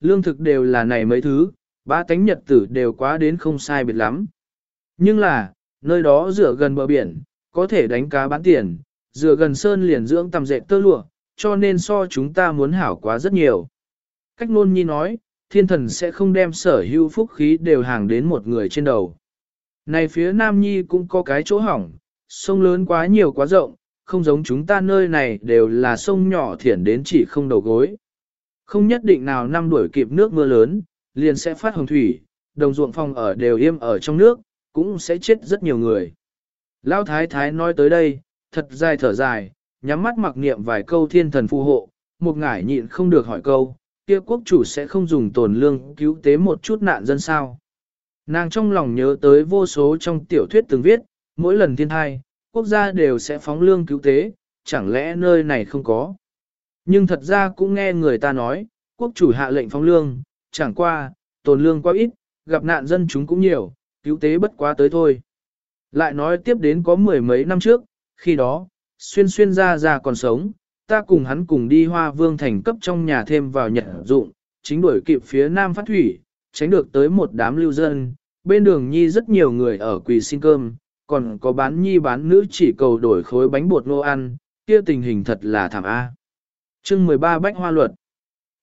lương thực đều là này mấy thứ, ba tánh nhật tử đều quá đến không sai biệt lắm. Nhưng là, nơi đó dựa gần bờ biển, có thể đánh cá bán tiền, dựa gần sơn liền dưỡng tầm dệt tơ lụa, cho nên so chúng ta muốn hảo quá rất nhiều. Cách nôn nhi nói, thiên thần sẽ không đem sở hữu phúc khí đều hàng đến một người trên đầu. Này phía Nam Nhi cũng có cái chỗ hỏng, sông lớn quá nhiều quá rộng, không giống chúng ta nơi này đều là sông nhỏ thiển đến chỉ không đầu gối. Không nhất định nào năm đuổi kịp nước mưa lớn, liền sẽ phát hồng thủy, đồng ruộng phòng ở đều im ở trong nước, cũng sẽ chết rất nhiều người. Lão Thái Thái nói tới đây, thật dài thở dài, nhắm mắt mặc niệm vài câu thiên thần phù hộ, một ngải nhịn không được hỏi câu, kia quốc chủ sẽ không dùng tồn lương cứu tế một chút nạn dân sao. Nàng trong lòng nhớ tới vô số trong tiểu thuyết từng viết, mỗi lần thiên thai, quốc gia đều sẽ phóng lương cứu tế, chẳng lẽ nơi này không có. Nhưng thật ra cũng nghe người ta nói, quốc chủ hạ lệnh phóng lương, chẳng qua, tồn lương quá ít, gặp nạn dân chúng cũng nhiều, cứu tế bất quá tới thôi. Lại nói tiếp đến có mười mấy năm trước, khi đó, xuyên xuyên ra ra còn sống, ta cùng hắn cùng đi hoa vương thành cấp trong nhà thêm vào nhật dụng, chính đuổi kịp phía nam phát thủy, tránh được tới một đám lưu dân, bên đường nhi rất nhiều người ở quỳ xin cơm, còn có bán nhi bán nữ chỉ cầu đổi khối bánh bột nô ăn, kia tình hình thật là thảm A chương 13 Bách Hoa Luật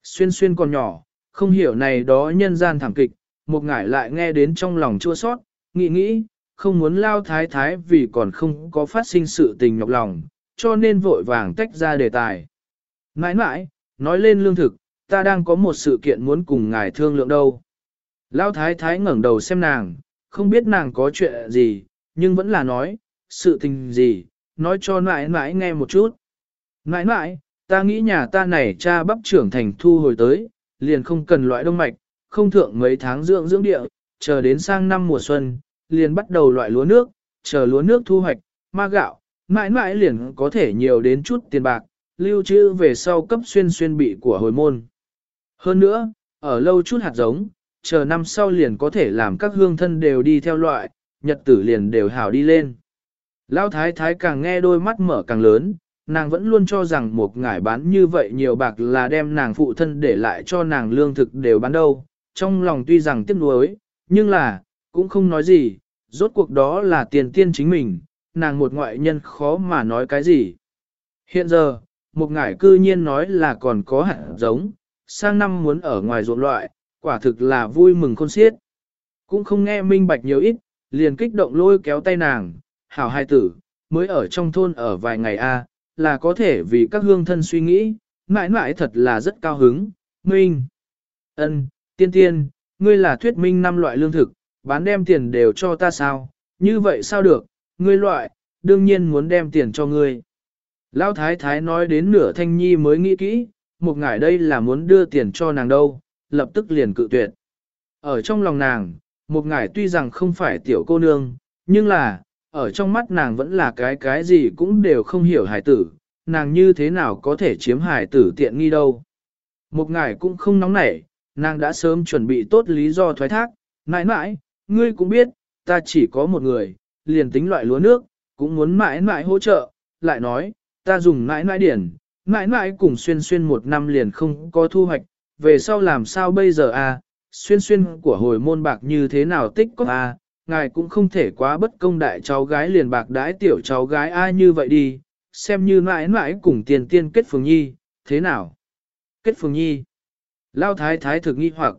Xuyên xuyên còn nhỏ, không hiểu này đó nhân gian thảm kịch, một ngải lại nghe đến trong lòng chua sót, nghĩ nghĩ, không muốn lao thái thái vì còn không có phát sinh sự tình nhọc lòng, cho nên vội vàng tách ra đề tài. Mãi mãi, nói lên lương thực, ta đang có một sự kiện muốn cùng ngài thương lượng đâu. Lao thái thái ngẩng đầu xem nàng, không biết nàng có chuyện gì, nhưng vẫn là nói, sự tình gì, nói cho mãi mãi nghe một chút. Mãi mãi, ta nghĩ nhà ta này cha bắp trưởng thành thu hồi tới, liền không cần loại đông mạch, không thượng mấy tháng dưỡng dưỡng địa, chờ đến sang năm mùa xuân, liền bắt đầu loại lúa nước, chờ lúa nước thu hoạch, ma gạo, mãi mãi liền có thể nhiều đến chút tiền bạc, lưu trữ về sau cấp xuyên xuyên bị của hồi môn. Hơn nữa, ở lâu chút hạt giống, chờ năm sau liền có thể làm các hương thân đều đi theo loại, nhật tử liền đều hảo đi lên. Lão thái thái càng nghe đôi mắt mở càng lớn, nàng vẫn luôn cho rằng một ngải bán như vậy nhiều bạc là đem nàng phụ thân để lại cho nàng lương thực đều bán đâu. Trong lòng tuy rằng tiếc nuối, nhưng là, cũng không nói gì, rốt cuộc đó là tiền tiên chính mình, nàng một ngoại nhân khó mà nói cái gì. Hiện giờ, một ngải cư nhiên nói là còn có hạt giống, sang năm muốn ở ngoài ruộng loại, quả thực là vui mừng khôn xiết. Cũng không nghe minh bạch nhiều ít, liền kích động lôi kéo tay nàng, hảo hai tử, mới ở trong thôn ở vài ngày a, là có thể vì các hương thân suy nghĩ, mãi mãi thật là rất cao hứng, minh. ân tiên tiên, ngươi là thuyết minh năm loại lương thực, bán đem tiền đều cho ta sao, như vậy sao được, ngươi loại, đương nhiên muốn đem tiền cho ngươi. Lão thái thái nói đến nửa thanh nhi mới nghĩ kỹ, một ngải đây là muốn đưa tiền cho nàng đâu, lập tức liền cự tuyệt. Ở trong lòng nàng, một ngải tuy rằng không phải tiểu cô nương, nhưng là, ở trong mắt nàng vẫn là cái cái gì cũng đều không hiểu hải tử, nàng như thế nào có thể chiếm hải tử tiện nghi đâu. Một ngày cũng không nóng nảy, nàng đã sớm chuẩn bị tốt lý do thoái thác, mãi mãi, ngươi cũng biết, ta chỉ có một người, liền tính loại lúa nước, cũng muốn mãi mãi hỗ trợ, lại nói, ta dùng mãi mãi điển, mãi mãi cùng xuyên xuyên một năm liền không có thu hoạch, về sau làm sao bây giờ à, xuyên xuyên của hồi môn bạc như thế nào tích có à, ngài cũng không thể quá bất công đại cháu gái liền bạc đãi tiểu cháu gái ai như vậy đi, xem như mãi mãi cùng tiền tiên kết phường nhi, thế nào? Kết phường nhi. Lao thái thái thực nghi hoặc.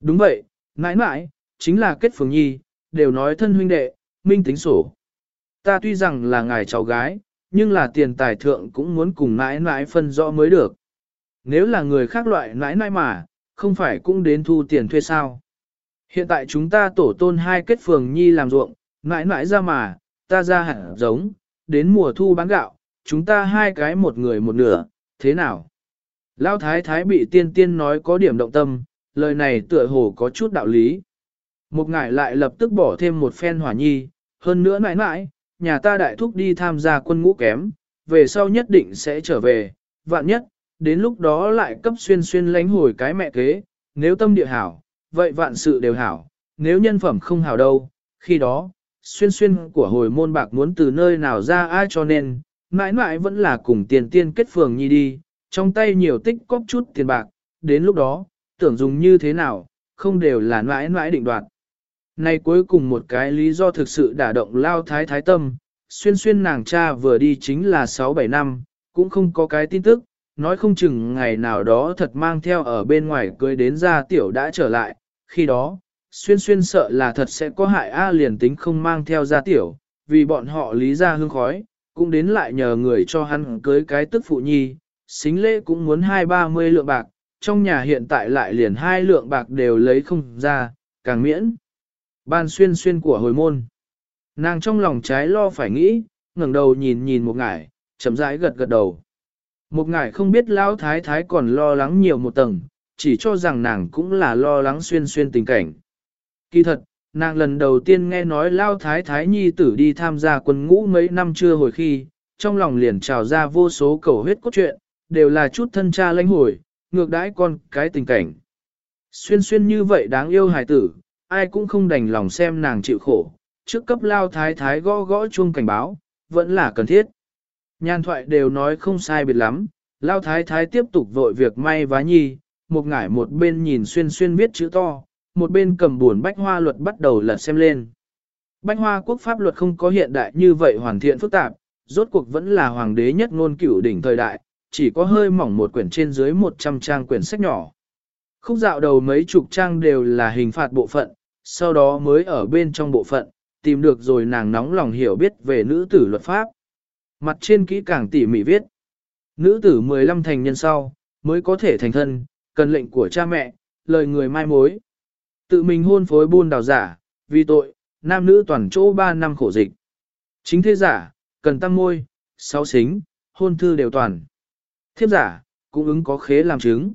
Đúng vậy, mãi mãi, chính là kết phường nhi, đều nói thân huynh đệ, minh tính sổ. Ta tuy rằng là ngài cháu gái, nhưng là tiền tài thượng cũng muốn cùng mãi mãi phân rõ mới được. Nếu là người khác loại mãi mãi mà, không phải cũng đến thu tiền thuê sao. Hiện tại chúng ta tổ tôn hai kết phường nhi làm ruộng, mãi mãi ra mà, ta ra hẳn giống, đến mùa thu bán gạo, chúng ta hai cái một người một nửa, thế nào? Lão thái thái bị tiên tiên nói có điểm động tâm, lời này tựa hồ có chút đạo lý. Một ngải lại lập tức bỏ thêm một phen hỏa nhi, hơn nữa mãi mãi, nhà ta đại thúc đi tham gia quân ngũ kém, về sau nhất định sẽ trở về, vạn nhất, đến lúc đó lại cấp xuyên xuyên lánh hồi cái mẹ kế, nếu tâm địa hảo, vậy vạn sự đều hảo, nếu nhân phẩm không hảo đâu, khi đó, xuyên xuyên của hồi môn bạc muốn từ nơi nào ra ai cho nên, mãi mãi vẫn là cùng tiền tiên kết phường nhi đi, trong tay nhiều tích cóp chút tiền bạc, đến lúc đó, tưởng dùng như thế nào, không đều là mãi mãi định đoạt. Này cuối cùng một cái lý do thực sự đả động lao thái thái tâm, xuyên xuyên nàng cha vừa đi chính là 6-7 năm, cũng không có cái tin tức, nói không chừng ngày nào đó thật mang theo ở bên ngoài cưới đến ra tiểu đã trở lại, khi đó, xuyên xuyên sợ là thật sẽ có hại A liền tính không mang theo ra tiểu, vì bọn họ lý ra hương khói, cũng đến lại nhờ người cho hắn cưới cái tức phụ nhi, xính lễ cũng muốn hai ba mươi lượng bạc, trong nhà hiện tại lại liền hai lượng bạc đều lấy không ra, càng miễn. Ban xuyên xuyên của hồi môn. Nàng trong lòng trái lo phải nghĩ, ngẩng đầu nhìn nhìn một ngải, chậm rãi gật gật đầu. Một ngài không biết lão thái thái còn lo lắng nhiều một tầng, chỉ cho rằng nàng cũng là lo lắng xuyên xuyên tình cảnh. Kỳ thật, nàng lần đầu tiên nghe nói lao thái thái nhi tử đi tham gia quân ngũ mấy năm chưa hồi khi, trong lòng liền trào ra vô số cầu huyết cốt truyện, đều là chút thân cha lãnh hồi, ngược đãi con cái tình cảnh. Xuyên xuyên như vậy đáng yêu hài tử, ai cũng không đành lòng xem nàng chịu khổ, trước cấp lao thái thái gõ gõ chuông cảnh báo, vẫn là cần thiết. Nhan thoại đều nói không sai biệt lắm, lao thái thái tiếp tục vội việc may vá nhi, một ngải một bên nhìn xuyên xuyên viết chữ to, một bên cầm buồn bách hoa luật bắt đầu lật xem lên. Bách hoa quốc pháp luật không có hiện đại như vậy hoàn thiện phức tạp, rốt cuộc vẫn là hoàng đế nhất ngôn cửu đỉnh thời đại, chỉ có hơi mỏng một quyển trên dưới 100 trang quyển sách nhỏ. Khúc dạo đầu mấy chục trang đều là hình phạt bộ phận, sau đó mới ở bên trong bộ phận, tìm được rồi nàng nóng lòng hiểu biết về nữ tử luật pháp. Mặt trên kỹ càng tỉ mỉ viết. Nữ tử 15 thành nhân sau, mới có thể thành thân, cần lệnh của cha mẹ, lời người mai mối. Tự mình hôn phối buôn đào giả, vì tội, nam nữ toàn chỗ 3 năm khổ dịch. Chính thế giả, cần tăng môi, sáu xính, hôn thư đều toàn. Thiếp giả, cũng ứng có khế làm chứng.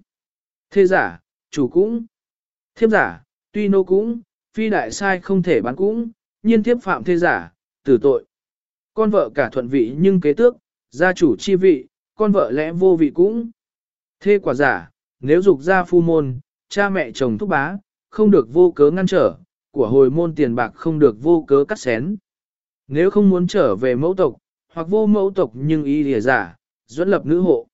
Thế giả, chủ cũng. Thiếp giả, tuy nô cũng, phi đại sai không thể bán cũng, nhiên thiếp phạm thế giả, tử tội. Con vợ cả thuận vị nhưng kế tước, gia chủ chi vị, con vợ lẽ vô vị cũng. Thê quả giả, nếu dục ra phu môn, cha mẹ chồng thúc bá, không được vô cớ ngăn trở, của hồi môn tiền bạc không được vô cớ cắt xén. Nếu không muốn trở về mẫu tộc, hoặc vô mẫu tộc nhưng y lìa giả, dẫn lập nữ hộ.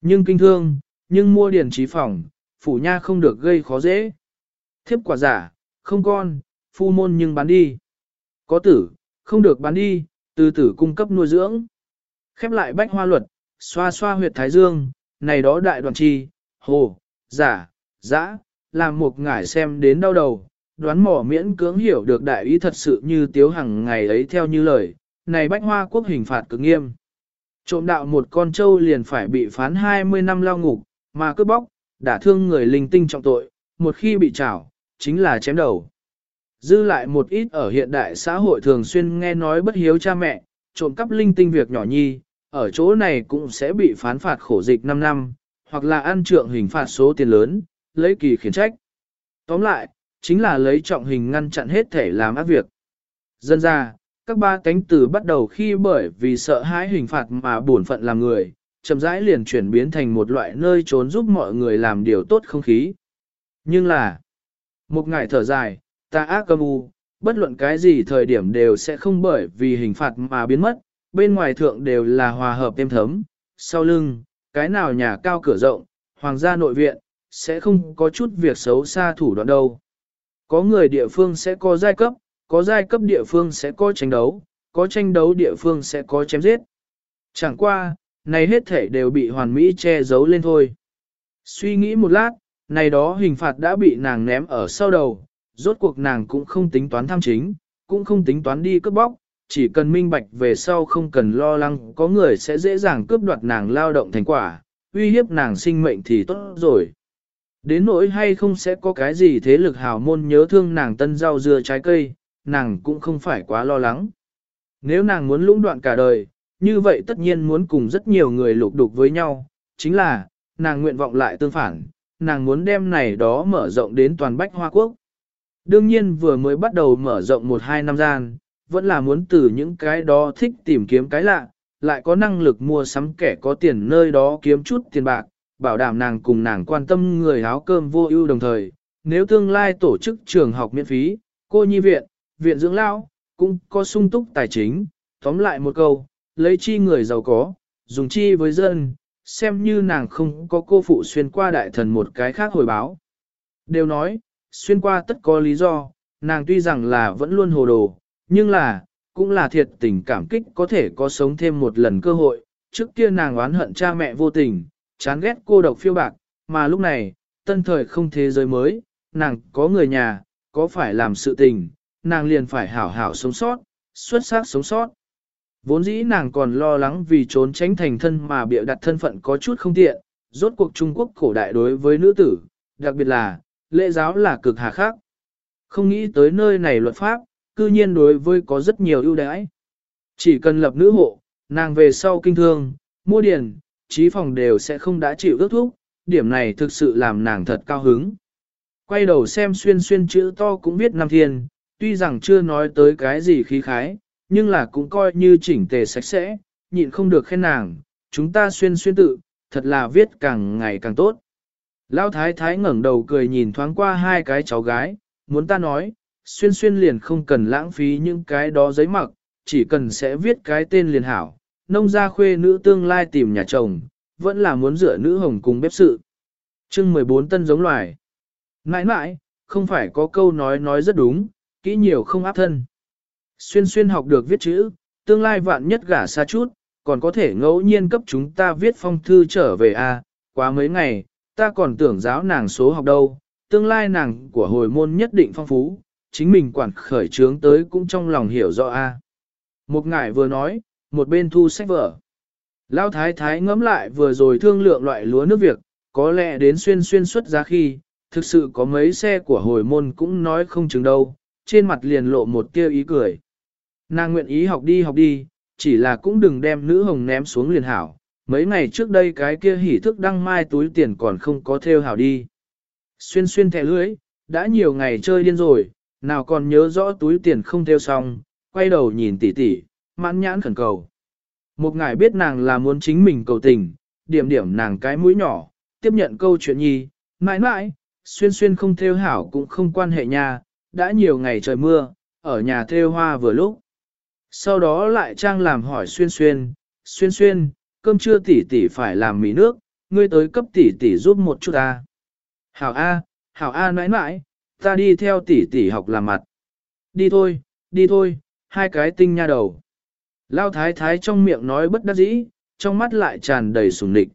Nhưng kinh thương, nhưng mua điển trí phòng, phủ nha không được gây khó dễ. Thiếp quả giả, không con, phu môn nhưng bán đi. Có tử, không được bán đi, từ tử cung cấp nuôi dưỡng. Khép lại bách hoa luật, xoa xoa huyệt thái dương, này đó đại đoàn chi, hồ, giả, dã, làm một ngải xem đến đau đầu, đoán mỏ miễn cưỡng hiểu được đại ý thật sự như tiếu hằng ngày ấy theo như lời, này bách hoa quốc hình phạt cực nghiêm. Trộm đạo một con trâu liền phải bị phán 20 năm lao ngục, mà cướp bóc, đả thương người linh tinh trọng tội, một khi bị trảo, chính là chém đầu. Dư lại một ít ở hiện đại xã hội thường xuyên nghe nói bất hiếu cha mẹ, trộm cắp linh tinh việc nhỏ nhi, ở chỗ này cũng sẽ bị phán phạt khổ dịch 5 năm, hoặc là ăn trượng hình phạt số tiền lớn, lấy kỳ khiển trách. Tóm lại, chính là lấy trọng hình ngăn chặn hết thể làm ác việc. Dân ra, các ba cánh tử bắt đầu khi bởi vì sợ hãi hình phạt mà buồn phận làm người, chậm rãi liền chuyển biến thành một loại nơi trốn giúp mọi người làm điều tốt không khí. Nhưng là, một ngày thở dài, ta ác âm u, bất luận cái gì thời điểm đều sẽ không bởi vì hình phạt mà biến mất, bên ngoài thượng đều là hòa hợp êm thấm, sau lưng, cái nào nhà cao cửa rộng, hoàng gia nội viện, sẽ không có chút việc xấu xa thủ đoạn đâu. Có người địa phương sẽ có giai cấp, có giai cấp địa phương sẽ có tranh đấu, có tranh đấu địa phương sẽ có chém giết. Chẳng qua, này hết thể đều bị hoàn mỹ che giấu lên thôi. Suy nghĩ một lát, này đó hình phạt đã bị nàng ném ở sau đầu, rốt cuộc nàng cũng không tính toán tham chính, cũng không tính toán đi cướp bóc, chỉ cần minh bạch về sau không cần lo lắng có người sẽ dễ dàng cướp đoạt nàng lao động thành quả, uy hiếp nàng sinh mệnh thì tốt rồi. Đến nỗi hay không sẽ có cái gì thế lực hào môn nhớ thương nàng tân rau dưa trái cây, nàng cũng không phải quá lo lắng. Nếu nàng muốn lũng đoạn cả đời, như vậy tất nhiên muốn cùng rất nhiều người lục đục với nhau, chính là, nàng nguyện vọng lại tương phản, nàng muốn đem này đó mở rộng đến toàn Bách Hoa Quốc. Đương nhiên vừa mới bắt đầu mở rộng một hai năm gian, vẫn là muốn từ những cái đó thích tìm kiếm cái lạ, lại có năng lực mua sắm kẻ có tiền nơi đó kiếm chút tiền bạc, bảo đảm nàng cùng nàng quan tâm người áo cơm vô ưu đồng thời. Nếu tương lai tổ chức trường học miễn phí, cô nhi viện, viện dưỡng lão cũng có sung túc tài chính, tóm lại một câu, lấy chi người giàu có, dùng chi với dân, xem như nàng không có cô phụ xuyên qua đại thần một cái khác hồi báo. Đều nói, xuyên qua tất có lý do, nàng tuy rằng là vẫn luôn hồ đồ, nhưng là, cũng là thiệt tình cảm kích có thể có sống thêm một lần cơ hội. Trước kia nàng oán hận cha mẹ vô tình, chán ghét cô độc phiêu bạc, mà lúc này, tân thời không thế giới mới, nàng có người nhà, có phải làm sự tình, nàng liền phải hảo hảo sống sót, xuất sắc sống sót. Vốn dĩ nàng còn lo lắng vì trốn tránh thành thân mà bịa đặt thân phận có chút không tiện, rốt cuộc Trung Quốc cổ đại đối với nữ tử, đặc biệt là, lễ giáo là cực hà khắc. Không nghĩ tới nơi này luật pháp, cư nhiên đối với có rất nhiều ưu đãi. Chỉ cần lập nữ hộ, nàng về sau kinh thương, mua điền, trí phòng đều sẽ không đã chịu ước thúc, điểm này thực sự làm nàng thật cao hứng. Quay đầu xem xuyên xuyên chữ to cũng viết Nam Thiên, tuy rằng chưa nói tới cái gì khí khái, nhưng là cũng coi như chỉnh tề sạch sẽ, nhịn không được khen nàng, chúng ta xuyên xuyên tự, thật là viết càng ngày càng tốt. Lão thái thái ngẩng đầu cười nhìn thoáng qua hai cái cháu gái, muốn ta nói, xuyên xuyên liền không cần lãng phí những cái đó giấy mặc, chỉ cần sẽ viết cái tên liền hảo, nông gia khuê nữ tương lai tìm nhà chồng, vẫn là muốn rửa nữ hồng cùng bếp sự. chương 14 tân giống loài. Nãi nãi, không phải có câu nói nói rất đúng, kỹ nhiều không áp thân. Xuyên xuyên học được viết chữ, tương lai vạn nhất gả xa chút, còn có thể ngẫu nhiên cấp chúng ta viết phong thư trở về a. À, quá mấy ngày, ta còn tưởng giáo nàng số học đâu, tương lai nàng của hồi môn nhất định phong phú, chính mình quản khởi trướng tới cũng trong lòng hiểu rõ a. Một ngải vừa nói, một bên thu sách vở. Lão thái thái ngẫm lại vừa rồi thương lượng loại lúa nước việc, có lẽ đến xuyên xuyên xuất ra khi, thực sự có mấy xe của hồi môn cũng nói không chừng đâu, trên mặt liền lộ một tia ý cười. Nàng nguyện ý học đi học đi, chỉ là cũng đừng đem nữ hồng ném xuống liền hảo. Mấy ngày trước đây cái kia hỉ thức đăng mai túi tiền còn không có theo hảo đi. Xuyên xuyên thẻ lưới, đã nhiều ngày chơi điên rồi, nào còn nhớ rõ túi tiền không theo xong, quay đầu nhìn tỉ tỉ, mãn nhãn khẩn cầu. Một ngài biết nàng là muốn chính mình cầu tình, điểm điểm nàng cái mũi nhỏ, tiếp nhận câu chuyện nhi, mãi mãi, xuyên xuyên không theo hảo cũng không quan hệ nha, đã nhiều ngày trời mưa, ở nhà theo hoa vừa lúc. Sau đó lại trang làm hỏi xuyên xuyên, xuyên xuyên, cơm trưa tỷ tỷ phải làm mì nước, ngươi tới cấp tỷ tỷ giúp một chút ta. Hảo A, Hảo A nãi nãi, ta đi theo tỷ tỷ học làm mặt. Đi thôi, đi thôi, hai cái tinh nha đầu. Lao thái thái trong miệng nói bất đắc dĩ, trong mắt lại tràn đầy sùng địch.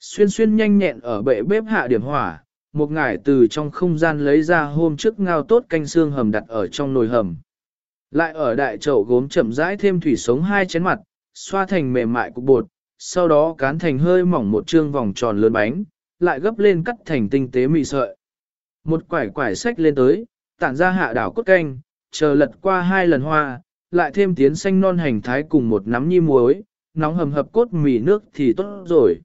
Xuyên xuyên nhanh nhẹn ở bệ bếp hạ điểm hỏa, một ngải từ trong không gian lấy ra hôm trước ngao tốt canh xương hầm đặt ở trong nồi hầm. Lại ở đại chậu gốm chậm rãi thêm thủy sống hai chén mặt, xoa thành mềm mại cục bột, sau đó cán thành hơi mỏng một trương vòng tròn lớn bánh, lại gấp lên cắt thành tinh tế mị sợi. Một quải quải sách lên tới, tản ra hạ đảo cốt canh, chờ lật qua hai lần hoa, lại thêm tiến xanh non hành thái cùng một nắm nhi muối, nóng hầm hập cốt mì nước thì tốt rồi.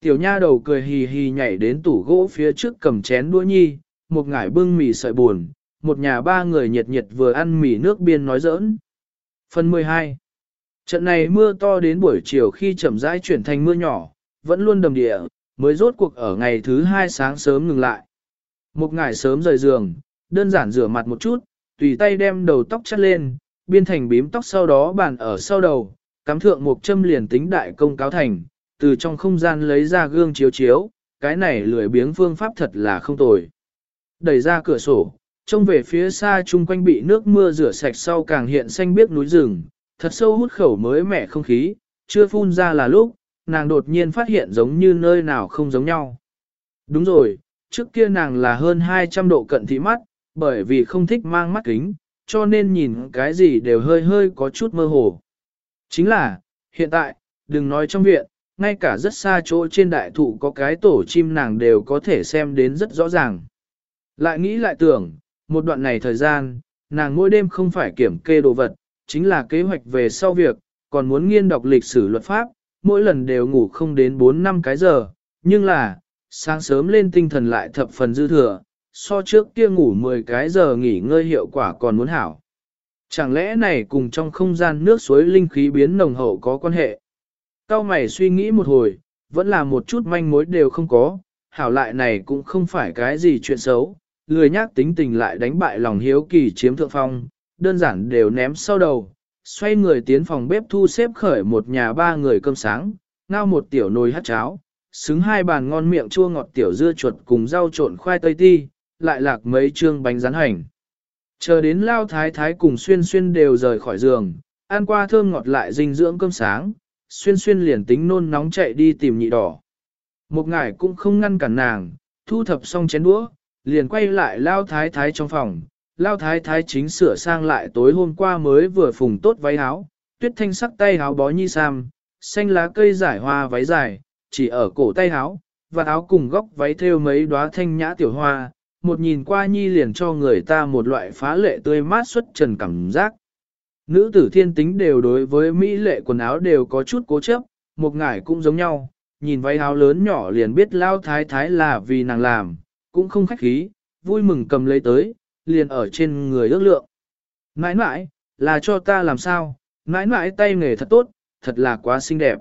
Tiểu nha đầu cười hì hì nhảy đến tủ gỗ phía trước cầm chén đũa nhi, một ngải bưng mì sợi buồn, một nhà ba người nhiệt nhiệt vừa ăn mì nước biên nói giỡn. Phần 12 Trận này mưa to đến buổi chiều khi chậm rãi chuyển thành mưa nhỏ, vẫn luôn đầm địa, mới rốt cuộc ở ngày thứ hai sáng sớm ngừng lại. Một ngày sớm rời giường, đơn giản rửa mặt một chút, tùy tay đem đầu tóc chắt lên, biên thành bím tóc sau đó bàn ở sau đầu, cắm thượng một châm liền tính đại công cáo thành, từ trong không gian lấy ra gương chiếu chiếu, cái này lười biếng phương pháp thật là không tồi. Đẩy ra cửa sổ, trông về phía xa chung quanh bị nước mưa rửa sạch sau càng hiện xanh biếc núi rừng, thật sâu hút khẩu mới mẻ không khí, chưa phun ra là lúc, nàng đột nhiên phát hiện giống như nơi nào không giống nhau. Đúng rồi, trước kia nàng là hơn 200 độ cận thị mắt, bởi vì không thích mang mắt kính, cho nên nhìn cái gì đều hơi hơi có chút mơ hồ. Chính là, hiện tại, đừng nói trong viện, ngay cả rất xa chỗ trên đại thụ có cái tổ chim nàng đều có thể xem đến rất rõ ràng. Lại nghĩ lại tưởng, một đoạn này thời gian, nàng mỗi đêm không phải kiểm kê đồ vật, chính là kế hoạch về sau việc, còn muốn nghiên đọc lịch sử luật pháp, mỗi lần đều ngủ không đến 4 năm cái giờ, nhưng là, sáng sớm lên tinh thần lại thập phần dư thừa, so trước kia ngủ 10 cái giờ nghỉ ngơi hiệu quả còn muốn hảo. Chẳng lẽ này cùng trong không gian nước suối linh khí biến nồng hậu có quan hệ? Cao mày suy nghĩ một hồi, vẫn là một chút manh mối đều không có, hảo lại này cũng không phải cái gì chuyện xấu, lười nhác tính tình lại đánh bại lòng hiếu kỳ chiếm thượng phong, đơn giản đều ném sau đầu, xoay người tiến phòng bếp thu xếp khởi một nhà ba người cơm sáng, ngao một tiểu nồi hát cháo, xứng hai bàn ngon miệng chua ngọt tiểu dưa chuột cùng rau trộn khoai tây ti, lại lạc mấy trương bánh rán hành. Chờ đến lao thái thái cùng xuyên xuyên đều rời khỏi giường, ăn qua thơm ngọt lại dinh dưỡng cơm sáng, xuyên xuyên liền tính nôn nóng chạy đi tìm nhị đỏ. Một ngải cũng không ngăn cản nàng, thu thập xong chén đũa, liền quay lại lao thái thái trong phòng. Lao thái thái chính sửa sang lại tối hôm qua mới vừa phùng tốt váy áo, tuyết thanh sắc tay áo bó nhi sam, xanh lá cây giải hoa váy dài, chỉ ở cổ tay áo, và áo cùng góc váy thêu mấy đóa thanh nhã tiểu hoa, một nhìn qua nhi liền cho người ta một loại phá lệ tươi mát xuất trần cảm giác. Nữ tử thiên tính đều đối với mỹ lệ quần áo đều có chút cố chấp, một ngải cũng giống nhau, nhìn váy áo lớn nhỏ liền biết lao thái thái là vì nàng làm, cũng không khách khí, vui mừng cầm lấy tới, liền ở trên người ước lượng. Nãi nãi, là cho ta làm sao, nãi nãi tay nghề thật tốt, thật là quá xinh đẹp.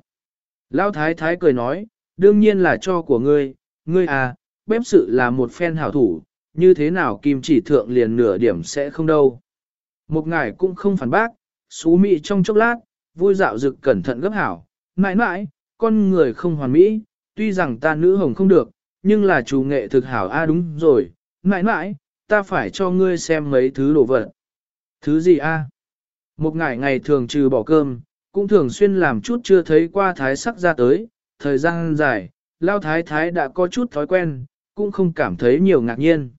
Lao thái thái cười nói, đương nhiên là cho của ngươi, ngươi à, bếp sự là một phen hảo thủ, như thế nào kim chỉ thượng liền nửa điểm sẽ không đâu. Một ngài cũng không phản bác, xú mị trong chốc lát, vui dạo dực cẩn thận gấp hảo, mãi mãi, con người không hoàn mỹ, tuy rằng ta nữ hồng không được, nhưng là chủ nghệ thực hảo a đúng rồi, mãi mãi, ta phải cho ngươi xem mấy thứ đồ vật. Thứ gì a? Một ngày ngày thường trừ bỏ cơm, cũng thường xuyên làm chút chưa thấy qua thái sắc ra tới, thời gian dài, lao thái thái đã có chút thói quen, cũng không cảm thấy nhiều ngạc nhiên.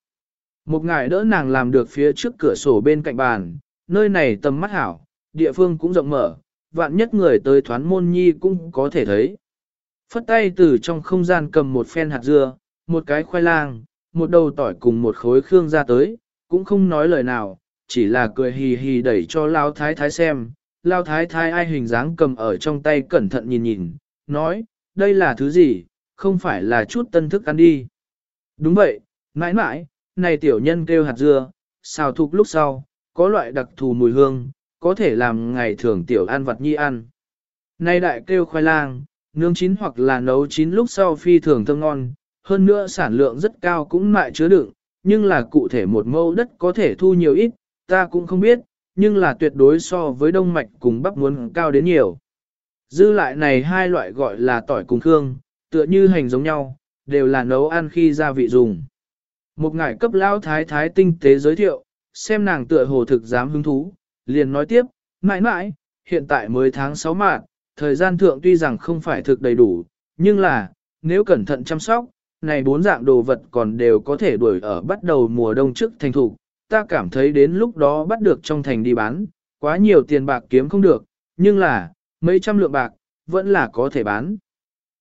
Một ngày đỡ nàng làm được phía trước cửa sổ bên cạnh bàn, nơi này tầm mắt hảo, địa phương cũng rộng mở, vạn nhất người tới thoán môn nhi cũng có thể thấy. Phất tay từ trong không gian cầm một phen hạt dưa, một cái khoai lang, một đầu tỏi cùng một khối khương ra tới, cũng không nói lời nào, chỉ là cười hì hì đẩy cho Lao Thái Thái xem. Lao Thái Thái ai hình dáng cầm ở trong tay cẩn thận nhìn nhìn, nói, đây là thứ gì, không phải là chút tân thức ăn đi. Đúng vậy, mãi mãi, này tiểu nhân kêu hạt dưa, xào thục lúc sau, có loại đặc thù mùi hương, có thể làm ngày thường tiểu ăn vật nhi ăn. Nay đại kêu khoai lang, nướng chín hoặc là nấu chín lúc sau phi thường thơm ngon, hơn nữa sản lượng rất cao cũng lại chứa đựng, nhưng là cụ thể một mẫu đất có thể thu nhiều ít, ta cũng không biết, nhưng là tuyệt đối so với đông mạch cùng bắp muốn cao đến nhiều. Dư lại này hai loại gọi là tỏi cùng khương, tựa như hành giống nhau, đều là nấu ăn khi gia vị dùng. Một ngải cấp lão thái thái tinh tế giới thiệu, xem nàng tựa hồ thực dám hứng thú, liền nói tiếp, mãi mãi, hiện tại mới tháng 6 mạng, thời gian thượng tuy rằng không phải thực đầy đủ, nhưng là, nếu cẩn thận chăm sóc, này bốn dạng đồ vật còn đều có thể đuổi ở bắt đầu mùa đông trước thành thủ. Ta cảm thấy đến lúc đó bắt được trong thành đi bán, quá nhiều tiền bạc kiếm không được, nhưng là, mấy trăm lượng bạc, vẫn là có thể bán.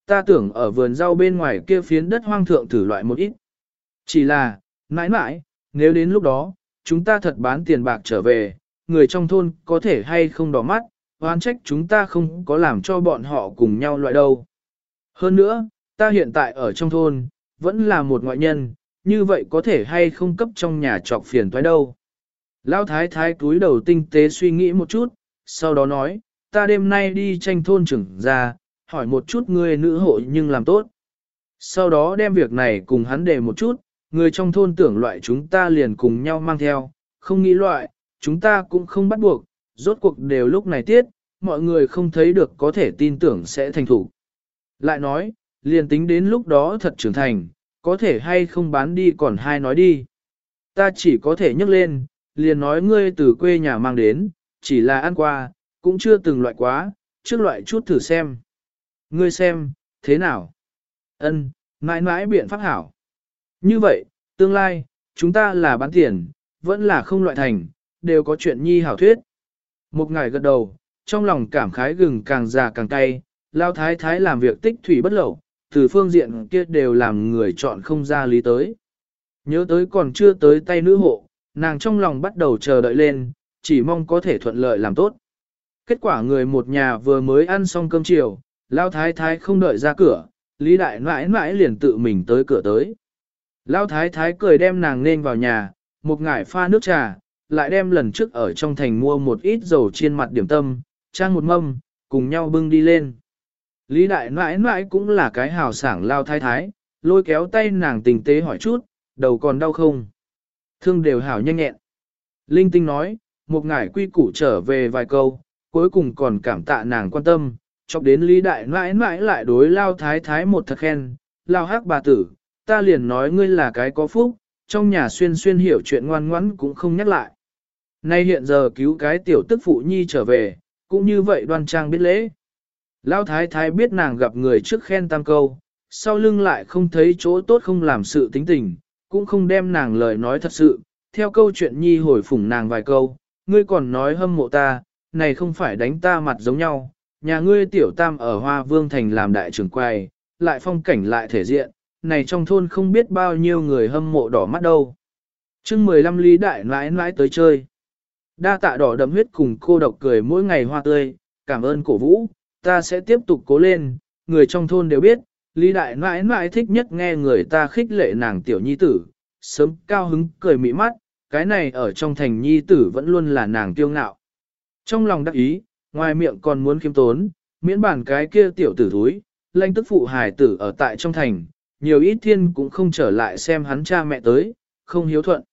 Ta tưởng ở vườn rau bên ngoài kia phiến đất hoang thượng thử loại một ít. Chỉ là, mãi mãi, nếu đến lúc đó, chúng ta thật bán tiền bạc trở về, người trong thôn có thể hay không đỏ mắt, oán trách chúng ta không có làm cho bọn họ cùng nhau loại đâu. Hơn nữa, ta hiện tại ở trong thôn, vẫn là một ngoại nhân, như vậy có thể hay không cấp trong nhà trọc phiền toái đâu. Lão thái thái cúi đầu tinh tế suy nghĩ một chút, sau đó nói, ta đêm nay đi tranh thôn trưởng ra, hỏi một chút người nữ hội nhưng làm tốt. Sau đó đem việc này cùng hắn đề một chút, người trong thôn tưởng loại chúng ta liền cùng nhau mang theo, không nghĩ loại, chúng ta cũng không bắt buộc, rốt cuộc đều lúc này tiết, mọi người không thấy được có thể tin tưởng sẽ thành thủ. Lại nói, liền tính đến lúc đó thật trưởng thành, có thể hay không bán đi còn hai nói đi. Ta chỉ có thể nhắc lên, liền nói ngươi từ quê nhà mang đến, chỉ là ăn qua, cũng chưa từng loại quá, trước loại chút thử xem. Ngươi xem, thế nào? Ân, mãi mãi biện pháp hảo. Như vậy, tương lai, chúng ta là bán tiền, vẫn là không loại thành, đều có chuyện nhi hảo thuyết. Một ngày gật đầu, trong lòng cảm khái gừng càng già càng cay, lao thái thái làm việc tích thủy bất lậu, từ phương diện kia đều làm người chọn không ra lý tới. Nhớ tới còn chưa tới tay nữ hộ, nàng trong lòng bắt đầu chờ đợi lên, chỉ mong có thể thuận lợi làm tốt. Kết quả người một nhà vừa mới ăn xong cơm chiều, lao thái thái không đợi ra cửa, Lý Đại mãi mãi liền tự mình tới cửa tới. Lao thái thái cười đem nàng nên vào nhà, một ngải pha nước trà, lại đem lần trước ở trong thành mua một ít dầu chiên mặt điểm tâm, trang một mâm, cùng nhau bưng đi lên. Lý đại nãi nãi cũng là cái hào sảng lao thái thái, lôi kéo tay nàng tình tế hỏi chút, đầu còn đau không? Thương đều hảo nhanh nhẹn. Linh tinh nói, một ngải quy củ trở về vài câu, cuối cùng còn cảm tạ nàng quan tâm, chọc đến lý đại nãi nãi lại đối lao thái thái một thật khen, lao hắc bà tử, ta liền nói ngươi là cái có phúc, trong nhà xuyên xuyên hiểu chuyện ngoan ngoãn cũng không nhắc lại. Nay hiện giờ cứu cái tiểu tức phụ nhi trở về, cũng như vậy đoan trang biết lễ. Lão thái thái biết nàng gặp người trước khen tam câu, sau lưng lại không thấy chỗ tốt không làm sự tính tình, cũng không đem nàng lời nói thật sự, theo câu chuyện nhi hồi phủng nàng vài câu, ngươi còn nói hâm mộ ta, này không phải đánh ta mặt giống nhau, nhà ngươi tiểu tam ở Hoa Vương Thành làm đại trưởng quay, lại phong cảnh lại thể diện, này trong thôn không biết bao nhiêu người hâm mộ đỏ mắt đâu. chương 15 lý đại nãi nãi tới chơi. Đa tạ đỏ đậm huyết cùng cô độc cười mỗi ngày hoa tươi, cảm ơn cổ vũ, ta sẽ tiếp tục cố lên, người trong thôn đều biết, lý đại nãi nãi thích nhất nghe người ta khích lệ nàng tiểu nhi tử, sớm cao hứng cười mỹ mắt, cái này ở trong thành nhi tử vẫn luôn là nàng tiêu ngạo. Trong lòng đắc ý, ngoài miệng còn muốn khiêm tốn, miễn bản cái kia tiểu tử thúi, lanh tức phụ hài tử ở tại trong thành, nhiều ít thiên cũng không trở lại xem hắn cha mẹ tới, không hiếu thuận.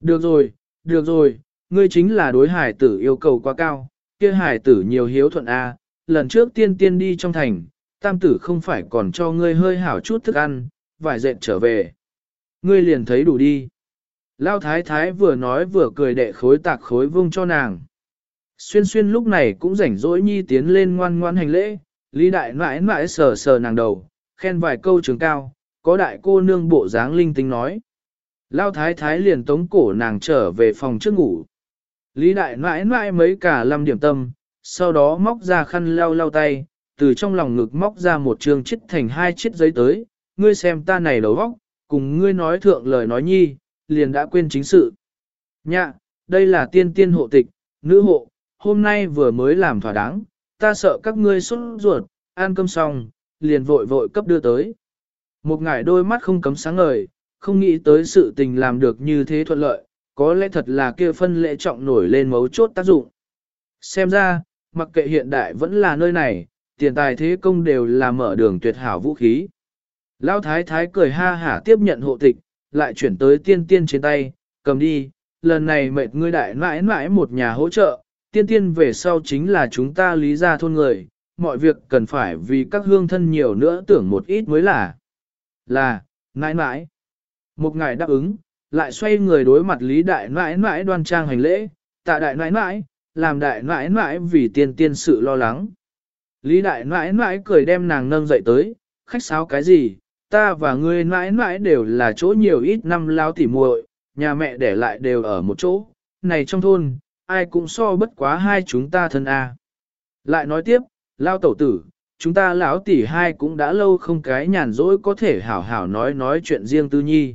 Được rồi, được rồi, ngươi chính là đối hài tử yêu cầu quá cao, kia hài tử nhiều hiếu thuận a lần trước tiên tiên đi trong thành, tam tử không phải còn cho ngươi hơi hảo chút thức ăn, vải dệt trở về. Ngươi liền thấy đủ đi. Lao thái thái vừa nói vừa cười đệ khối tạc khối vung cho nàng. Xuyên xuyên lúc này cũng rảnh rỗi nhi tiến lên ngoan ngoan hành lễ, lý đại mãi mãi sờ sờ nàng đầu, khen vài câu trường cao, có đại cô nương bộ dáng linh tinh nói. Lao thái thái liền tống cổ nàng trở về phòng trước ngủ. Lý đại mãi mãi mấy cả lăm điểm tâm, sau đó móc ra khăn lau lau tay, từ trong lòng ngực móc ra một trường chích thành hai chiếc giấy tới, ngươi xem ta này đầu vóc, cùng ngươi nói thượng lời nói nhi, liền đã quên chính sự. Nhạ, đây là tiên tiên hộ tịch, nữ hộ, hôm nay vừa mới làm thỏa đáng, ta sợ các ngươi xuất ruột, ăn cơm xong, liền vội vội cấp đưa tới. Một ngải đôi mắt không cấm sáng ngời, không nghĩ tới sự tình làm được như thế thuận lợi, có lẽ thật là kia phân lễ trọng nổi lên mấu chốt tác dụng. Xem ra, mặc kệ hiện đại vẫn là nơi này, tiền tài thế công đều là mở đường tuyệt hảo vũ khí. Lão thái thái cười ha hả tiếp nhận hộ tịch, lại chuyển tới tiên tiên trên tay, cầm đi, lần này mệt ngươi đại mãi mãi một nhà hỗ trợ, tiên tiên về sau chính là chúng ta lý ra thôn người, mọi việc cần phải vì các hương thân nhiều nữa tưởng một ít mới là. Là, mãi mãi. Một ngài đáp ứng, lại xoay người đối mặt lý đại mãi mãi đoan trang hành lễ, tạ đại mãi mãi, làm đại nãi nãi vì tiên tiên sự lo lắng. Lý đại nãi nãi cười đem nàng nâng dậy tới, khách sáo cái gì, ta và ngươi nãi nãi đều là chỗ nhiều ít năm lao tỉ muội, nhà mẹ để lại đều ở một chỗ, này trong thôn, ai cũng so bất quá hai chúng ta thân a. Lại nói tiếp, lao tẩu tử, chúng ta lão tỷ hai cũng đã lâu không cái nhàn rỗi có thể hảo hảo nói nói chuyện riêng tư nhi.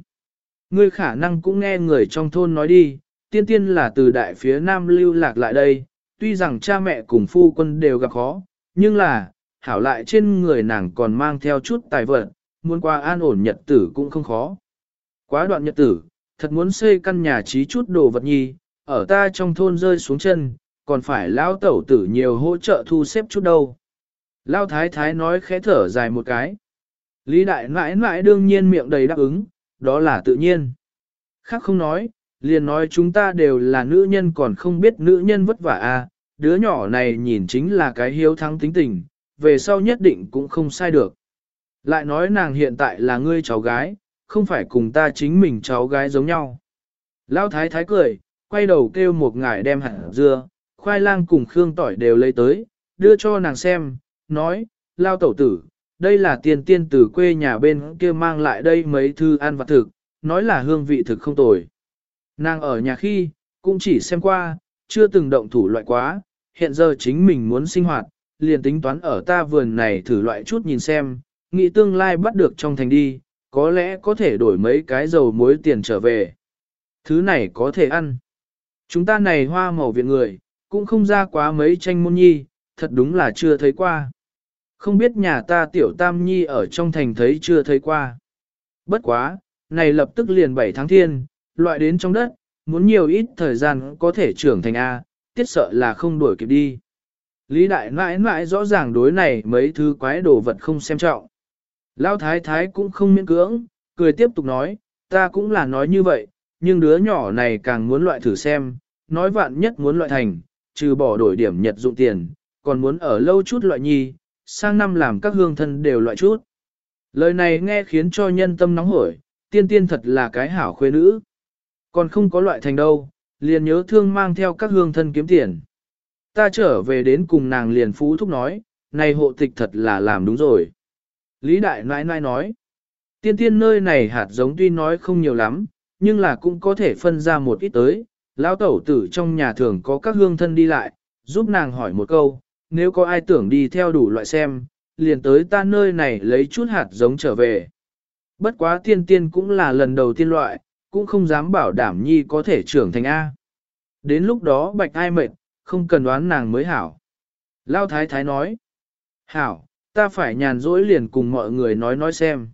Ngươi khả năng cũng nghe người trong thôn nói đi, tiên tiên là từ đại phía nam lưu lạc lại đây, tuy rằng cha mẹ cùng phu quân đều gặp khó, nhưng là, hảo lại trên người nàng còn mang theo chút tài vật, muốn qua an ổn nhật tử cũng không khó. Quá đoạn nhật tử, thật muốn xây căn nhà trí chút đồ vật nhi, ở ta trong thôn rơi xuống chân, còn phải lao tẩu tử nhiều hỗ trợ thu xếp chút đâu. Lao thái thái nói khẽ thở dài một cái. Lý đại mãi mãi đương nhiên miệng đầy đáp ứng, đó là tự nhiên. Khác không nói, liền nói chúng ta đều là nữ nhân còn không biết nữ nhân vất vả à, đứa nhỏ này nhìn chính là cái hiếu thắng tính tình, về sau nhất định cũng không sai được. Lại nói nàng hiện tại là ngươi cháu gái, không phải cùng ta chính mình cháu gái giống nhau. Lão thái thái cười, quay đầu kêu một ngải đem hẳn dưa, khoai lang cùng khương tỏi đều lấy tới, đưa cho nàng xem, nói, lao tẩu tử, đây là tiền tiên từ quê nhà bên kia mang lại đây mấy thư ăn vặt thực, nói là hương vị thực không tồi. Nàng ở nhà khi, cũng chỉ xem qua, chưa từng động thủ loại quá, hiện giờ chính mình muốn sinh hoạt, liền tính toán ở ta vườn này thử loại chút nhìn xem, nghĩ tương lai bắt được trong thành đi, có lẽ có thể đổi mấy cái dầu muối tiền trở về. Thứ này có thể ăn. Chúng ta này hoa màu viện người, cũng không ra quá mấy tranh môn nhi, thật đúng là chưa thấy qua. Không biết nhà ta tiểu tam nhi ở trong thành thấy chưa thấy qua. Bất quá, này lập tức liền 7 tháng thiên, loại đến trong đất, muốn nhiều ít thời gian có thể trưởng thành A, tiết sợ là không đuổi kịp đi. Lý đại mãi mãi rõ ràng đối này mấy thứ quái đồ vật không xem trọng. Lão thái thái cũng không miễn cưỡng, cười tiếp tục nói, ta cũng là nói như vậy, nhưng đứa nhỏ này càng muốn loại thử xem, nói vạn nhất muốn loại thành, trừ bỏ đổi điểm nhật dụng tiền, còn muốn ở lâu chút loại nhi, sang năm làm các hương thân đều loại chút. Lời này nghe khiến cho nhân tâm nóng hổi, tiên tiên thật là cái hảo khuê nữ. Còn không có loại thành đâu, liền nhớ thương mang theo các hương thân kiếm tiền. Ta trở về đến cùng nàng liền phú thúc nói, này hộ tịch thật là làm đúng rồi. Lý Đại nãi nãi nói, tiên tiên nơi này hạt giống tuy nói không nhiều lắm, nhưng là cũng có thể phân ra một ít tới. Lão tẩu tử trong nhà thường có các hương thân đi lại, giúp nàng hỏi một câu, nếu có ai tưởng đi theo đủ loại xem, liền tới ta nơi này lấy chút hạt giống trở về. Bất quá tiên tiên cũng là lần đầu tiên loại, cũng không dám bảo đảm nhi có thể trưởng thành A. Đến lúc đó bạch ai mệt, không cần đoán nàng mới hảo. Lao thái thái nói, hảo, ta phải nhàn rỗi liền cùng mọi người nói nói xem.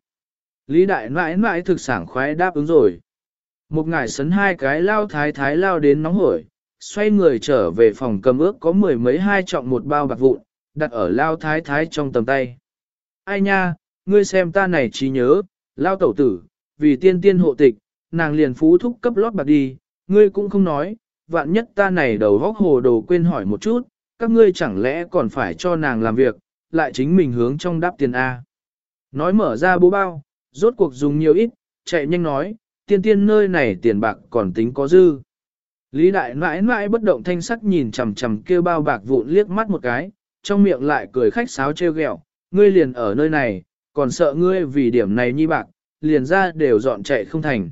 Lý đại mãi mãi thực sảng khoái đáp ứng rồi. Một ngải sấn hai cái lao thái thái lao đến nóng hổi, xoay người trở về phòng cầm ước có mười mấy hai trọng một bao bạc vụn, đặt ở lao thái thái trong tầm tay. Ai nha, ngươi xem ta này trí nhớ, lao tẩu tử, vì tiên tiên hộ tịch, nàng liền phú thúc cấp lót bạc đi, ngươi cũng không nói, vạn nhất ta này đầu góc hồ đồ quên hỏi một chút, các ngươi chẳng lẽ còn phải cho nàng làm việc, lại chính mình hướng trong đáp tiền A. Nói mở ra bố bao, rốt cuộc dùng nhiều ít, chạy nhanh nói, tiên tiên nơi này tiền bạc còn tính có dư. Lý đại mãi mãi bất động thanh sắc nhìn chằm chằm kêu bao bạc vụn liếc mắt một cái, trong miệng lại cười khách sáo trêu ghẹo, ngươi liền ở nơi này, còn sợ ngươi vì điểm này nhi bạc, liền ra đều dọn chạy không thành.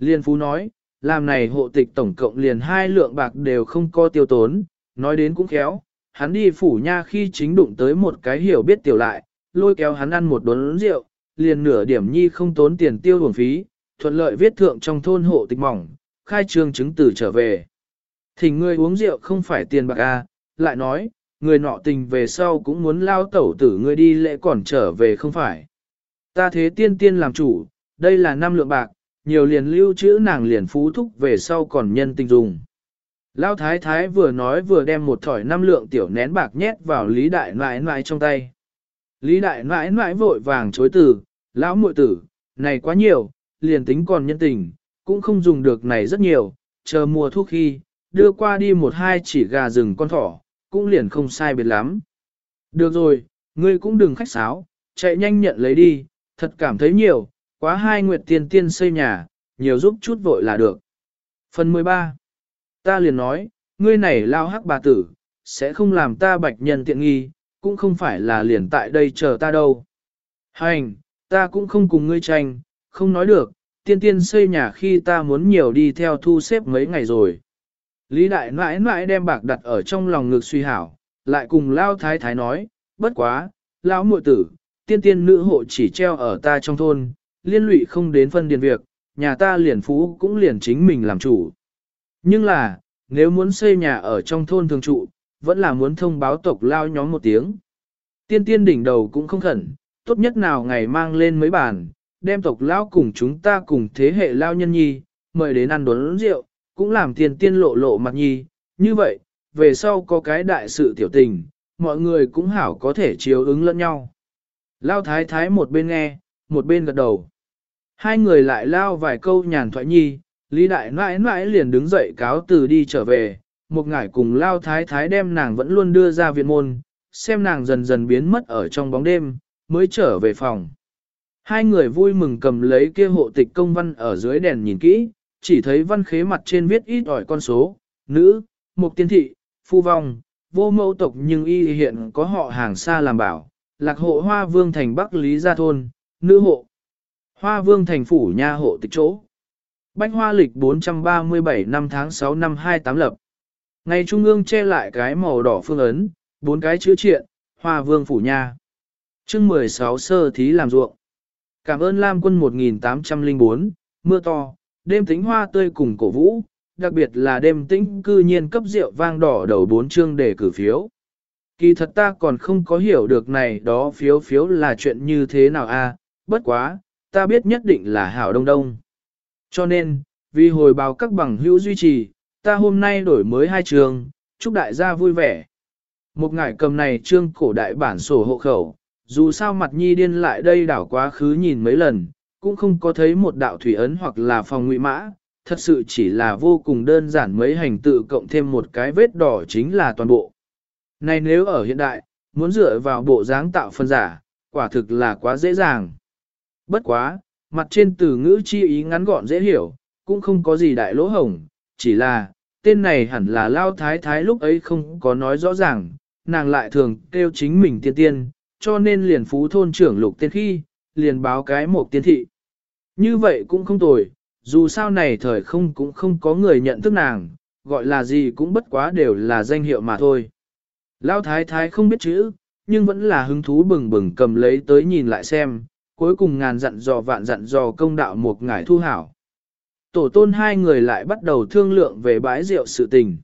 Liên Phú nói, làm này hộ tịch tổng cộng liền hai lượng bạc đều không có tiêu tốn, nói đến cũng khéo, hắn đi phủ nha khi chính đụng tới một cái hiểu biết tiểu lại, lôi kéo hắn ăn một đốn rượu, liền nửa điểm nhi không tốn tiền tiêu buồn phí, thuận lợi viết thượng trong thôn hộ tịch mỏng, khai trương chứng từ trở về. Thỉnh ngươi uống rượu không phải tiền bạc a, à, lại nói, người nọ tình về sau cũng muốn lao tẩu tử ngươi đi lễ còn trở về không phải. Ta thế tiên tiên làm chủ, đây là năm lượng bạc, nhiều liền lưu trữ nàng liền phú thúc về sau còn nhân tình dùng. Lao thái thái vừa nói vừa đem một thỏi năm lượng tiểu nén bạc nhét vào lý đại nãi nãi trong tay. Lý đại nãi nãi vội vàng chối từ, lão muội tử, này quá nhiều, liền tính còn nhân tình, cũng không dùng được này rất nhiều, chờ mùa thuốc khi, đưa qua đi một hai chỉ gà rừng con thỏ, cũng liền không sai biệt lắm. Được rồi, ngươi cũng đừng khách sáo, chạy nhanh nhận lấy đi, thật cảm thấy nhiều, quá hai nguyệt tiên tiên xây nhà, nhiều giúp chút vội là được. Phần 13 Ta liền nói, ngươi này lao hắc bà tử, sẽ không làm ta bạch nhân tiện nghi, cũng không phải là liền tại đây chờ ta đâu. Hành, ta cũng không cùng ngươi tranh, không nói được, tiên tiên xây nhà khi ta muốn nhiều đi theo thu xếp mấy ngày rồi. Lý đại mãi mãi đem bạc đặt ở trong lòng ngực suy hảo, lại cùng lao thái thái nói, bất quá, lão muội tử, tiên tiên nữ hộ chỉ treo ở ta trong thôn, liên lụy không đến phân điền việc, nhà ta liền phú cũng liền chính mình làm chủ. Nhưng là, nếu muốn xây nhà ở trong thôn thường trụ, vẫn là muốn thông báo tộc lao nhóm một tiếng. Tiên tiên đỉnh đầu cũng không khẩn, tốt nhất nào ngày mang lên mấy bàn, đem tộc lao cùng chúng ta cùng thế hệ lao nhân nhi, mời đến ăn đốn rượu, cũng làm tiên tiên lộ lộ mặt nhi. Như vậy, về sau có cái đại sự tiểu tình, mọi người cũng hảo có thể chiếu ứng lẫn nhau. Lao thái thái một bên nghe, một bên gật đầu. Hai người lại lao vài câu nhàn thoại nhi, Lý Đại mãi mãi liền đứng dậy cáo từ đi trở về, một ngải cùng lao thái thái đem nàng vẫn luôn đưa ra viện môn, xem nàng dần dần biến mất ở trong bóng đêm, mới trở về phòng. Hai người vui mừng cầm lấy kia hộ tịch công văn ở dưới đèn nhìn kỹ, chỉ thấy văn khế mặt trên viết ít ỏi con số, nữ, mục tiên thị, phu vong, vô mẫu tộc nhưng y hiện có họ hàng xa làm bảo, lạc hộ hoa vương thành bắc lý gia thôn, nữ hộ. Hoa vương thành phủ nha hộ tịch chỗ. Bách hoa lịch 437 năm tháng 6 năm 28 lập. Ngày trung ương che lại cái màu đỏ phương ấn, bốn cái chữ triện, hoa vương phủ nha. chương 16 sơ thí làm ruộng. Cảm ơn Lam quân 1804, mưa to, đêm tính hoa tươi cùng cổ vũ, đặc biệt là đêm tĩnh cư nhiên cấp rượu vang đỏ đầu bốn chương để cử phiếu. Kỳ thật ta còn không có hiểu được này đó phiếu phiếu là chuyện như thế nào a bất quá, ta biết nhất định là hảo đông đông. Cho nên, vì hồi báo các bằng hữu duy trì, ta hôm nay đổi mới hai trường, chúc đại gia vui vẻ. Một ngải cầm này trương cổ đại bản sổ hộ khẩu, dù sao mặt nhi điên lại đây đảo quá khứ nhìn mấy lần, cũng không có thấy một đạo thủy ấn hoặc là phòng ngụy mã, thật sự chỉ là vô cùng đơn giản mấy hành tự cộng thêm một cái vết đỏ chính là toàn bộ. Này nếu ở hiện đại, muốn dựa vào bộ dáng tạo phân giả, quả thực là quá dễ dàng. Bất quá, mặt trên từ ngữ chi ý ngắn gọn dễ hiểu, cũng không có gì đại lỗ hổng, chỉ là, tên này hẳn là lao thái thái lúc ấy không có nói rõ ràng, nàng lại thường kêu chính mình tiên tiên, cho nên liền phú thôn trưởng lục tiên khi, liền báo cái một tiên thị. Như vậy cũng không tồi, dù sao này thời không cũng không có người nhận thức nàng, gọi là gì cũng bất quá đều là danh hiệu mà thôi. Lão thái thái không biết chữ, nhưng vẫn là hứng thú bừng bừng cầm lấy tới nhìn lại xem, cuối cùng ngàn dặn dò vạn dặn dò công đạo một ngải thu hảo. Tổ tôn hai người lại bắt đầu thương lượng về bãi rượu sự tình.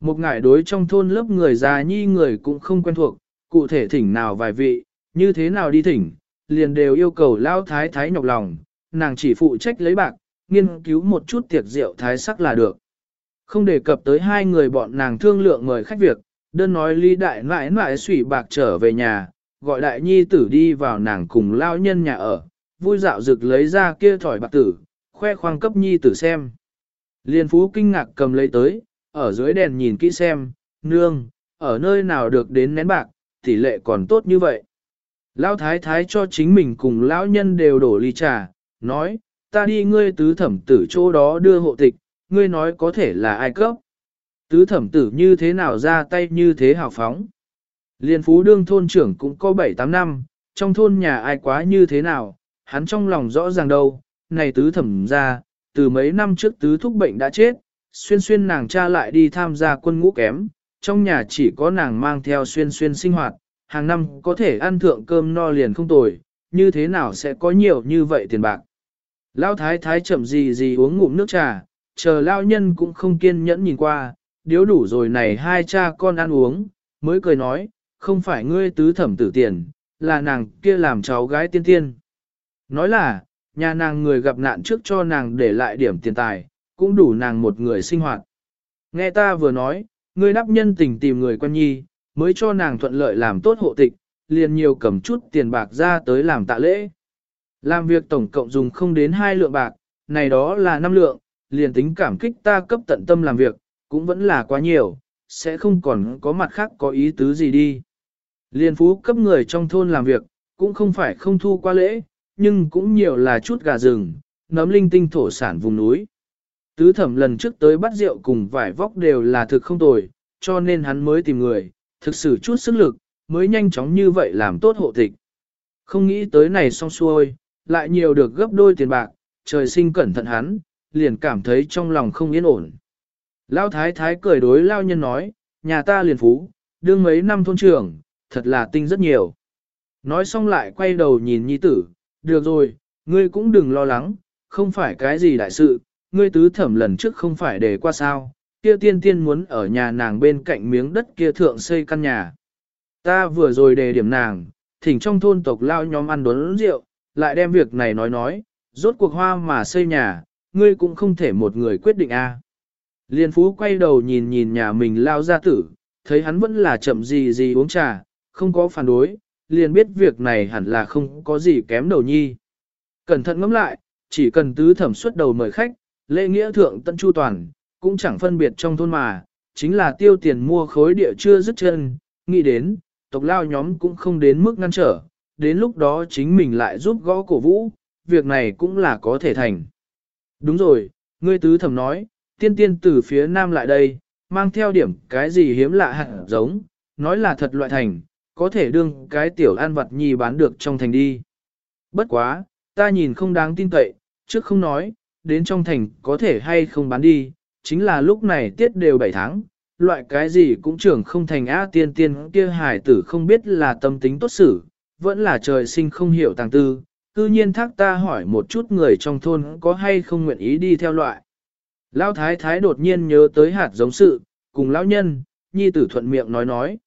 Một ngải đối trong thôn lớp người già nhi người cũng không quen thuộc, cụ thể thỉnh nào vài vị, như thế nào đi thỉnh, liền đều yêu cầu lao thái thái nhọc lòng, nàng chỉ phụ trách lấy bạc, nghiên cứu một chút tiệc rượu thái sắc là được. Không đề cập tới hai người bọn nàng thương lượng mời khách việc, đơn nói ly đại nãi nãi sủy bạc trở về nhà, gọi đại nhi tử đi vào nàng cùng lao nhân nhà ở, vui dạo rực lấy ra kia thỏi bạc tử, khoe khoang cấp nhi tử xem. Liên phú kinh ngạc cầm lấy tới, ở dưới đèn nhìn kỹ xem, nương, ở nơi nào được đến nén bạc, tỷ lệ còn tốt như vậy. Lão thái thái cho chính mình cùng lão nhân đều đổ ly trà, nói, ta đi ngươi tứ thẩm tử chỗ đó đưa hộ tịch, ngươi nói có thể là ai cấp. Tứ thẩm tử như thế nào ra tay như thế hào phóng. Liên phú đương thôn trưởng cũng có 7-8 năm, trong thôn nhà ai quá như thế nào, hắn trong lòng rõ ràng đâu, này tứ thẩm ra, từ mấy năm trước tứ thúc bệnh đã chết, xuyên xuyên nàng cha lại đi tham gia quân ngũ kém, trong nhà chỉ có nàng mang theo xuyên xuyên sinh hoạt, hàng năm có thể ăn thượng cơm no liền không tồi, như thế nào sẽ có nhiều như vậy tiền bạc. Lão thái thái chậm gì gì uống ngụm nước trà, chờ lao nhân cũng không kiên nhẫn nhìn qua, điếu đủ rồi này hai cha con ăn uống, mới cười nói, không phải ngươi tứ thẩm tử tiền, là nàng kia làm cháu gái tiên tiên. Nói là, nhà nàng người gặp nạn trước cho nàng để lại điểm tiền tài, cũng đủ nàng một người sinh hoạt. Nghe ta vừa nói, ngươi đáp nhân tình tìm người quen nhi, mới cho nàng thuận lợi làm tốt hộ tịch, liền nhiều cầm chút tiền bạc ra tới làm tạ lễ. Làm việc tổng cộng dùng không đến hai lượng bạc, này đó là năm lượng, liền tính cảm kích ta cấp tận tâm làm việc, cũng vẫn là quá nhiều, sẽ không còn có mặt khác có ý tứ gì đi. Liên phú cấp người trong thôn làm việc, cũng không phải không thu qua lễ, nhưng cũng nhiều là chút gà rừng, nấm linh tinh thổ sản vùng núi. Tứ thẩm lần trước tới bắt rượu cùng vải vóc đều là thực không tồi, cho nên hắn mới tìm người, thực sự chút sức lực, mới nhanh chóng như vậy làm tốt hộ tịch. Không nghĩ tới này xong xuôi, lại nhiều được gấp đôi tiền bạc, trời sinh cẩn thận hắn, liền cảm thấy trong lòng không yên ổn. Lao thái thái cười đối lao nhân nói, nhà ta liền phú, đương mấy năm thôn trưởng, thật là tinh rất nhiều. Nói xong lại quay đầu nhìn nhi tử, được rồi, ngươi cũng đừng lo lắng, không phải cái gì đại sự, ngươi tứ thẩm lần trước không phải để qua sao, kia tiên tiên muốn ở nhà nàng bên cạnh miếng đất kia thượng xây căn nhà. Ta vừa rồi đề điểm nàng, thỉnh trong thôn tộc lao nhóm ăn đốn rượu, lại đem việc này nói nói, rốt cuộc hoa mà xây nhà, ngươi cũng không thể một người quyết định a. Liên phú quay đầu nhìn nhìn nhà mình lao ra tử, thấy hắn vẫn là chậm gì gì uống trà, không có phản đối, liền biết việc này hẳn là không có gì kém đầu nhi. Cẩn thận ngẫm lại, chỉ cần tứ thẩm xuất đầu mời khách, lễ nghĩa thượng tân chu toàn, cũng chẳng phân biệt trong thôn mà, chính là tiêu tiền mua khối địa chưa dứt chân, nghĩ đến, tộc lao nhóm cũng không đến mức ngăn trở, đến lúc đó chính mình lại giúp gõ cổ vũ, việc này cũng là có thể thành. Đúng rồi, ngươi tứ thẩm nói, tiên tiên từ phía nam lại đây, mang theo điểm cái gì hiếm lạ hẳn giống, nói là thật loại thành, có thể đương cái tiểu an vật nhi bán được trong thành đi. Bất quá, ta nhìn không đáng tin cậy, trước không nói, đến trong thành có thể hay không bán đi, chính là lúc này tiết đều 7 tháng, loại cái gì cũng trưởng không thành á tiên tiên kia hải tử không biết là tâm tính tốt xử, vẫn là trời sinh không hiểu tàng tư, cư nhiên thác ta hỏi một chút người trong thôn có hay không nguyện ý đi theo loại. Lão thái thái đột nhiên nhớ tới hạt giống sự, cùng lão nhân, nhi tử thuận miệng nói nói.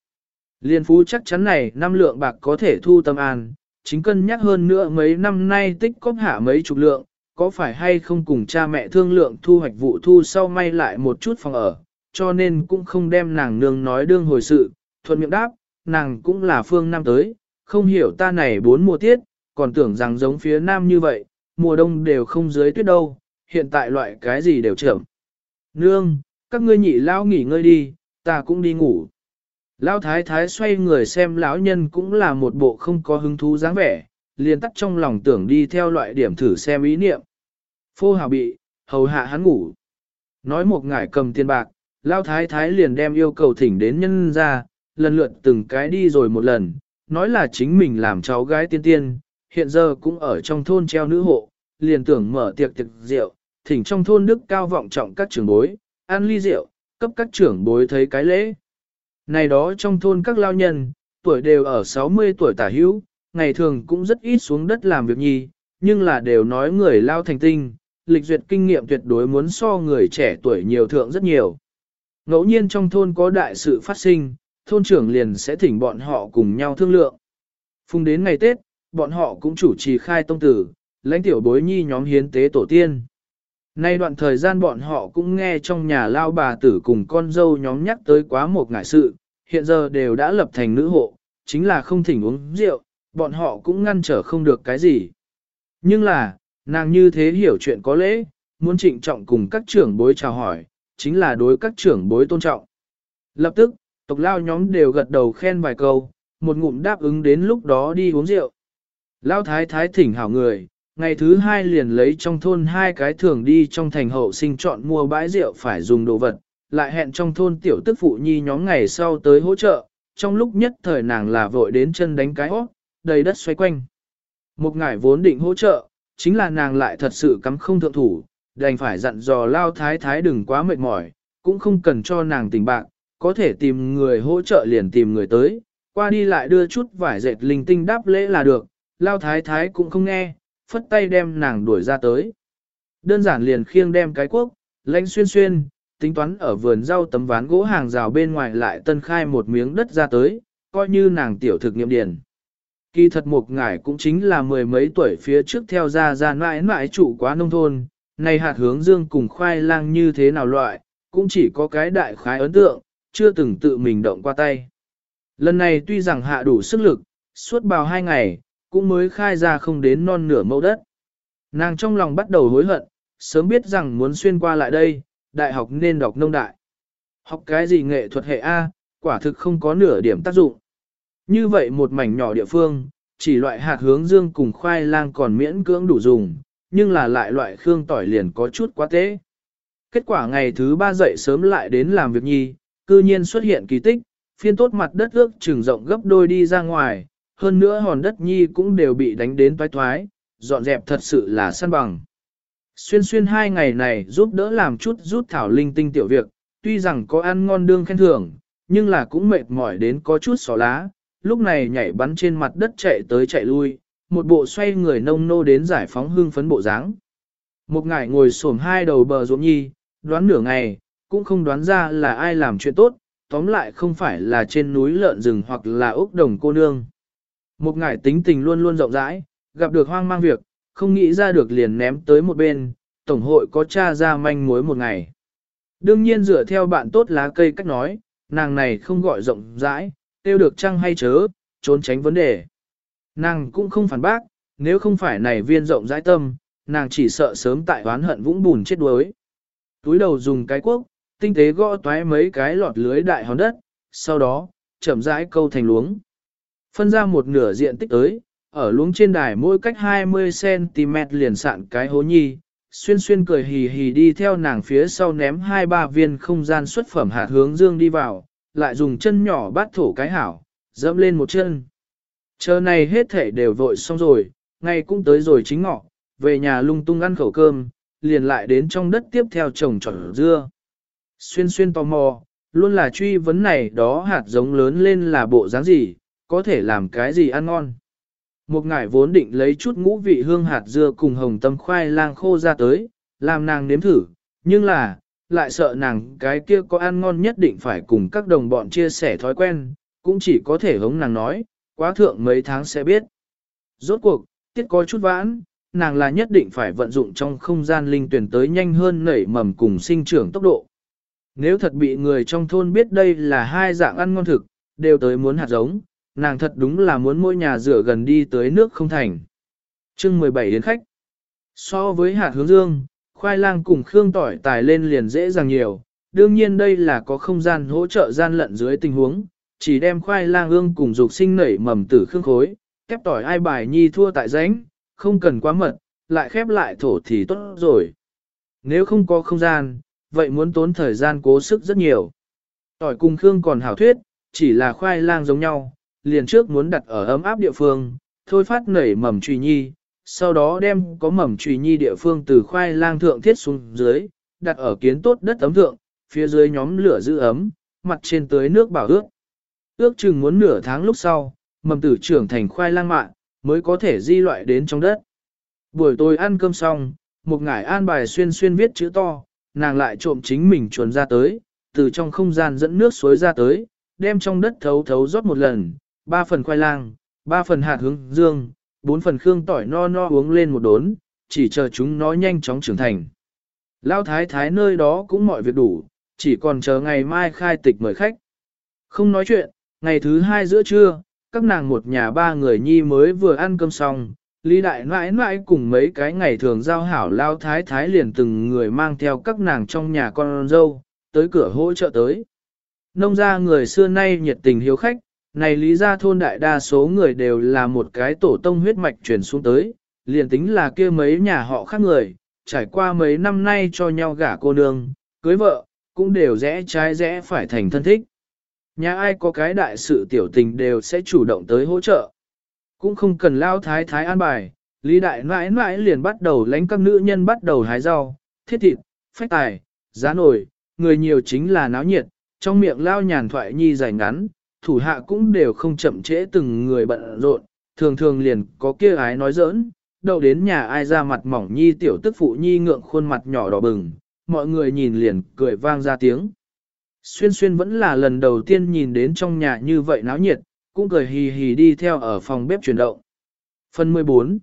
Liên phú chắc chắn này năm lượng bạc có thể thu tâm an, chính cân nhắc hơn nữa mấy năm nay tích cóp hạ mấy chục lượng, có phải hay không cùng cha mẹ thương lượng thu hoạch vụ thu sau may lại một chút phòng ở, cho nên cũng không đem nàng nương nói đương hồi sự, thuận miệng đáp, nàng cũng là phương nam tới, không hiểu ta này bốn mùa tiết, còn tưởng rằng giống phía nam như vậy, mùa đông đều không dưới tuyết đâu, hiện tại loại cái gì đều chậm. Nương, các ngươi nhị lao nghỉ ngơi đi, ta cũng đi ngủ. Lão thái thái xoay người xem lão nhân cũng là một bộ không có hứng thú dáng vẻ, liền tắt trong lòng tưởng đi theo loại điểm thử xem ý niệm. Phô hào bị, hầu hạ hắn ngủ. Nói một ngải cầm tiền bạc, Lão thái thái liền đem yêu cầu thỉnh đến nhân ra, lần lượt từng cái đi rồi một lần, nói là chính mình làm cháu gái tiên tiên, hiện giờ cũng ở trong thôn treo nữ hộ, liền tưởng mở tiệc tiệc rượu, thỉnh trong thôn đức cao vọng trọng các trưởng bối, ăn ly rượu, cấp các trưởng bối thấy cái lễ. Này đó trong thôn các lao nhân, tuổi đều ở 60 tuổi tả hữu, ngày thường cũng rất ít xuống đất làm việc nhi, nhưng là đều nói người lao thành tinh, lịch duyệt kinh nghiệm tuyệt đối muốn so người trẻ tuổi nhiều thượng rất nhiều. Ngẫu nhiên trong thôn có đại sự phát sinh, thôn trưởng liền sẽ thỉnh bọn họ cùng nhau thương lượng. Phùng đến ngày Tết, bọn họ cũng chủ trì khai tông tử, lãnh tiểu bối nhi nhóm hiến tế tổ tiên. Nay đoạn thời gian bọn họ cũng nghe trong nhà lao bà tử cùng con dâu nhóm nhắc tới quá một ngại sự, hiện giờ đều đã lập thành nữ hộ, chính là không thỉnh uống rượu, bọn họ cũng ngăn trở không được cái gì. Nhưng là, nàng như thế hiểu chuyện có lễ, muốn trịnh trọng cùng các trưởng bối chào hỏi, chính là đối các trưởng bối tôn trọng. Lập tức, tộc lao nhóm đều gật đầu khen vài câu, một ngụm đáp ứng đến lúc đó đi uống rượu. Lao thái thái thỉnh hảo người, ngày thứ hai liền lấy trong thôn hai cái thường đi trong thành hậu sinh chọn mua bãi rượu phải dùng đồ vật, lại hẹn trong thôn tiểu tức phụ nhi nhóm ngày sau tới hỗ trợ, trong lúc nhất thời nàng là vội đến chân đánh cái hót, đầy đất xoay quanh. Một ngải vốn định hỗ trợ, chính là nàng lại thật sự cắm không thượng thủ, đành phải dặn dò lao thái thái đừng quá mệt mỏi, cũng không cần cho nàng tình bạn có thể tìm người hỗ trợ liền tìm người tới, qua đi lại đưa chút vải dệt linh tinh đáp lễ là được, lao thái thái cũng không nghe, phất tay đem nàng đuổi ra tới. Đơn giản liền khiêng đem cái quốc, lãnh xuyên xuyên, tính toán ở vườn rau tấm ván gỗ hàng rào bên ngoài lại tân khai một miếng đất ra tới, coi như nàng tiểu thực nghiệm điển. Kỳ thật một ngải cũng chính là mười mấy tuổi phía trước theo ra ra mãi mãi chủ quá nông thôn, này hạt hướng dương cùng khoai lang như thế nào loại, cũng chỉ có cái đại khái ấn tượng, chưa từng tự mình động qua tay. Lần này tuy rằng hạ đủ sức lực, suốt bào hai ngày, cũng mới khai ra không đến non nửa mẫu đất. Nàng trong lòng bắt đầu hối hận, sớm biết rằng muốn xuyên qua lại đây, đại học nên đọc nông đại. Học cái gì nghệ thuật hệ A, quả thực không có nửa điểm tác dụng. Như vậy một mảnh nhỏ địa phương, chỉ loại hạt hướng dương cùng khoai lang còn miễn cưỡng đủ dùng, nhưng là lại loại khương tỏi liền có chút quá tế. Kết quả ngày thứ ba dậy sớm lại đến làm việc nhi, cư nhiên xuất hiện kỳ tích, phiên tốt mặt đất ước trừng rộng gấp đôi đi ra ngoài, hơn nữa hòn đất nhi cũng đều bị đánh đến toái thoái, dọn dẹp thật sự là săn bằng. Xuyên xuyên hai ngày này giúp đỡ làm chút rút thảo linh tinh tiểu việc, tuy rằng có ăn ngon đương khen thưởng, nhưng là cũng mệt mỏi đến có chút xỏ lá, lúc này nhảy bắn trên mặt đất chạy tới chạy lui, một bộ xoay người nông nô đến giải phóng hương phấn bộ dáng. Một ngải ngồi xổm hai đầu bờ ruộng nhi, đoán nửa ngày, cũng không đoán ra là ai làm chuyện tốt, tóm lại không phải là trên núi lợn rừng hoặc là ốc đồng cô nương. Một ngải tính tình luôn luôn rộng rãi, gặp được hoang mang việc, không nghĩ ra được liền ném tới một bên, tổng hội có cha ra manh mối một ngày. Đương nhiên dựa theo bạn tốt lá cây cách nói, nàng này không gọi rộng rãi, tiêu được chăng hay chớ, trốn tránh vấn đề. Nàng cũng không phản bác, nếu không phải này viên rộng rãi tâm, nàng chỉ sợ sớm tại oán hận vũng bùn chết đuối. Túi đầu dùng cái cuốc, tinh tế gõ toái mấy cái lọt lưới đại hòn đất, sau đó, chậm rãi câu thành luống. Phân ra một nửa diện tích tới, ở luống trên đài mỗi cách 20cm liền sạn cái hố nhi, xuyên xuyên cười hì hì đi theo nàng phía sau ném hai ba viên không gian xuất phẩm hạt hướng dương đi vào, lại dùng chân nhỏ bắt thổ cái hảo, dẫm lên một chân. Chờ này hết thể đều vội xong rồi, ngày cũng tới rồi chính ngọ, về nhà lung tung ăn khẩu cơm, liền lại đến trong đất tiếp theo trồng trọt dưa. Xuyên xuyên tò mò, luôn là truy vấn này đó hạt giống lớn lên là bộ dáng gì, có thể làm cái gì ăn ngon. Một ngải vốn định lấy chút ngũ vị hương hạt dưa cùng hồng tâm khoai lang khô ra tới, làm nàng nếm thử, nhưng là, lại sợ nàng cái kia có ăn ngon nhất định phải cùng các đồng bọn chia sẻ thói quen, cũng chỉ có thể hống nàng nói, quá thượng mấy tháng sẽ biết. Rốt cuộc, tiết có chút vãn, nàng là nhất định phải vận dụng trong không gian linh tuyển tới nhanh hơn nảy mầm cùng sinh trưởng tốc độ. Nếu thật bị người trong thôn biết đây là hai dạng ăn ngon thực, đều tới muốn hạt giống, nàng thật đúng là muốn mỗi nhà rửa gần đi tới nước không thành. chương 17 đến khách. So với hạt hướng dương, khoai lang cùng khương tỏi tài lên liền dễ dàng nhiều, đương nhiên đây là có không gian hỗ trợ gian lận dưới tình huống, chỉ đem khoai lang ương cùng dục sinh nảy mầm tử khương khối, kép tỏi ai bài nhi thua tại ránh, không cần quá mật, lại khép lại thổ thì tốt rồi. Nếu không có không gian, vậy muốn tốn thời gian cố sức rất nhiều. Tỏi cùng Khương còn hảo thuyết, chỉ là khoai lang giống nhau, liền trước muốn đặt ở ấm áp địa phương, thôi phát nảy mầm trùy nhi, sau đó đem có mầm trùy nhi địa phương từ khoai lang thượng thiết xuống dưới, đặt ở kiến tốt đất ấm thượng, phía dưới nhóm lửa giữ ấm, mặt trên tới nước bảo ước. Ước chừng muốn nửa tháng lúc sau, mầm tử trưởng thành khoai lang mạng, mới có thể di loại đến trong đất. Buổi tối ăn cơm xong, một ngải an bài xuyên xuyên viết chữ to, nàng lại trộm chính mình chuồn ra tới, từ trong không gian dẫn nước suối ra tới, đem trong đất thấu thấu rót một lần, ba phần khoai lang, ba phần hạt hướng dương, bốn phần khương tỏi no no uống lên một đốn, chỉ chờ chúng nó nhanh chóng trưởng thành. Lao thái thái nơi đó cũng mọi việc đủ, chỉ còn chờ ngày mai khai tịch mời khách. Không nói chuyện, ngày thứ hai giữa trưa, các nàng một nhà ba người nhi mới vừa ăn cơm xong, Lý Đại mãi mãi cùng mấy cái ngày thường giao hảo lao thái thái liền từng người mang theo các nàng trong nhà con dâu, tới cửa hỗ trợ tới. Nông gia người xưa nay nhiệt tình hiếu khách, này lý gia thôn đại đa số người đều là một cái tổ tông huyết mạch truyền xuống tới, liền tính là kia mấy nhà họ khác người, trải qua mấy năm nay cho nhau gả cô nương, cưới vợ, cũng đều rẽ trái rẽ phải thành thân thích. Nhà ai có cái đại sự tiểu tình đều sẽ chủ động tới hỗ trợ. Cũng không cần lao thái thái an bài, Lý đại mãi mãi liền bắt đầu lánh các nữ nhân bắt đầu hái rau, thiết thịt, phách tài, giá nổi, người nhiều chính là náo nhiệt, trong miệng lao nhàn thoại nhi dài ngắn, thủ hạ cũng đều không chậm trễ từng người bận rộn, thường thường liền có kia ái nói giỡn, đâu đến nhà ai ra mặt mỏng nhi tiểu tức phụ nhi ngượng khuôn mặt nhỏ đỏ bừng, mọi người nhìn liền cười vang ra tiếng. Xuyên xuyên vẫn là lần đầu tiên nhìn đến trong nhà như vậy náo nhiệt, cũng cười hì hì đi theo ở phòng bếp chuyển động. Phần 14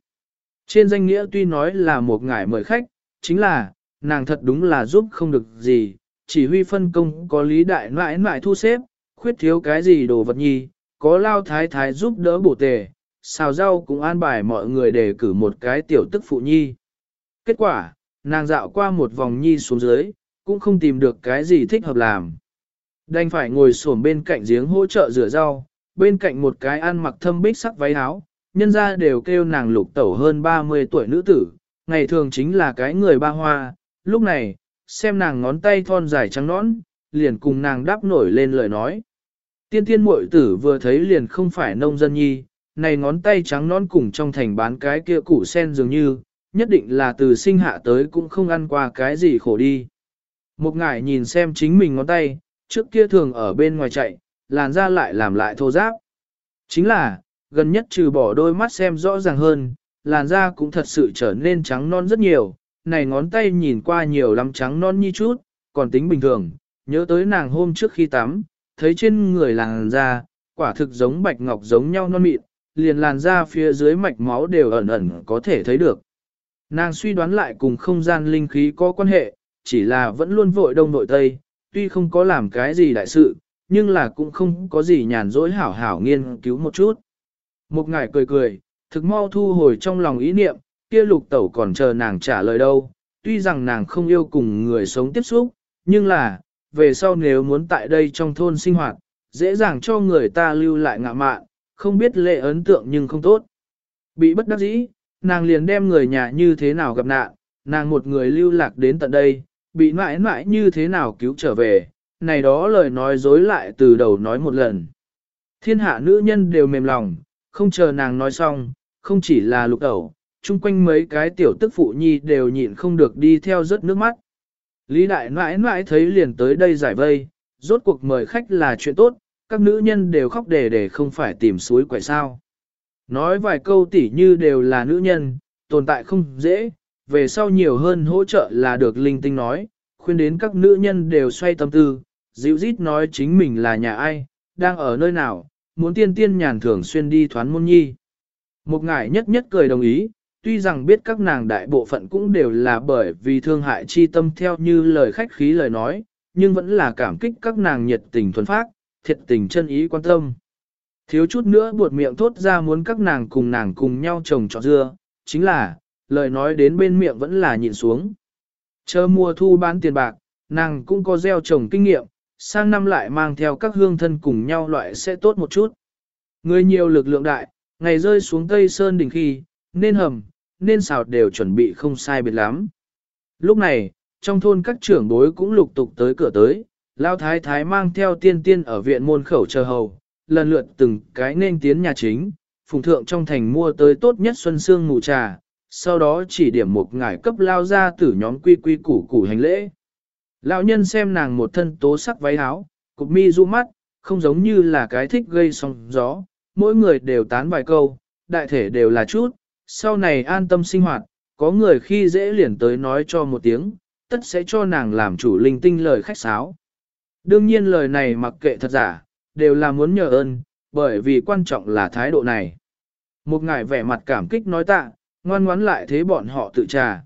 Trên danh nghĩa tuy nói là một ngải mời khách, chính là, nàng thật đúng là giúp không được gì, chỉ huy phân công có lý đại nãi nãi thu xếp, khuyết thiếu cái gì đồ vật nhi, có lao thái thái giúp đỡ bổ tề, xào rau cũng an bài mọi người để cử một cái tiểu tức phụ nhi. Kết quả, nàng dạo qua một vòng nhi xuống dưới, cũng không tìm được cái gì thích hợp làm. Đành phải ngồi xổm bên cạnh giếng hỗ trợ rửa rau, bên cạnh một cái ăn mặc thâm bích sắc váy áo, nhân ra đều kêu nàng lục tẩu hơn 30 tuổi nữ tử, ngày thường chính là cái người ba hoa, lúc này, xem nàng ngón tay thon dài trắng nõn, liền cùng nàng đáp nổi lên lời nói. Tiên tiên muội tử vừa thấy liền không phải nông dân nhi, này ngón tay trắng non cùng trong thành bán cái kia củ sen dường như, nhất định là từ sinh hạ tới cũng không ăn qua cái gì khổ đi. Một ngải nhìn xem chính mình ngón tay, trước kia thường ở bên ngoài chạy, làn da lại làm lại thô ráp. Chính là, gần nhất trừ bỏ đôi mắt xem rõ ràng hơn, làn da cũng thật sự trở nên trắng non rất nhiều, này ngón tay nhìn qua nhiều lắm trắng non như chút, còn tính bình thường, nhớ tới nàng hôm trước khi tắm, thấy trên người làn da, quả thực giống bạch ngọc giống nhau non mịn, liền làn da phía dưới mạch máu đều ẩn ẩn có thể thấy được. Nàng suy đoán lại cùng không gian linh khí có quan hệ, chỉ là vẫn luôn vội đông nội tây, tuy không có làm cái gì đại sự, nhưng là cũng không có gì nhàn rỗi hảo hảo nghiên cứu một chút. Một ngải cười cười, thực mau thu hồi trong lòng ý niệm, kia lục tẩu còn chờ nàng trả lời đâu, tuy rằng nàng không yêu cùng người sống tiếp xúc, nhưng là, về sau nếu muốn tại đây trong thôn sinh hoạt, dễ dàng cho người ta lưu lại ngạ mạn, không biết lệ ấn tượng nhưng không tốt. Bị bất đắc dĩ, nàng liền đem người nhà như thế nào gặp nạn, nàng một người lưu lạc đến tận đây, bị mãi mãi như thế nào cứu trở về, này đó lời nói dối lại từ đầu nói một lần. Thiên hạ nữ nhân đều mềm lòng, không chờ nàng nói xong, không chỉ là lục ẩu, chung quanh mấy cái tiểu tức phụ nhi đều nhịn không được đi theo rớt nước mắt. Lý đại mãi mãi thấy liền tới đây giải vây, rốt cuộc mời khách là chuyện tốt, các nữ nhân đều khóc để để không phải tìm suối quậy sao. Nói vài câu tỉ như đều là nữ nhân, tồn tại không dễ, về sau nhiều hơn hỗ trợ là được linh tinh nói, khuyên đến các nữ nhân đều xoay tâm tư, dịu dít nói chính mình là nhà ai, đang ở nơi nào, muốn tiên tiên nhàn thường xuyên đi thoán môn nhi. Một ngải nhất nhất cười đồng ý, tuy rằng biết các nàng đại bộ phận cũng đều là bởi vì thương hại chi tâm theo như lời khách khí lời nói, nhưng vẫn là cảm kích các nàng nhiệt tình thuần phát, thiệt tình chân ý quan tâm. Thiếu chút nữa buột miệng thốt ra muốn các nàng cùng nàng cùng nhau trồng trọt dưa, chính là, lời nói đến bên miệng vẫn là nhịn xuống. Chờ mùa thu bán tiền bạc, nàng cũng có gieo trồng kinh nghiệm, sang năm lại mang theo các hương thân cùng nhau loại sẽ tốt một chút. Người nhiều lực lượng đại, ngày rơi xuống Tây Sơn đỉnh khi, nên hầm, nên xào đều chuẩn bị không sai biệt lắm. Lúc này, trong thôn các trưởng bối cũng lục tục tới cửa tới, Lao Thái Thái mang theo tiên tiên ở viện môn khẩu chờ hầu, lần lượt từng cái nên tiến nhà chính, phùng thượng trong thành mua tới tốt nhất xuân sương ngủ trà, sau đó chỉ điểm một ngải cấp lao ra tử nhóm quy quy củ củ hành lễ. Lão nhân xem nàng một thân tố sắc váy áo, cục mi du mắt, không giống như là cái thích gây sóng gió, mỗi người đều tán vài câu, đại thể đều là chút, sau này an tâm sinh hoạt, có người khi dễ liền tới nói cho một tiếng, tất sẽ cho nàng làm chủ linh tinh lời khách sáo. Đương nhiên lời này mặc kệ thật giả, đều là muốn nhờ ơn, bởi vì quan trọng là thái độ này. Một ngài vẻ mặt cảm kích nói tạ, ngoan ngoãn lại thế bọn họ tự trà.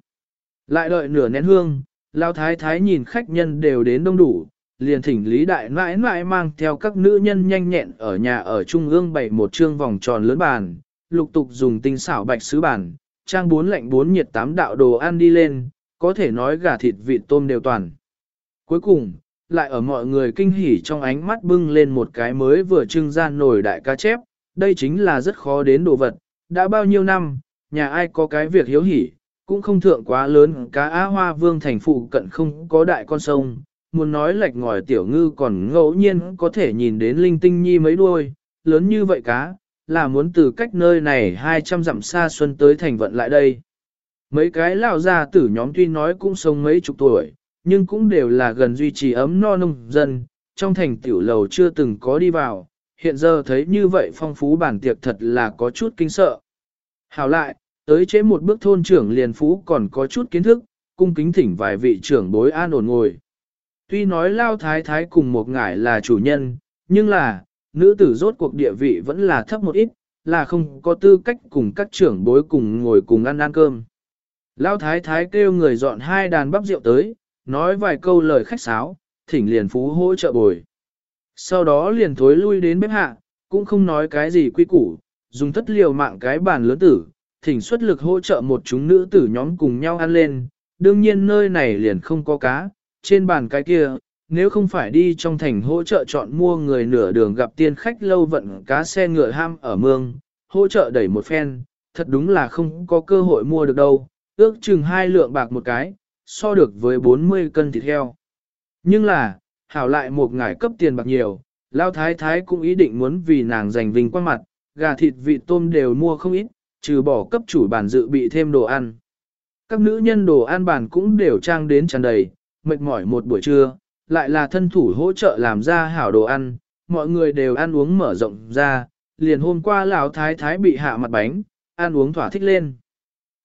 Lại đợi nửa nén hương, lao thái thái nhìn khách nhân đều đến đông đủ, liền thỉnh Lý Đại mãi mãi mang theo các nữ nhân nhanh nhẹn ở nhà ở trung ương bày một trương vòng tròn lớn bàn, lục tục dùng tinh xảo bạch sứ bản, trang bốn lạnh bốn nhiệt tám đạo đồ ăn đi lên, có thể nói gà thịt vịt tôm đều toàn. Cuối cùng, lại ở mọi người kinh hỉ trong ánh mắt bưng lên một cái mới vừa trưng ra nổi đại cá chép, đây chính là rất khó đến đồ vật, đã bao nhiêu năm, nhà ai có cái việc hiếu hỉ, cũng không thượng quá lớn cá á hoa vương thành phụ cận không có đại con sông, muốn nói lệch ngòi tiểu ngư còn ngẫu nhiên có thể nhìn đến linh tinh nhi mấy đuôi, lớn như vậy cá, là muốn từ cách nơi này 200 dặm xa xuân tới thành vận lại đây. Mấy cái lão gia tử nhóm tuy nói cũng sống mấy chục tuổi, nhưng cũng đều là gần duy trì ấm no nông dân, trong thành tiểu lầu chưa từng có đi vào, hiện giờ thấy như vậy phong phú bản tiệc thật là có chút kinh sợ. Hảo lại, tới chế một bước thôn trưởng liền phú còn có chút kiến thức, cung kính thỉnh vài vị trưởng bối an ổn ngồi. Tuy nói lao thái thái cùng một ngải là chủ nhân, nhưng là, nữ tử rốt cuộc địa vị vẫn là thấp một ít, là không có tư cách cùng các trưởng bối cùng ngồi cùng ăn ăn cơm. Lão thái thái kêu người dọn hai đàn bắp rượu tới, nói vài câu lời khách sáo, thỉnh liền phú hỗ trợ bồi. Sau đó liền thối lui đến bếp hạ, cũng không nói cái gì quy củ, dùng thất liều mạng cái bàn lớn tử, thỉnh xuất lực hỗ trợ một chúng nữ tử nhóm cùng nhau ăn lên, đương nhiên nơi này liền không có cá, trên bàn cái kia, nếu không phải đi trong thành hỗ trợ chọn mua người nửa đường gặp tiên khách lâu vận cá xe ngựa ham ở mương, hỗ trợ đẩy một phen, thật đúng là không có cơ hội mua được đâu, ước chừng hai lượng bạc một cái, so được với 40 cân thịt heo. Nhưng là, hảo lại một ngải cấp tiền bạc nhiều, lao thái thái cũng ý định muốn vì nàng giành vinh quang mặt, gà thịt vị tôm đều mua không ít, trừ bỏ cấp chủ bản dự bị thêm đồ ăn. Các nữ nhân đồ ăn bản cũng đều trang đến tràn đầy, mệt mỏi một buổi trưa, lại là thân thủ hỗ trợ làm ra hảo đồ ăn, mọi người đều ăn uống mở rộng ra, liền hôm qua lão thái thái bị hạ mặt bánh, ăn uống thỏa thích lên.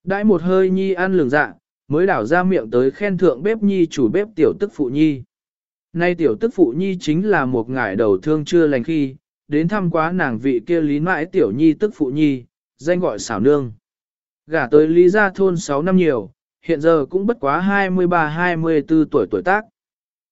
Đãi một hơi nhi ăn lường dạ, mới đảo ra miệng tới khen thượng bếp nhi chủ bếp tiểu tức phụ nhi. Nay tiểu tức phụ nhi chính là một ngải đầu thương chưa lành khi, đến thăm quá nàng vị kia lý mãi tiểu nhi tức phụ nhi, danh gọi xảo nương. Gả tới lý gia thôn 6 năm nhiều, hiện giờ cũng bất quá 23-24 tuổi tuổi tác.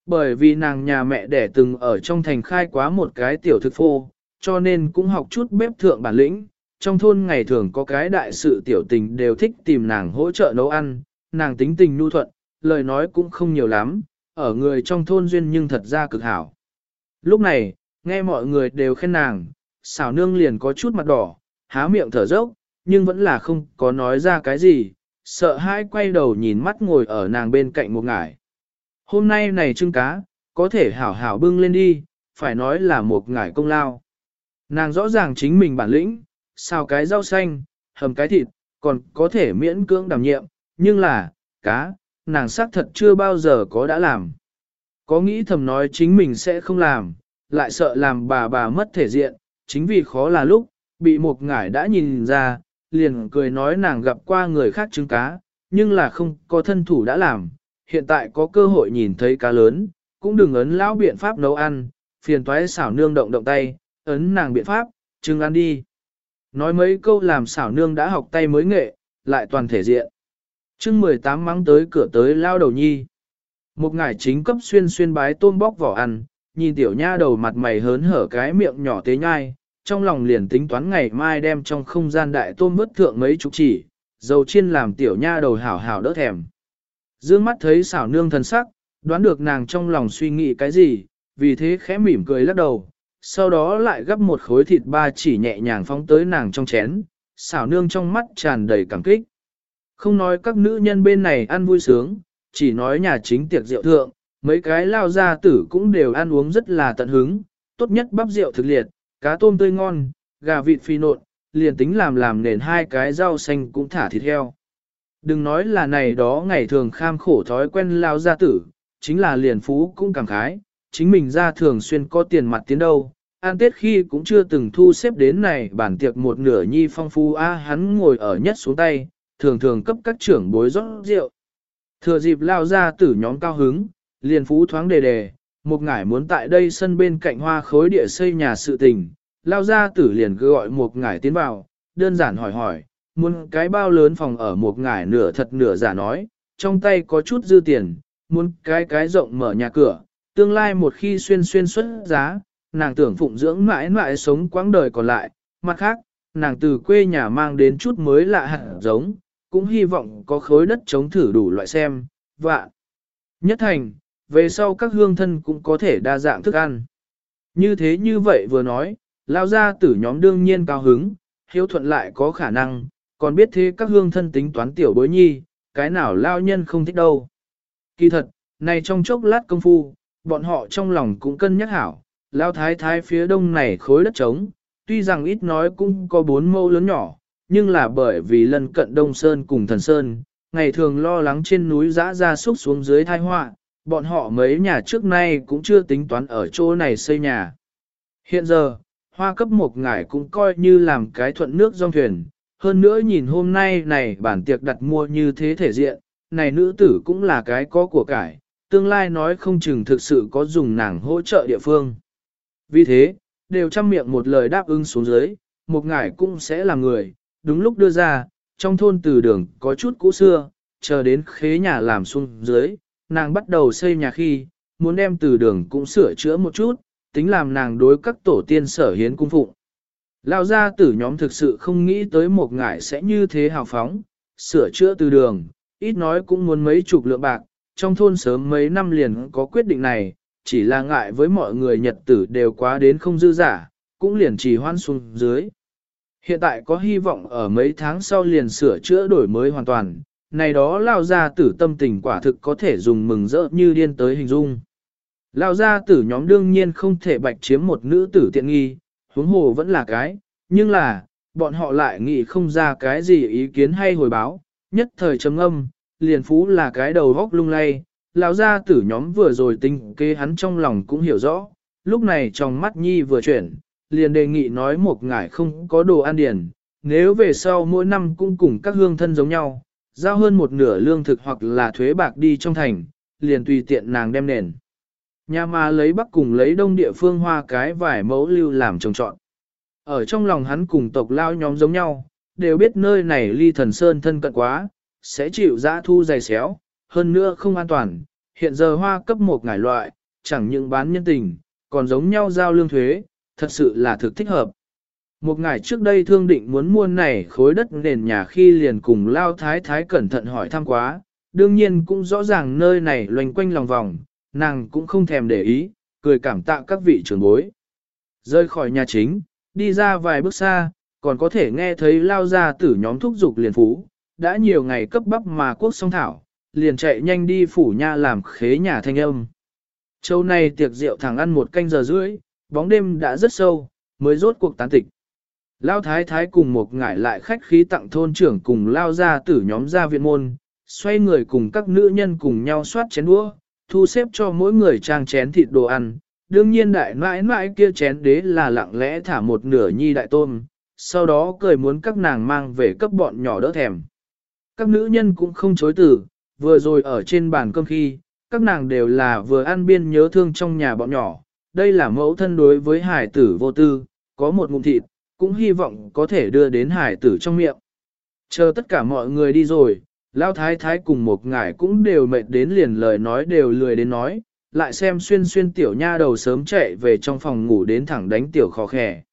Bởi vì nàng nhà mẹ đẻ từng ở trong thành khai quá một cái tiểu thực phô, cho nên cũng học chút bếp thượng bản lĩnh. Trong thôn ngày thường có cái đại sự tiểu tình đều thích tìm nàng hỗ trợ nấu ăn, nàng tính tình nhu thuận, lời nói cũng không nhiều lắm, ở người trong thôn duyên nhưng thật ra cực hảo. Lúc này, nghe mọi người đều khen nàng, xảo nương liền có chút mặt đỏ, há miệng thở dốc, nhưng vẫn là không có nói ra cái gì, sợ hãi quay đầu nhìn mắt ngồi ở nàng bên cạnh một ngải. Hôm nay này trưng cá, có thể hảo hảo bưng lên đi, phải nói là một ngải công lao. Nàng rõ ràng chính mình bản lĩnh, xào cái rau xanh, hầm cái thịt, còn có thể miễn cưỡng đảm nhiệm, nhưng là, cá, nàng xác thật chưa bao giờ có đã làm. Có nghĩ thầm nói chính mình sẽ không làm, lại sợ làm bà bà mất thể diện, chính vì khó là lúc, bị một ngải đã nhìn ra, liền cười nói nàng gặp qua người khác trứng cá, nhưng là không có thân thủ đã làm, hiện tại có cơ hội nhìn thấy cá lớn, cũng đừng ấn lão biện pháp nấu ăn, phiền toái xảo nương động động tay, ấn nàng biện pháp, chừng ăn đi. Nói mấy câu làm xảo nương đã học tay mới nghệ, lại toàn thể diện. chương 18 mắng tới cửa tới lao đầu nhi. Một ngải chính cấp xuyên xuyên bái tôm bóc vỏ ăn, nhìn tiểu nha đầu mặt mày hớn hở cái miệng nhỏ tế nhai, trong lòng liền tính toán ngày mai đem trong không gian đại tôm vớt thượng mấy chục chỉ, dầu chiên làm tiểu nha đầu hảo hảo đỡ thèm. Dương mắt thấy xảo nương thần sắc, đoán được nàng trong lòng suy nghĩ cái gì, vì thế khẽ mỉm cười lắc đầu, sau đó lại gấp một khối thịt ba chỉ nhẹ nhàng phóng tới nàng trong chén, xảo nương trong mắt tràn đầy cảm kích. Không nói các nữ nhân bên này ăn vui sướng, chỉ nói nhà chính tiệc rượu thượng, mấy cái lao gia tử cũng đều ăn uống rất là tận hứng, tốt nhất bắp rượu thực liệt, cá tôm tươi ngon, gà vịt phi nộn, liền tính làm làm nền hai cái rau xanh cũng thả thịt heo. Đừng nói là này đó ngày thường kham khổ thói quen lao gia tử, chính là liền phú cũng cảm khái, chính mình ra thường xuyên có tiền mặt tiến đâu. An Tết khi cũng chưa từng thu xếp đến này bản tiệc một nửa nhi phong phu a hắn ngồi ở nhất xuống tay, thường thường cấp các trưởng bối rót rượu. Thừa dịp lao ra tử nhóm cao hứng, liền phú thoáng đề đề, một ngải muốn tại đây sân bên cạnh hoa khối địa xây nhà sự tình, lao ra tử liền cứ gọi một ngải tiến vào, đơn giản hỏi hỏi, muốn cái bao lớn phòng ở một ngải nửa thật nửa giả nói, trong tay có chút dư tiền, muốn cái cái rộng mở nhà cửa, tương lai một khi xuyên xuyên xuất giá, nàng tưởng phụng dưỡng mãi mãi sống quãng đời còn lại, mặt khác, nàng từ quê nhà mang đến chút mới lạ hẳn giống, cũng hy vọng có khối đất chống thử đủ loại xem, vạ. Nhất thành, về sau các hương thân cũng có thể đa dạng thức ăn. Như thế như vậy vừa nói, lao ra tử nhóm đương nhiên cao hứng, hiếu thuận lại có khả năng, còn biết thế các hương thân tính toán tiểu bối nhi, cái nào lao nhân không thích đâu. Kỳ thật, này trong chốc lát công phu, bọn họ trong lòng cũng cân nhắc hảo, lao thái thái phía đông này khối đất trống, tuy rằng ít nói cũng có bốn mẫu lớn nhỏ, nhưng là bởi vì lần cận Đông Sơn cùng Thần Sơn, ngày thường lo lắng trên núi dã ra súc xuống dưới thai họa, bọn họ mấy nhà trước nay cũng chưa tính toán ở chỗ này xây nhà. Hiện giờ, hoa cấp một ngải cũng coi như làm cái thuận nước dòng thuyền, hơn nữa nhìn hôm nay này bản tiệc đặt mua như thế thể diện, này nữ tử cũng là cái có của cải, tương lai nói không chừng thực sự có dùng nàng hỗ trợ địa phương. Vì thế, đều chăm miệng một lời đáp ứng xuống dưới, một ngải cũng sẽ là người, đúng lúc đưa ra, trong thôn từ đường có chút cũ xưa, chờ đến khế nhà làm xuống dưới, nàng bắt đầu xây nhà khi, muốn đem từ đường cũng sửa chữa một chút, tính làm nàng đối các tổ tiên sở hiến cung phụng. Lao ra tử nhóm thực sự không nghĩ tới một ngải sẽ như thế hào phóng, sửa chữa từ đường, ít nói cũng muốn mấy chục lượng bạc, trong thôn sớm mấy năm liền có quyết định này, chỉ là ngại với mọi người nhật tử đều quá đến không dư giả, cũng liền chỉ hoan xuống dưới. Hiện tại có hy vọng ở mấy tháng sau liền sửa chữa đổi mới hoàn toàn, này đó lao ra tử tâm tình quả thực có thể dùng mừng rỡ như điên tới hình dung. Lao ra tử nhóm đương nhiên không thể bạch chiếm một nữ tử tiện nghi, huống hồ vẫn là cái, nhưng là, bọn họ lại nghĩ không ra cái gì ý kiến hay hồi báo, nhất thời trầm âm, liền phú là cái đầu góc lung lay, lão gia tử nhóm vừa rồi tinh kế hắn trong lòng cũng hiểu rõ, lúc này trong mắt nhi vừa chuyển, liền đề nghị nói một ngải không có đồ ăn điển, nếu về sau mỗi năm cũng cùng các hương thân giống nhau, giao hơn một nửa lương thực hoặc là thuế bạc đi trong thành, liền tùy tiện nàng đem nền. Nhà mà lấy bắc cùng lấy đông địa phương hoa cái vài mẫu lưu làm trồng trọn. Ở trong lòng hắn cùng tộc lao nhóm giống nhau, đều biết nơi này ly thần sơn thân cận quá, sẽ chịu dã thu dày xéo, hơn nữa không an toàn. Hiện giờ hoa cấp một ngải loại, chẳng những bán nhân tình, còn giống nhau giao lương thuế, thật sự là thực thích hợp. Một ngày trước đây thương định muốn mua này khối đất nền nhà khi liền cùng lao thái thái cẩn thận hỏi thăm quá, đương nhiên cũng rõ ràng nơi này loành quanh lòng vòng, nàng cũng không thèm để ý, cười cảm tạ các vị trưởng bối. Rơi khỏi nhà chính, đi ra vài bước xa, còn có thể nghe thấy lao ra tử nhóm thúc dục liền phú, đã nhiều ngày cấp bắp mà quốc song thảo, liền chạy nhanh đi phủ nha làm khế nhà thanh âm. Châu này tiệc rượu thẳng ăn một canh giờ rưỡi, bóng đêm đã rất sâu, mới rốt cuộc tán tịch. Lao thái thái cùng một ngải lại khách khí tặng thôn trưởng cùng lao ra tử nhóm ra viện môn, xoay người cùng các nữ nhân cùng nhau soát chén đũa, thu xếp cho mỗi người trang chén thịt đồ ăn. Đương nhiên đại mãi mãi kia chén đế là lặng lẽ thả một nửa nhi đại tôm, sau đó cười muốn các nàng mang về cấp bọn nhỏ đỡ thèm. Các nữ nhân cũng không chối từ, vừa rồi ở trên bàn cơm khi, các nàng đều là vừa ăn biên nhớ thương trong nhà bọn nhỏ, đây là mẫu thân đối với hải tử vô tư, có một ngụm thịt, cũng hy vọng có thể đưa đến hải tử trong miệng. Chờ tất cả mọi người đi rồi, Lao Thái Thái cùng một ngải cũng đều mệt đến liền lời nói đều lười đến nói, lại xem xuyên xuyên tiểu nha đầu sớm chạy về trong phòng ngủ đến thẳng đánh tiểu khó khẻ.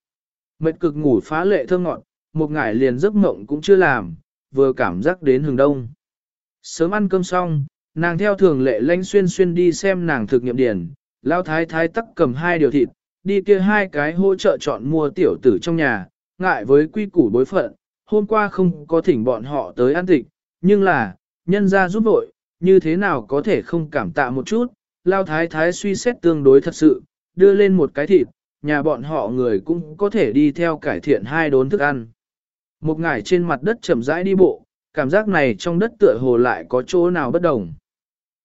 Mệt cực ngủ phá lệ thơ ngọn, một ngải liền giấc mộng cũng chưa làm, vừa cảm giác đến hừng đông. Sớm ăn cơm xong, nàng theo thường lệ lanh xuyên xuyên đi xem nàng thực nghiệm điển, lao thái thái tắc cầm hai điều thịt, đi kia hai cái hỗ trợ chọn mua tiểu tử trong nhà, ngại với quy củ bối phận, hôm qua không có thỉnh bọn họ tới ăn thịt nhưng là, nhân ra giúp vội, như thế nào có thể không cảm tạ một chút, lao thái thái suy xét tương đối thật sự, đưa lên một cái thịt, nhà bọn họ người cũng có thể đi theo cải thiện hai đốn thức ăn. Một ngày trên mặt đất chậm rãi đi bộ, cảm giác này trong đất tựa hồ lại có chỗ nào bất đồng.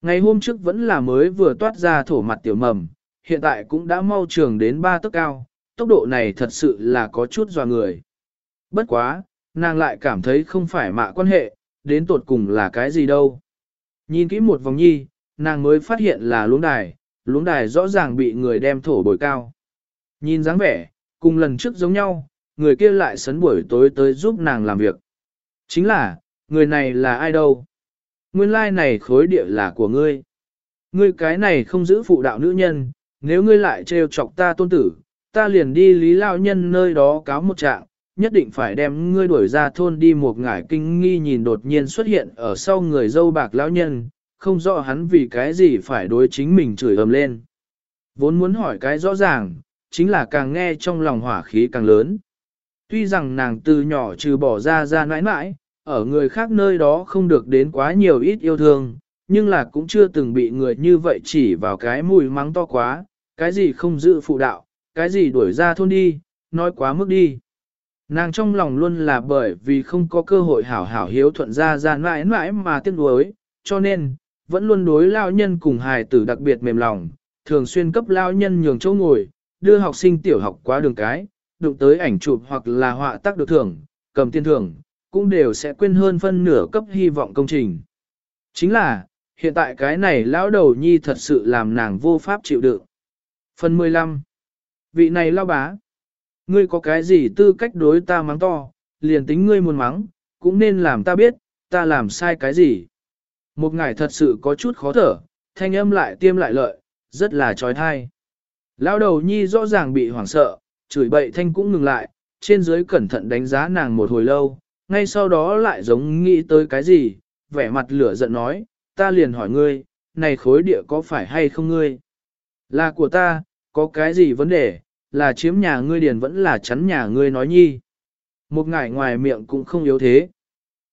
Ngày hôm trước vẫn là mới vừa toát ra thổ mặt tiểu mầm, hiện tại cũng đã mau trường đến ba tấc cao, tốc độ này thật sự là có chút dò người. Bất quá, nàng lại cảm thấy không phải mạ quan hệ, đến tột cùng là cái gì đâu. Nhìn kỹ một vòng nhi, nàng mới phát hiện là luống đài, luống đài rõ ràng bị người đem thổ bồi cao. Nhìn dáng vẻ, cùng lần trước giống nhau, người kia lại sấn buổi tối tới giúp nàng làm việc. Chính là, người này là ai đâu? Nguyên lai này khối địa là của ngươi. Ngươi cái này không giữ phụ đạo nữ nhân, nếu ngươi lại trêu chọc ta tôn tử, ta liền đi lý lao nhân nơi đó cáo một trạng, nhất định phải đem ngươi đuổi ra thôn đi một ngải kinh nghi nhìn đột nhiên xuất hiện ở sau người dâu bạc lão nhân, không rõ hắn vì cái gì phải đối chính mình chửi ầm lên. Vốn muốn hỏi cái rõ ràng, chính là càng nghe trong lòng hỏa khí càng lớn. Tuy rằng nàng từ nhỏ trừ bỏ ra ra nãi nãi, ở người khác nơi đó không được đến quá nhiều ít yêu thương, nhưng là cũng chưa từng bị người như vậy chỉ vào cái mùi mắng to quá, cái gì không giữ phụ đạo, cái gì đuổi ra thôn đi, nói quá mức đi. Nàng trong lòng luôn là bởi vì không có cơ hội hảo hảo hiếu thuận ra ra mãi mãi mà tiếc nuối, cho nên, vẫn luôn đối lao nhân cùng hài tử đặc biệt mềm lòng, thường xuyên cấp lao nhân nhường chỗ ngồi, đưa học sinh tiểu học qua đường cái, đụng tới ảnh chụp hoặc là họa tác được thưởng, cầm tiền thưởng, cũng đều sẽ quên hơn phân nửa cấp hy vọng công trình. Chính là, hiện tại cái này lão đầu nhi thật sự làm nàng vô pháp chịu đựng. Phần 15. Vị này lao bá. Ngươi có cái gì tư cách đối ta mắng to, liền tính ngươi muốn mắng, cũng nên làm ta biết, ta làm sai cái gì. Một ngày thật sự có chút khó thở, thanh âm lại tiêm lại lợi, rất là trói thai. Lao đầu nhi rõ ràng bị hoảng sợ, chửi bậy thanh cũng ngừng lại, trên dưới cẩn thận đánh giá nàng một hồi lâu, ngay sau đó lại giống nghĩ tới cái gì, vẻ mặt lửa giận nói, ta liền hỏi ngươi, này khối địa có phải hay không ngươi? Là của ta, có cái gì vấn đề, là chiếm nhà ngươi điền vẫn là chắn nhà ngươi nói nhi. Một ngải ngoài miệng cũng không yếu thế.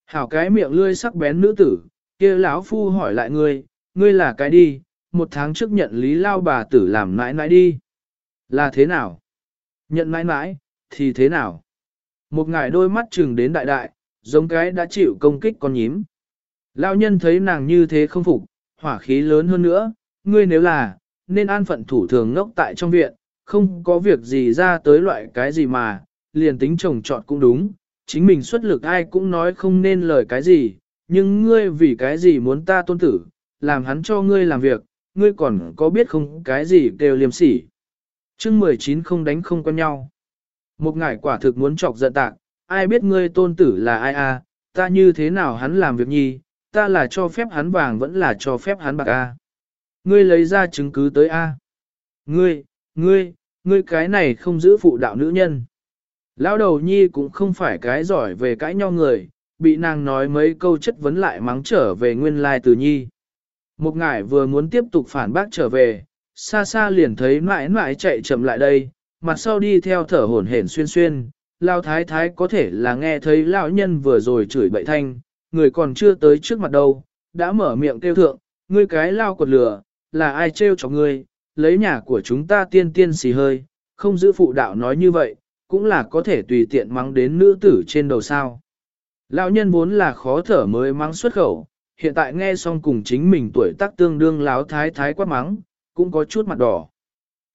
Hảo cái miệng lươi sắc bén nữ tử, kia lão phu hỏi lại ngươi, ngươi là cái đi, một tháng trước nhận lý lao bà tử làm nãi nãi đi. Là thế nào? Nhận nãi nãi, thì thế nào? Một ngải đôi mắt trừng đến đại đại, giống cái đã chịu công kích con nhím. Lão nhân thấy nàng như thế không phục, hỏa khí lớn hơn nữa, ngươi nếu là, nên an phận thủ thường ngốc tại trong viện, không có việc gì ra tới loại cái gì mà, liền tính chồng chọn cũng đúng, chính mình xuất lực ai cũng nói không nên lời cái gì, nhưng ngươi vì cái gì muốn ta tôn tử, làm hắn cho ngươi làm việc, ngươi còn có biết không cái gì kêu liềm sỉ. chương 19 không đánh không quen nhau. Một ngải quả thực muốn chọc giận tạc, ai biết ngươi tôn tử là ai à, ta như thế nào hắn làm việc nhi, ta là cho phép hắn vàng vẫn là cho phép hắn bạc a. À. Ngươi lấy ra chứng cứ tới a. À. Ngươi, ngươi, ngươi cái này không giữ phụ đạo nữ nhân. Lão đầu nhi cũng không phải cái giỏi về cãi nhau người, bị nàng nói mấy câu chất vấn lại mắng trở về nguyên lai từ nhi. Một ngải vừa muốn tiếp tục phản bác trở về, xa xa liền thấy mãi mãi chạy chậm lại đây, mặt sau đi theo thở hổn hển xuyên xuyên, lao thái thái có thể là nghe thấy lão nhân vừa rồi chửi bậy thanh, người còn chưa tới trước mặt đâu, đã mở miệng kêu thượng, ngươi cái lao quật lửa, là ai trêu cho ngươi, lấy nhà của chúng ta tiên tiên xì hơi, không giữ phụ đạo nói như vậy, cũng là có thể tùy tiện mắng đến nữ tử trên đầu sao. Lão nhân vốn là khó thở mới mắng xuất khẩu, hiện tại nghe xong cùng chính mình tuổi tác tương đương láo thái thái quát mắng, cũng có chút mặt đỏ.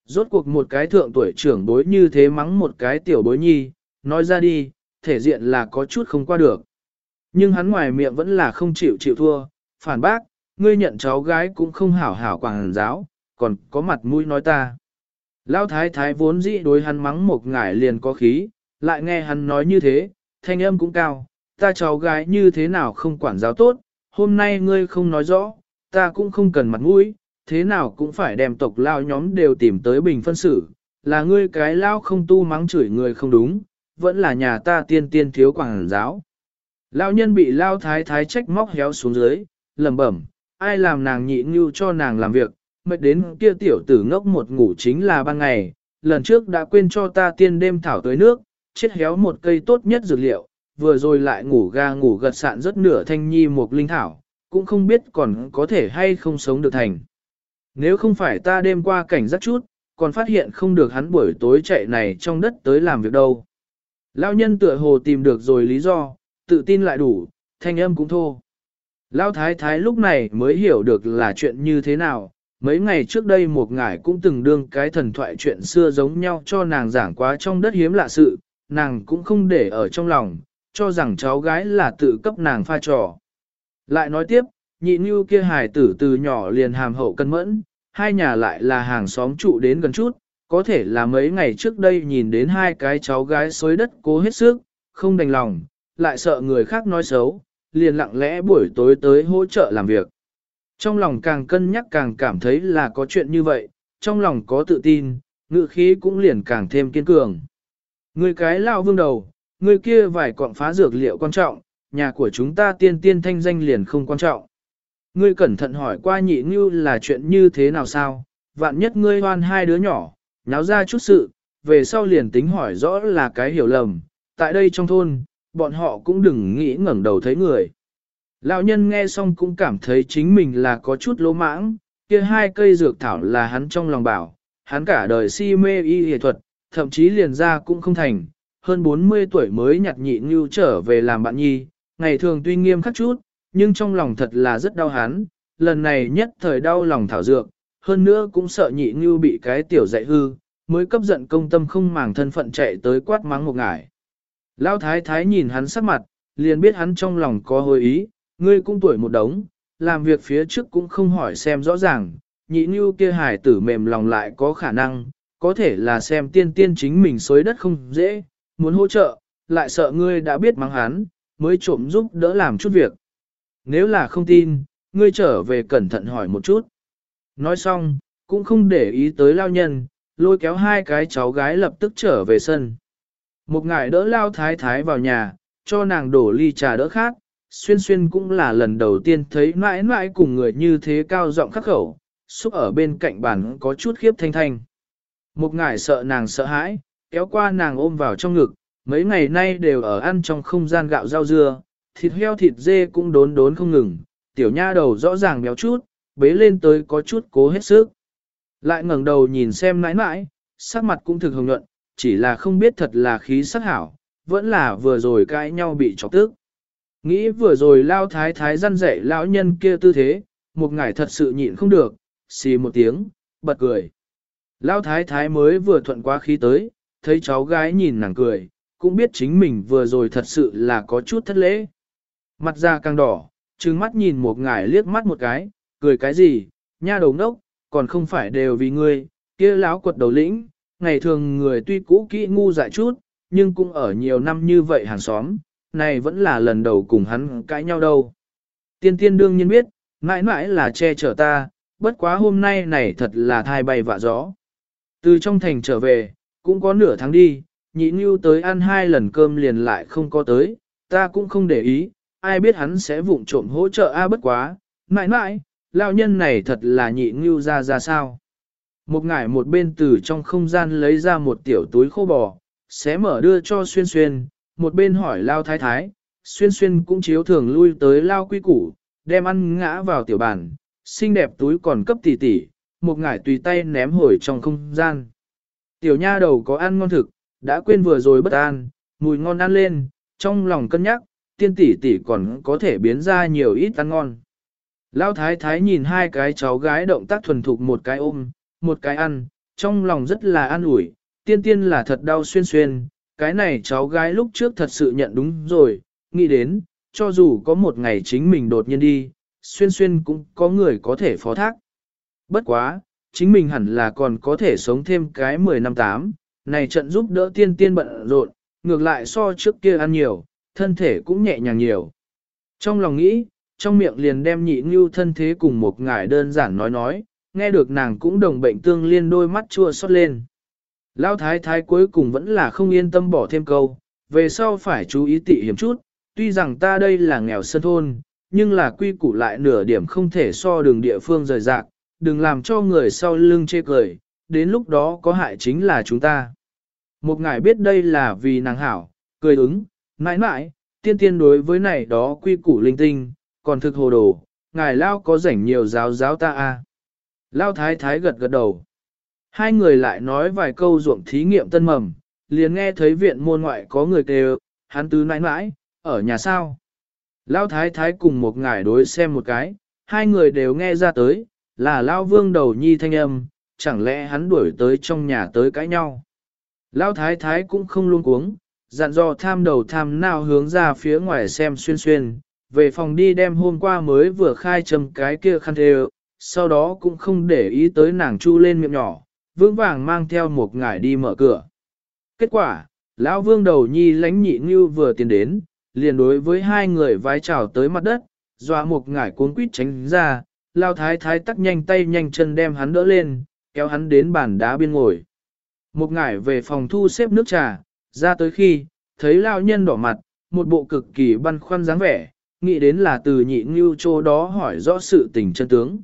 Rốt cuộc một cái thượng tuổi trưởng bối như thế mắng một cái tiểu bối nhi, nói ra đi, thể diện là có chút không qua được. Nhưng hắn ngoài miệng vẫn là không chịu chịu thua, phản bác, ngươi nhận cháu gái cũng không hảo hảo quảng giáo, còn có mặt mũi nói ta. Lão thái thái vốn dĩ đối hắn mắng một ngải liền có khí, lại nghe hắn nói như thế, thanh âm cũng cao, ta cháu gái như thế nào không quản giáo tốt, hôm nay ngươi không nói rõ, ta cũng không cần mặt mũi, thế nào cũng phải đem tộc lao nhóm đều tìm tới bình phân xử, là ngươi cái lao không tu mắng chửi người không đúng, vẫn là nhà ta tiên tiên thiếu quảng giáo. Lao nhân bị lao thái thái trách móc héo xuống dưới, lẩm bẩm, ai làm nàng nhị ngưu cho nàng làm việc, mệt đến kia tiểu tử ngốc một ngủ chính là ban ngày, lần trước đã quên cho ta tiên đêm thảo tới nước, chết héo một cây tốt nhất dược liệu, vừa rồi lại ngủ ga ngủ gật sạn rất nửa thanh nhi một linh thảo, cũng không biết còn có thể hay không sống được thành. Nếu không phải ta đêm qua cảnh giác chút, còn phát hiện không được hắn buổi tối chạy này trong đất tới làm việc đâu. Lao nhân tựa hồ tìm được rồi lý do, tự tin lại đủ, thanh âm cũng thô. Lao thái thái lúc này mới hiểu được là chuyện như thế nào, mấy ngày trước đây một ngải cũng từng đương cái thần thoại chuyện xưa giống nhau cho nàng giảng quá trong đất hiếm lạ sự, nàng cũng không để ở trong lòng, cho rằng cháu gái là tự cấp nàng pha trò. Lại nói tiếp, nhị như kia hài tử từ nhỏ liền hàm hậu cân mẫn, hai nhà lại là hàng xóm trụ đến gần chút, có thể là mấy ngày trước đây nhìn đến hai cái cháu gái xối đất cố hết sức, không đành lòng, lại sợ người khác nói xấu, liền lặng lẽ buổi tối tới hỗ trợ làm việc. Trong lòng càng cân nhắc càng cảm thấy là có chuyện như vậy, trong lòng có tự tin, ngự khí cũng liền càng thêm kiên cường. Người cái lao vương đầu, người kia vài cọng phá dược liệu quan trọng, nhà của chúng ta tiên tiên thanh danh liền không quan trọng. Ngươi cẩn thận hỏi qua nhị như là chuyện như thế nào sao, vạn nhất ngươi hoan hai đứa nhỏ, nháo ra chút sự, về sau liền tính hỏi rõ là cái hiểu lầm, tại đây trong thôn, bọn họ cũng đừng nghĩ ngẩng đầu thấy người. Lão nhân nghe xong cũng cảm thấy chính mình là có chút lỗ mãng, kia hai cây dược thảo là hắn trong lòng bảo, hắn cả đời si mê y y thuật, thậm chí liền ra cũng không thành, hơn 40 tuổi mới nhặt nhị như trở về làm bạn nhi, ngày thường tuy nghiêm khắc chút, nhưng trong lòng thật là rất đau hắn, lần này nhất thời đau lòng thảo dược, hơn nữa cũng sợ nhị như bị cái tiểu dạy hư, mới cấp giận công tâm không màng thân phận chạy tới quát mắng một ngải. Lão thái thái nhìn hắn sắc mặt, liền biết hắn trong lòng có hồi ý, ngươi cũng tuổi một đống, làm việc phía trước cũng không hỏi xem rõ ràng, nhị như kia hài tử mềm lòng lại có khả năng, có thể là xem tiên tiên chính mình xối đất không dễ, muốn hỗ trợ, lại sợ ngươi đã biết mắng hắn, mới trộm giúp đỡ làm chút việc. Nếu là không tin, ngươi trở về cẩn thận hỏi một chút. Nói xong, cũng không để ý tới lao nhân, lôi kéo hai cái cháu gái lập tức trở về sân. Một ngài đỡ lao thái thái vào nhà, cho nàng đổ ly trà đỡ khác, xuyên xuyên cũng là lần đầu tiên thấy mãi mãi cùng người như thế cao giọng khắc khẩu, xúc ở bên cạnh bàn có chút khiếp thanh thanh. Một ngải sợ nàng sợ hãi, kéo qua nàng ôm vào trong ngực, mấy ngày nay đều ở ăn trong không gian gạo rau dưa, thịt heo thịt dê cũng đốn đốn không ngừng, tiểu nha đầu rõ ràng béo chút, bế lên tới có chút cố hết sức. Lại ngẩng đầu nhìn xem nãi nãi, sắc mặt cũng thực hồng nhuận, chỉ là không biết thật là khí sắc hảo, vẫn là vừa rồi cãi nhau bị chọc tức. Nghĩ vừa rồi lao thái thái răn dạy lão nhân kia tư thế, một ngải thật sự nhịn không được, xì một tiếng, bật cười. Lao thái thái mới vừa thuận qua khí tới, thấy cháu gái nhìn nàng cười, cũng biết chính mình vừa rồi thật sự là có chút thất lễ. Mặt da càng đỏ, trừng mắt nhìn một ngải liếc mắt một cái, cười cái gì, nha đầu nốc, còn không phải đều vì ngươi, kia láo quật đầu lĩnh, ngày thường người tuy cũ kỹ ngu dại chút, nhưng cũng ở nhiều năm như vậy hàng xóm, này vẫn là lần đầu cùng hắn cãi nhau đâu. Tiên tiên đương nhiên biết, mãi mãi là che chở ta, bất quá hôm nay này thật là thai bay vạ gió. Từ trong thành trở về, cũng có nửa tháng đi, nhị như tới ăn hai lần cơm liền lại không có tới, ta cũng không để ý, ai biết hắn sẽ vụng trộm hỗ trợ A bất quá, mãi mãi, lão nhân này thật là nhị như ra ra sao. Một ngải một bên từ trong không gian lấy ra một tiểu túi khô bò, xé mở đưa cho xuyên xuyên, một bên hỏi lao thái thái, xuyên xuyên cũng chiếu thường lui tới lao quy củ, đem ăn ngã vào tiểu bàn, xinh đẹp túi còn cấp tỷ tỷ, một ngải tùy tay ném hồi trong không gian. Tiểu nha đầu có ăn ngon thực, đã quên vừa rồi bất an, mùi ngon ăn lên, trong lòng cân nhắc, tiên tỷ tỷ còn có thể biến ra nhiều ít ăn ngon. lao thái thái nhìn hai cái cháu gái động tác thuần thục một cái ôm, một cái ăn, trong lòng rất là an ủi, tiên tiên là thật đau xuyên xuyên, cái này cháu gái lúc trước thật sự nhận đúng rồi, nghĩ đến, cho dù có một ngày chính mình đột nhiên đi, xuyên xuyên cũng có người có thể phó thác. Bất quá, chính mình hẳn là còn có thể sống thêm cái 10 năm tám, này trận giúp đỡ tiên tiên bận rộn, ngược lại so trước kia ăn nhiều, thân thể cũng nhẹ nhàng nhiều. Trong lòng nghĩ, trong miệng liền đem nhị ngưu thân thế cùng một ngải đơn giản nói nói, nghe được nàng cũng đồng bệnh tương liên đôi mắt chua xót lên. Lão thái thái cuối cùng vẫn là không yên tâm bỏ thêm câu, về sau phải chú ý tị hiểm chút, tuy rằng ta đây là nghèo sân thôn, nhưng là quy củ lại nửa điểm không thể so đường địa phương rời rạc, đừng làm cho người sau lưng chê cười, đến lúc đó có hại chính là chúng ta. Một ngài biết đây là vì nàng hảo, cười ứng, mãi mãi, tiên tiên đối với này đó quy củ linh tinh, còn thực hồ đồ, ngài lao có rảnh nhiều giáo giáo ta a. À. Lao thái thái gật gật đầu. Hai người lại nói vài câu ruộng thí nghiệm tân mầm, liền nghe thấy viện môn ngoại có người kêu, hắn tứ nãi nãi, ở nhà sao. Lao thái thái cùng một ngải đối xem một cái, hai người đều nghe ra tới, là Lao vương đầu nhi thanh âm, chẳng lẽ hắn đuổi tới trong nhà tới cãi nhau. Lao thái thái cũng không luôn cuống, dặn dò tham đầu tham nào hướng ra phía ngoài xem xuyên xuyên, về phòng đi đem hôm qua mới vừa khai trầm cái kia khăn thề, sau đó cũng không để ý tới nàng chu lên miệng nhỏ, vững vàng mang theo một ngải đi mở cửa. Kết quả, lão vương đầu nhi lánh nhị như vừa tiến đến, liền đối với hai người vái chào tới mặt đất, dọa một ngải cuốn quýt tránh ra, lao thái thái tắc nhanh tay nhanh chân đem hắn đỡ lên, kéo hắn đến bàn đá biên ngồi. Một ngải về phòng thu xếp nước trà, ra tới khi, thấy lao nhân đỏ mặt, một bộ cực kỳ băn khoăn dáng vẻ, nghĩ đến là từ nhị ngưu chỗ đó hỏi rõ sự tình chân tướng.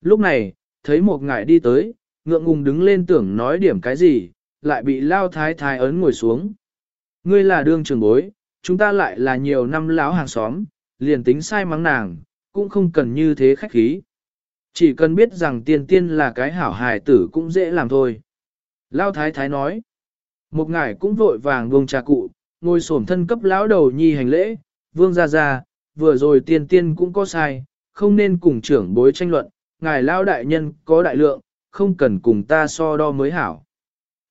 Lúc này, thấy một ngải đi tới, ngượng ngùng đứng lên tưởng nói điểm cái gì, lại bị lao thái thái ấn ngồi xuống. Ngươi là đương trường bối, chúng ta lại là nhiều năm lão hàng xóm, liền tính sai mắng nàng, cũng không cần như thế khách khí. Chỉ cần biết rằng tiên tiên là cái hảo hài tử cũng dễ làm thôi. Lao thái thái nói, một ngải cũng vội vàng buông trà cụ, ngồi xổm thân cấp lão đầu nhi hành lễ, vương ra ra, vừa rồi tiên tiên cũng có sai, không nên cùng trưởng bối tranh luận, ngài lao đại nhân có đại lượng, không cần cùng ta so đo mới hảo.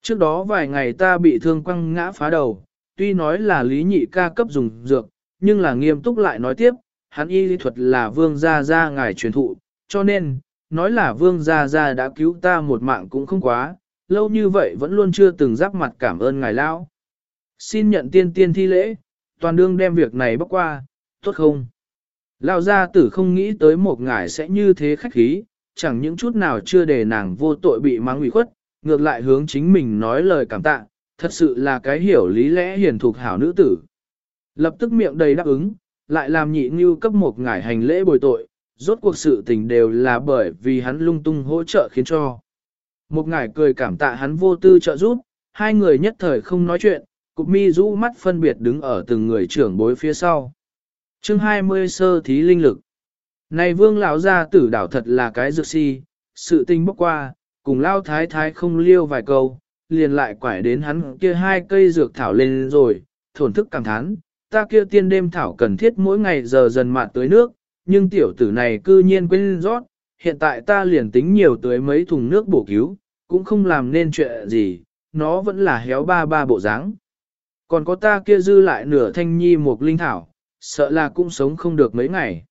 Trước đó vài ngày ta bị thương quăng ngã phá đầu, tuy nói là lý nhị ca cấp dùng dược, nhưng là nghiêm túc lại nói tiếp, hắn y lý thuật là vương gia gia ngài truyền thụ, cho nên, nói là vương gia gia đã cứu ta một mạng cũng không quá, lâu như vậy vẫn luôn chưa từng giáp mặt cảm ơn ngài lao. Xin nhận tiên tiên thi lễ, toàn đương đem việc này bóc qua, tốt không? Lão gia tử không nghĩ tới một ngài sẽ như thế khách khí, chẳng những chút nào chưa để nàng vô tội bị mang ủy khuất, ngược lại hướng chính mình nói lời cảm tạ, thật sự là cái hiểu lý lẽ hiền thục hảo nữ tử. Lập tức miệng đầy đáp ứng, lại làm nhị như cấp một ngải hành lễ bồi tội, rốt cuộc sự tình đều là bởi vì hắn lung tung hỗ trợ khiến cho. Một ngải cười cảm tạ hắn vô tư trợ giúp, hai người nhất thời không nói chuyện, cục mi rũ mắt phân biệt đứng ở từng người trưởng bối phía sau. chương 20 sơ thí linh lực. Này vương lão gia tử đảo thật là cái dược si, sự tình bốc qua, cùng lao thái thái không liêu vài câu, liền lại quải đến hắn kia hai cây dược thảo lên rồi, thổn thức cảm thán, ta kia tiên đêm thảo cần thiết mỗi ngày giờ dần mạn tới nước, nhưng tiểu tử này cư nhiên quên rót, hiện tại ta liền tính nhiều tới mấy thùng nước bổ cứu, cũng không làm nên chuyện gì, nó vẫn là héo ba ba bộ dáng. Còn có ta kia dư lại nửa thanh nhi một linh thảo, sợ là cũng sống không được mấy ngày.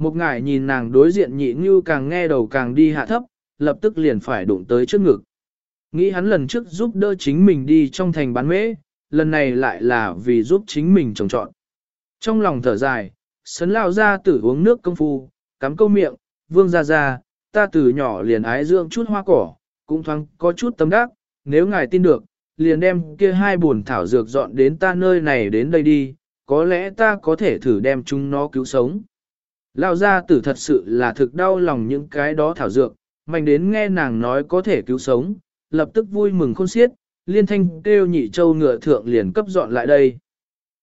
Một ngải nhìn nàng đối diện nhị như càng nghe đầu càng đi hạ thấp, lập tức liền phải đụng tới trước ngực. Nghĩ hắn lần trước giúp đỡ chính mình đi trong thành bán mễ, lần này lại là vì giúp chính mình trồng trọn. Trong lòng thở dài, sấn lao ra tử uống nước công phu, cắm câu miệng, vương ra ra, ta từ nhỏ liền ái dưỡng chút hoa cỏ, cũng thoáng có chút tâm đắc, nếu ngài tin được, liền đem kia hai buồn thảo dược dọn đến ta nơi này đến đây đi, có lẽ ta có thể thử đem chúng nó cứu sống. Lao gia tử thật sự là thực đau lòng những cái đó thảo dược, mạnh đến nghe nàng nói có thể cứu sống, lập tức vui mừng khôn xiết, liên thanh kêu nhị châu ngựa thượng liền cấp dọn lại đây.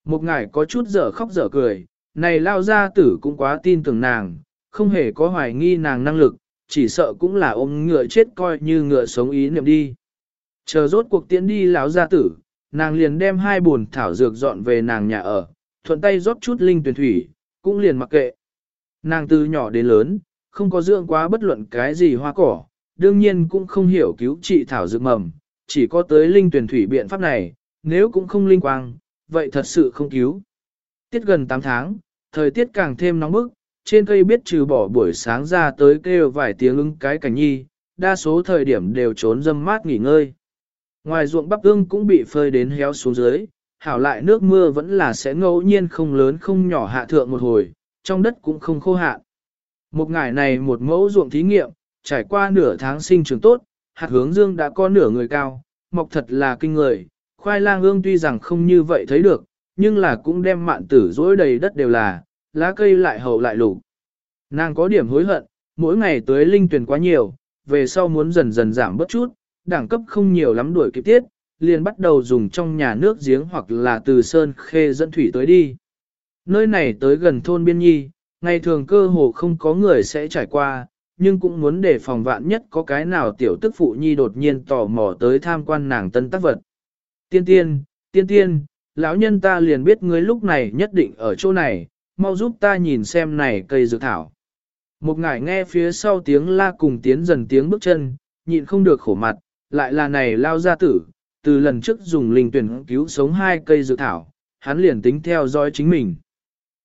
Một ngải có chút dở khóc dở cười, này lao gia tử cũng quá tin tưởng nàng, không hề có hoài nghi nàng năng lực, chỉ sợ cũng là ôm ngựa chết coi như ngựa sống ý niệm đi. Chờ rốt cuộc tiễn đi lão gia tử, nàng liền đem hai buồn thảo dược dọn về nàng nhà ở, thuận tay rót chút linh tuyển thủy, cũng liền mặc kệ. Nàng từ nhỏ đến lớn, không có dưỡng quá bất luận cái gì hoa cỏ, đương nhiên cũng không hiểu cứu trị thảo dược mầm, chỉ có tới linh tuyển thủy biện pháp này, nếu cũng không linh quang, vậy thật sự không cứu. Tiết gần 8 tháng, thời tiết càng thêm nóng bức, trên cây biết trừ bỏ buổi sáng ra tới kêu vài tiếng ứng cái cảnh nhi, đa số thời điểm đều trốn dâm mát nghỉ ngơi. Ngoài ruộng bắp ương cũng bị phơi đến héo xuống dưới, hảo lại nước mưa vẫn là sẽ ngẫu nhiên không lớn không nhỏ hạ thượng một hồi, trong đất cũng không khô hạn. Một ngày này một mẫu ruộng thí nghiệm, trải qua nửa tháng sinh trưởng tốt, hạt hướng dương đã có nửa người cao, mọc thật là kinh người. Khoai lang ương tuy rằng không như vậy thấy được, nhưng là cũng đem mạn tử dối đầy đất đều là, lá cây lại hậu lại lục. Nàng có điểm hối hận, mỗi ngày tới linh tuyển quá nhiều, về sau muốn dần dần giảm bớt chút, đẳng cấp không nhiều lắm đuổi kịp tiết, liền bắt đầu dùng trong nhà nước giếng hoặc là từ sơn khê dẫn thủy tới đi. Nơi này tới gần thôn biên nhi, ngày thường cơ hồ không có người sẽ trải qua, nhưng cũng muốn để phòng vạn nhất có cái nào tiểu tức phụ nhi đột nhiên tò mò tới tham quan nàng tân tác vật. Tiên tiên, tiên tiên, lão nhân ta liền biết ngươi lúc này nhất định ở chỗ này, mau giúp ta nhìn xem này cây dược thảo. Một ngải nghe phía sau tiếng la cùng tiến dần tiếng bước chân, nhịn không được khổ mặt, lại là này lao gia tử, từ lần trước dùng linh tuyển cứu sống hai cây dược thảo, hắn liền tính theo dõi chính mình.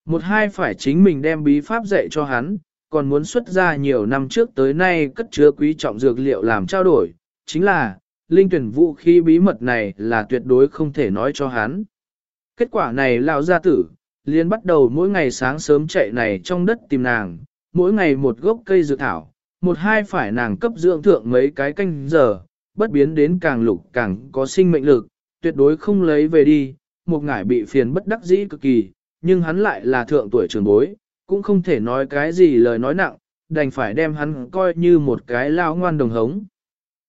Một hai phải chính mình đem bí pháp dạy cho hắn, còn muốn xuất ra nhiều năm trước tới nay cất chứa quý trọng dược liệu làm trao đổi, chính là, linh tuyển vũ khí bí mật này là tuyệt đối không thể nói cho hắn. Kết quả này lão gia tử, liền bắt đầu mỗi ngày sáng sớm chạy này trong đất tìm nàng, mỗi ngày một gốc cây dược thảo, một hai phải nàng cấp dưỡng thượng mấy cái canh giờ, bất biến đến càng lục càng có sinh mệnh lực, tuyệt đối không lấy về đi, một ngải bị phiền bất đắc dĩ cực kỳ, nhưng hắn lại là thượng tuổi trường bối, cũng không thể nói cái gì lời nói nặng, đành phải đem hắn coi như một cái lao ngoan đồng hống.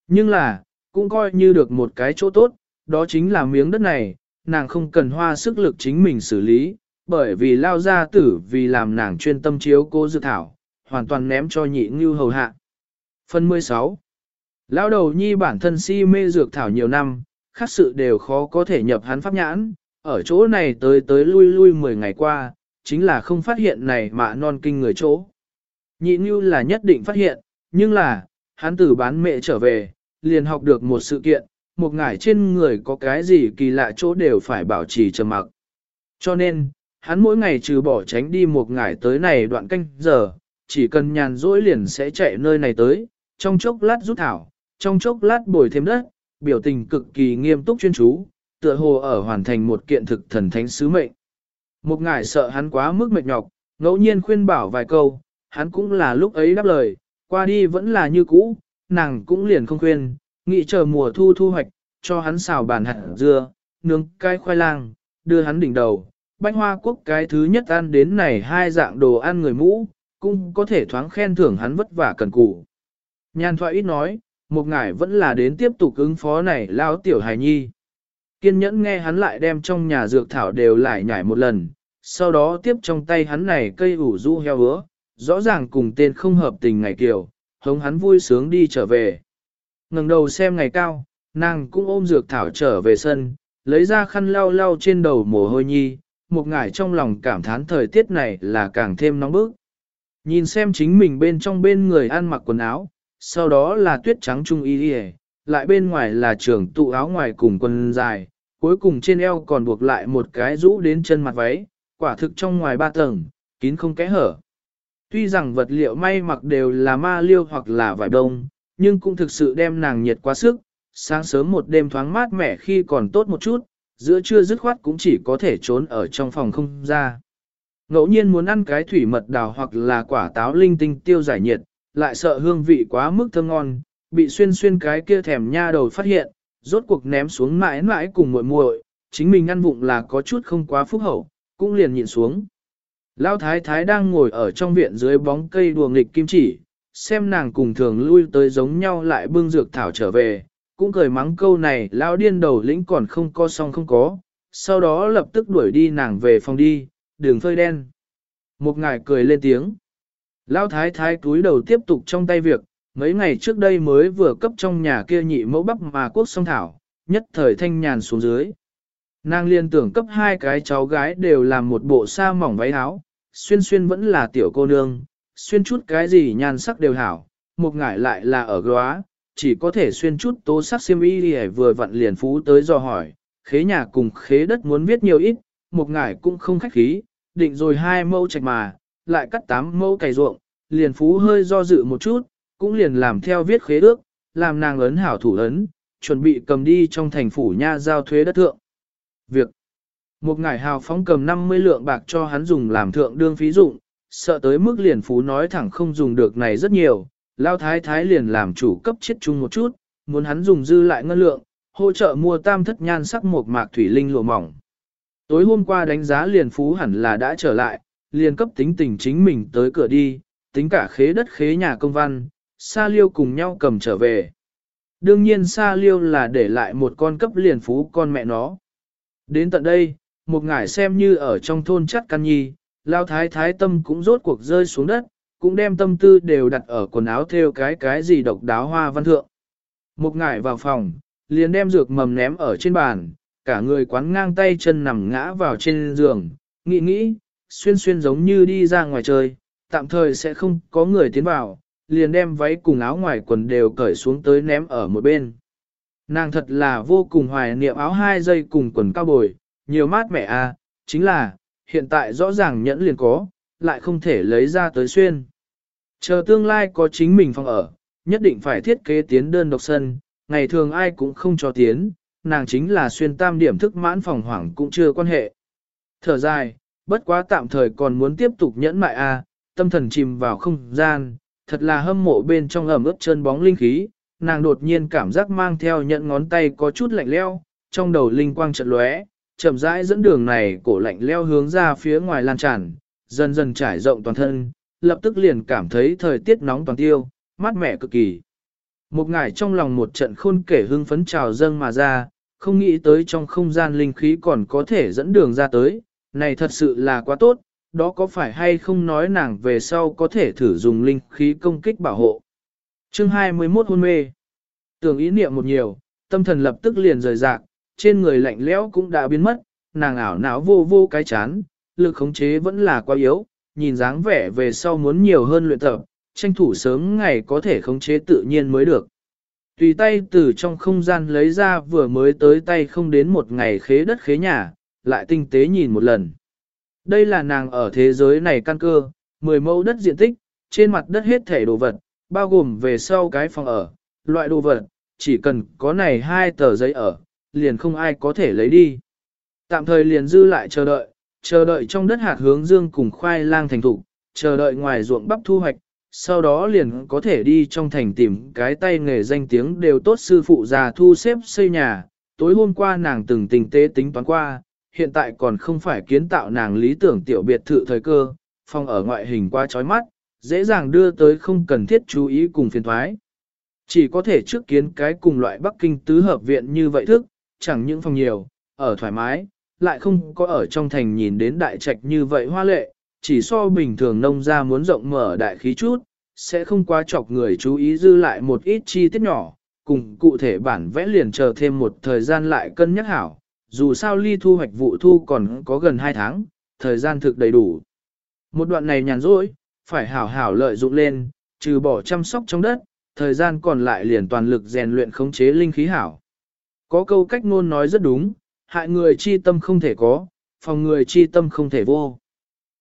Nhưng là, cũng coi như được một cái chỗ tốt, đó chính là miếng đất này, nàng không cần hoa sức lực chính mình xử lý, bởi vì lao gia tử vì làm nàng chuyên tâm chiếu cô dự thảo, hoàn toàn ném cho nhị ngưu hầu hạ. Phần 16 Lao đầu nhi bản thân si mê dược thảo nhiều năm, khác sự đều khó có thể nhập hắn pháp nhãn, ở chỗ này tới tới lui lui 10 ngày qua, chính là không phát hiện này mà non kinh người chỗ. Nhị như là nhất định phát hiện, nhưng là, hắn từ bán mẹ trở về, liền học được một sự kiện, một ngải trên người có cái gì kỳ lạ chỗ đều phải bảo trì trầm mặc. Cho nên, hắn mỗi ngày trừ bỏ tránh đi một ngải tới này đoạn canh giờ, chỉ cần nhàn rỗi liền sẽ chạy nơi này tới, trong chốc lát rút thảo, trong chốc lát bồi thêm đất, biểu tình cực kỳ nghiêm túc chuyên chú, tựa hồ ở hoàn thành một kiện thực thần thánh sứ mệnh. Một ngải sợ hắn quá mức mệt nhọc, ngẫu nhiên khuyên bảo vài câu, hắn cũng là lúc ấy đáp lời, qua đi vẫn là như cũ, nàng cũng liền không khuyên, nghĩ chờ mùa thu thu hoạch, cho hắn xào bàn hạt dưa, nướng cay khoai lang, đưa hắn đỉnh đầu. Bánh hoa quốc cái thứ nhất ăn đến này hai dạng đồ ăn người mũ, cũng có thể thoáng khen thưởng hắn vất vả cần cù. Nhàn thoại ít nói, một ngải vẫn là đến tiếp tục ứng phó này lao tiểu hài nhi. Kiên nhẫn nghe hắn lại đem trong nhà dược thảo đều lại nhảy một lần, sau đó tiếp trong tay hắn này cây ủ rũ heo hứa, rõ ràng cùng tên không hợp tình ngày kiều, hống hắn vui sướng đi trở về. ngẩng đầu xem ngày cao, nàng cũng ôm dược thảo trở về sân, lấy ra khăn lau lau trên đầu mồ hôi nhi, một ngải trong lòng cảm thán thời tiết này là càng thêm nóng bức. Nhìn xem chính mình bên trong bên người ăn mặc quần áo, sau đó là tuyết trắng trung y đi lại bên ngoài là trường tụ áo ngoài cùng quần dài, cuối cùng trên eo còn buộc lại một cái rũ đến chân mặt váy, quả thực trong ngoài ba tầng, kín không kẽ hở. Tuy rằng vật liệu may mặc đều là ma liêu hoặc là vải đông, nhưng cũng thực sự đem nàng nhiệt quá sức, sáng sớm một đêm thoáng mát mẻ khi còn tốt một chút, giữa trưa dứt khoát cũng chỉ có thể trốn ở trong phòng không ra. Ngẫu nhiên muốn ăn cái thủy mật đào hoặc là quả táo linh tinh tiêu giải nhiệt, lại sợ hương vị quá mức thơm ngon, bị xuyên xuyên cái kia thèm nha đầu phát hiện, rốt cuộc ném xuống mãi mãi cùng muội muội, chính mình ăn vụng là có chút không quá phúc hậu, cũng liền nhịn xuống. Lão thái thái đang ngồi ở trong viện dưới bóng cây đùa nghịch kim chỉ, xem nàng cùng thường lui tới giống nhau lại bưng dược thảo trở về, cũng cười mắng câu này lão điên đầu lĩnh còn không co xong không có, sau đó lập tức đuổi đi nàng về phòng đi, đường phơi đen. Một ngài cười lên tiếng. Lão thái thái túi đầu tiếp tục trong tay việc, mấy ngày trước đây mới vừa cấp trong nhà kia nhị mẫu bắp mà quốc song thảo, nhất thời thanh nhàn xuống dưới. Nàng liên tưởng cấp hai cái cháu gái đều làm một bộ sa mỏng váy áo, xuyên xuyên vẫn là tiểu cô nương, xuyên chút cái gì nhan sắc đều hảo, một ngải lại là ở góa, chỉ có thể xuyên chút tố sắc xiêm y đi vừa vặn liền phú tới do hỏi, khế nhà cùng khế đất muốn viết nhiều ít, một ngải cũng không khách khí, định rồi hai mẫu trạch mà, lại cắt tám mẫu cày ruộng, liền phú hơi do dự một chút, cũng liền làm theo viết khế ước, làm nàng ấn hảo thủ ấn, chuẩn bị cầm đi trong thành phủ nha giao thuế đất thượng. Việc Một ngải hào phóng cầm 50 lượng bạc cho hắn dùng làm thượng đương phí dụng, sợ tới mức liền phú nói thẳng không dùng được này rất nhiều, lao thái thái liền làm chủ cấp chết chung một chút, muốn hắn dùng dư lại ngân lượng, hỗ trợ mua tam thất nhan sắc một mạc thủy linh lụa mỏng. Tối hôm qua đánh giá liền phú hẳn là đã trở lại, liền cấp tính tình chính mình tới cửa đi, tính cả khế đất khế nhà công văn, sa liêu cùng nhau cầm trở về. đương nhiên Sa liêu là để lại một con cấp liền phú con mẹ nó. Đến tận đây, một ngải xem như ở trong thôn chắc căn nhi, lao thái thái tâm cũng rốt cuộc rơi xuống đất, cũng đem tâm tư đều đặt ở quần áo theo cái cái gì độc đáo hoa văn thượng. Một ngải vào phòng, liền đem dược mầm ném ở trên bàn, cả người quán ngang tay chân nằm ngã vào trên giường, nghĩ nghĩ, xuyên xuyên giống như đi ra ngoài chơi, tạm thời sẽ không có người tiến vào, liền đem váy cùng áo ngoài quần đều cởi xuống tới ném ở một bên. Nàng thật là vô cùng hoài niệm áo hai dây cùng quần cao bồi, nhiều mát mẻ à, chính là, hiện tại rõ ràng nhẫn liền có, lại không thể lấy ra tới xuyên. Chờ tương lai có chính mình phòng ở, nhất định phải thiết kế tiến đơn độc sân, ngày thường ai cũng không cho tiến, nàng chính là xuyên tam điểm thức mãn phòng hoảng cũng chưa quan hệ. Thở dài, bất quá tạm thời còn muốn tiếp tục nhẫn mại a, à, tâm thần chìm vào không gian, thật là hâm mộ bên trong ẩm ướt chân bóng linh khí, nàng đột nhiên cảm giác mang theo nhận ngón tay có chút lạnh leo, trong đầu linh quang chợt lóe, chậm rãi dẫn đường này cổ lạnh leo hướng ra phía ngoài lan tràn, dần dần trải rộng toàn thân, lập tức liền cảm thấy thời tiết nóng toàn tiêu, mát mẻ cực kỳ. Một ngải trong lòng một trận khôn kể hưng phấn trào dâng mà ra, không nghĩ tới trong không gian linh khí còn có thể dẫn đường ra tới, này thật sự là quá tốt, đó có phải hay không nói nàng về sau có thể thử dùng linh khí công kích bảo hộ. Chương 21 hôn mê. Tưởng ý niệm một nhiều, tâm thần lập tức liền rời rạc, trên người lạnh lẽo cũng đã biến mất, nàng ảo não vô vô cái chán, lực khống chế vẫn là quá yếu, nhìn dáng vẻ về sau muốn nhiều hơn luyện tập, tranh thủ sớm ngày có thể khống chế tự nhiên mới được. Tùy tay từ trong không gian lấy ra vừa mới tới tay không đến một ngày khế đất khế nhà, lại tinh tế nhìn một lần. Đây là nàng ở thế giới này căn cơ, 10 mẫu đất diện tích, trên mặt đất hết thể đồ vật, bao gồm về sau cái phòng ở, loại đồ vật, chỉ cần có này hai tờ giấy ở, liền không ai có thể lấy đi. Tạm thời liền dư lại chờ đợi, chờ đợi trong đất hạt hướng dương cùng khoai lang thành thủ, chờ đợi ngoài ruộng bắp thu hoạch, sau đó liền có thể đi trong thành tìm cái tay nghề danh tiếng đều tốt sư phụ già thu xếp xây nhà. Tối hôm qua nàng từng tình tế tính toán qua, hiện tại còn không phải kiến tạo nàng lý tưởng tiểu biệt thự thời cơ, phòng ở ngoại hình qua chói mắt, dễ dàng đưa tới không cần thiết chú ý cùng phiền thoái. Chỉ có thể trước kiến cái cùng loại Bắc Kinh tứ hợp viện như vậy thức, chẳng những phòng nhiều, ở thoải mái, lại không có ở trong thành nhìn đến đại trạch như vậy hoa lệ, chỉ so bình thường nông ra muốn rộng mở đại khí chút, sẽ không quá chọc người chú ý dư lại một ít chi tiết nhỏ, cùng cụ thể bản vẽ liền chờ thêm một thời gian lại cân nhắc hảo, dù sao ly thu hoạch vụ thu còn có gần 2 tháng, thời gian thực đầy đủ. Một đoạn này nhàn rỗi, phải hảo hảo lợi dụng lên, trừ bỏ chăm sóc trong đất, thời gian còn lại liền toàn lực rèn luyện khống chế linh khí hảo. Có câu cách ngôn nói rất đúng, hại người chi tâm không thể có, phòng người chi tâm không thể vô.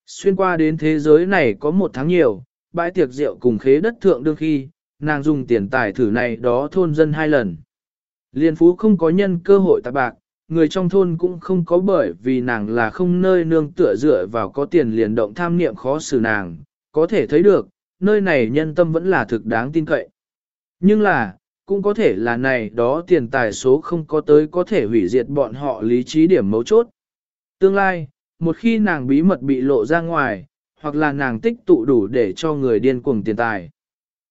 Xuyên qua đến thế giới này có một tháng nhiều, bãi tiệc rượu cùng khế đất thượng đương khi, nàng dùng tiền tài thử này đó thôn dân hai lần. Liên phú không có nhân cơ hội tạp bạc, người trong thôn cũng không có bởi vì nàng là không nơi nương tựa dựa vào có tiền liền động tham niệm khó xử nàng, có thể thấy được, nơi này nhân tâm vẫn là thực đáng tin cậy. Nhưng là, cũng có thể là này đó tiền tài số không có tới có thể hủy diệt bọn họ lý trí điểm mấu chốt. Tương lai, một khi nàng bí mật bị lộ ra ngoài, hoặc là nàng tích tụ đủ để cho người điên cuồng tiền tài.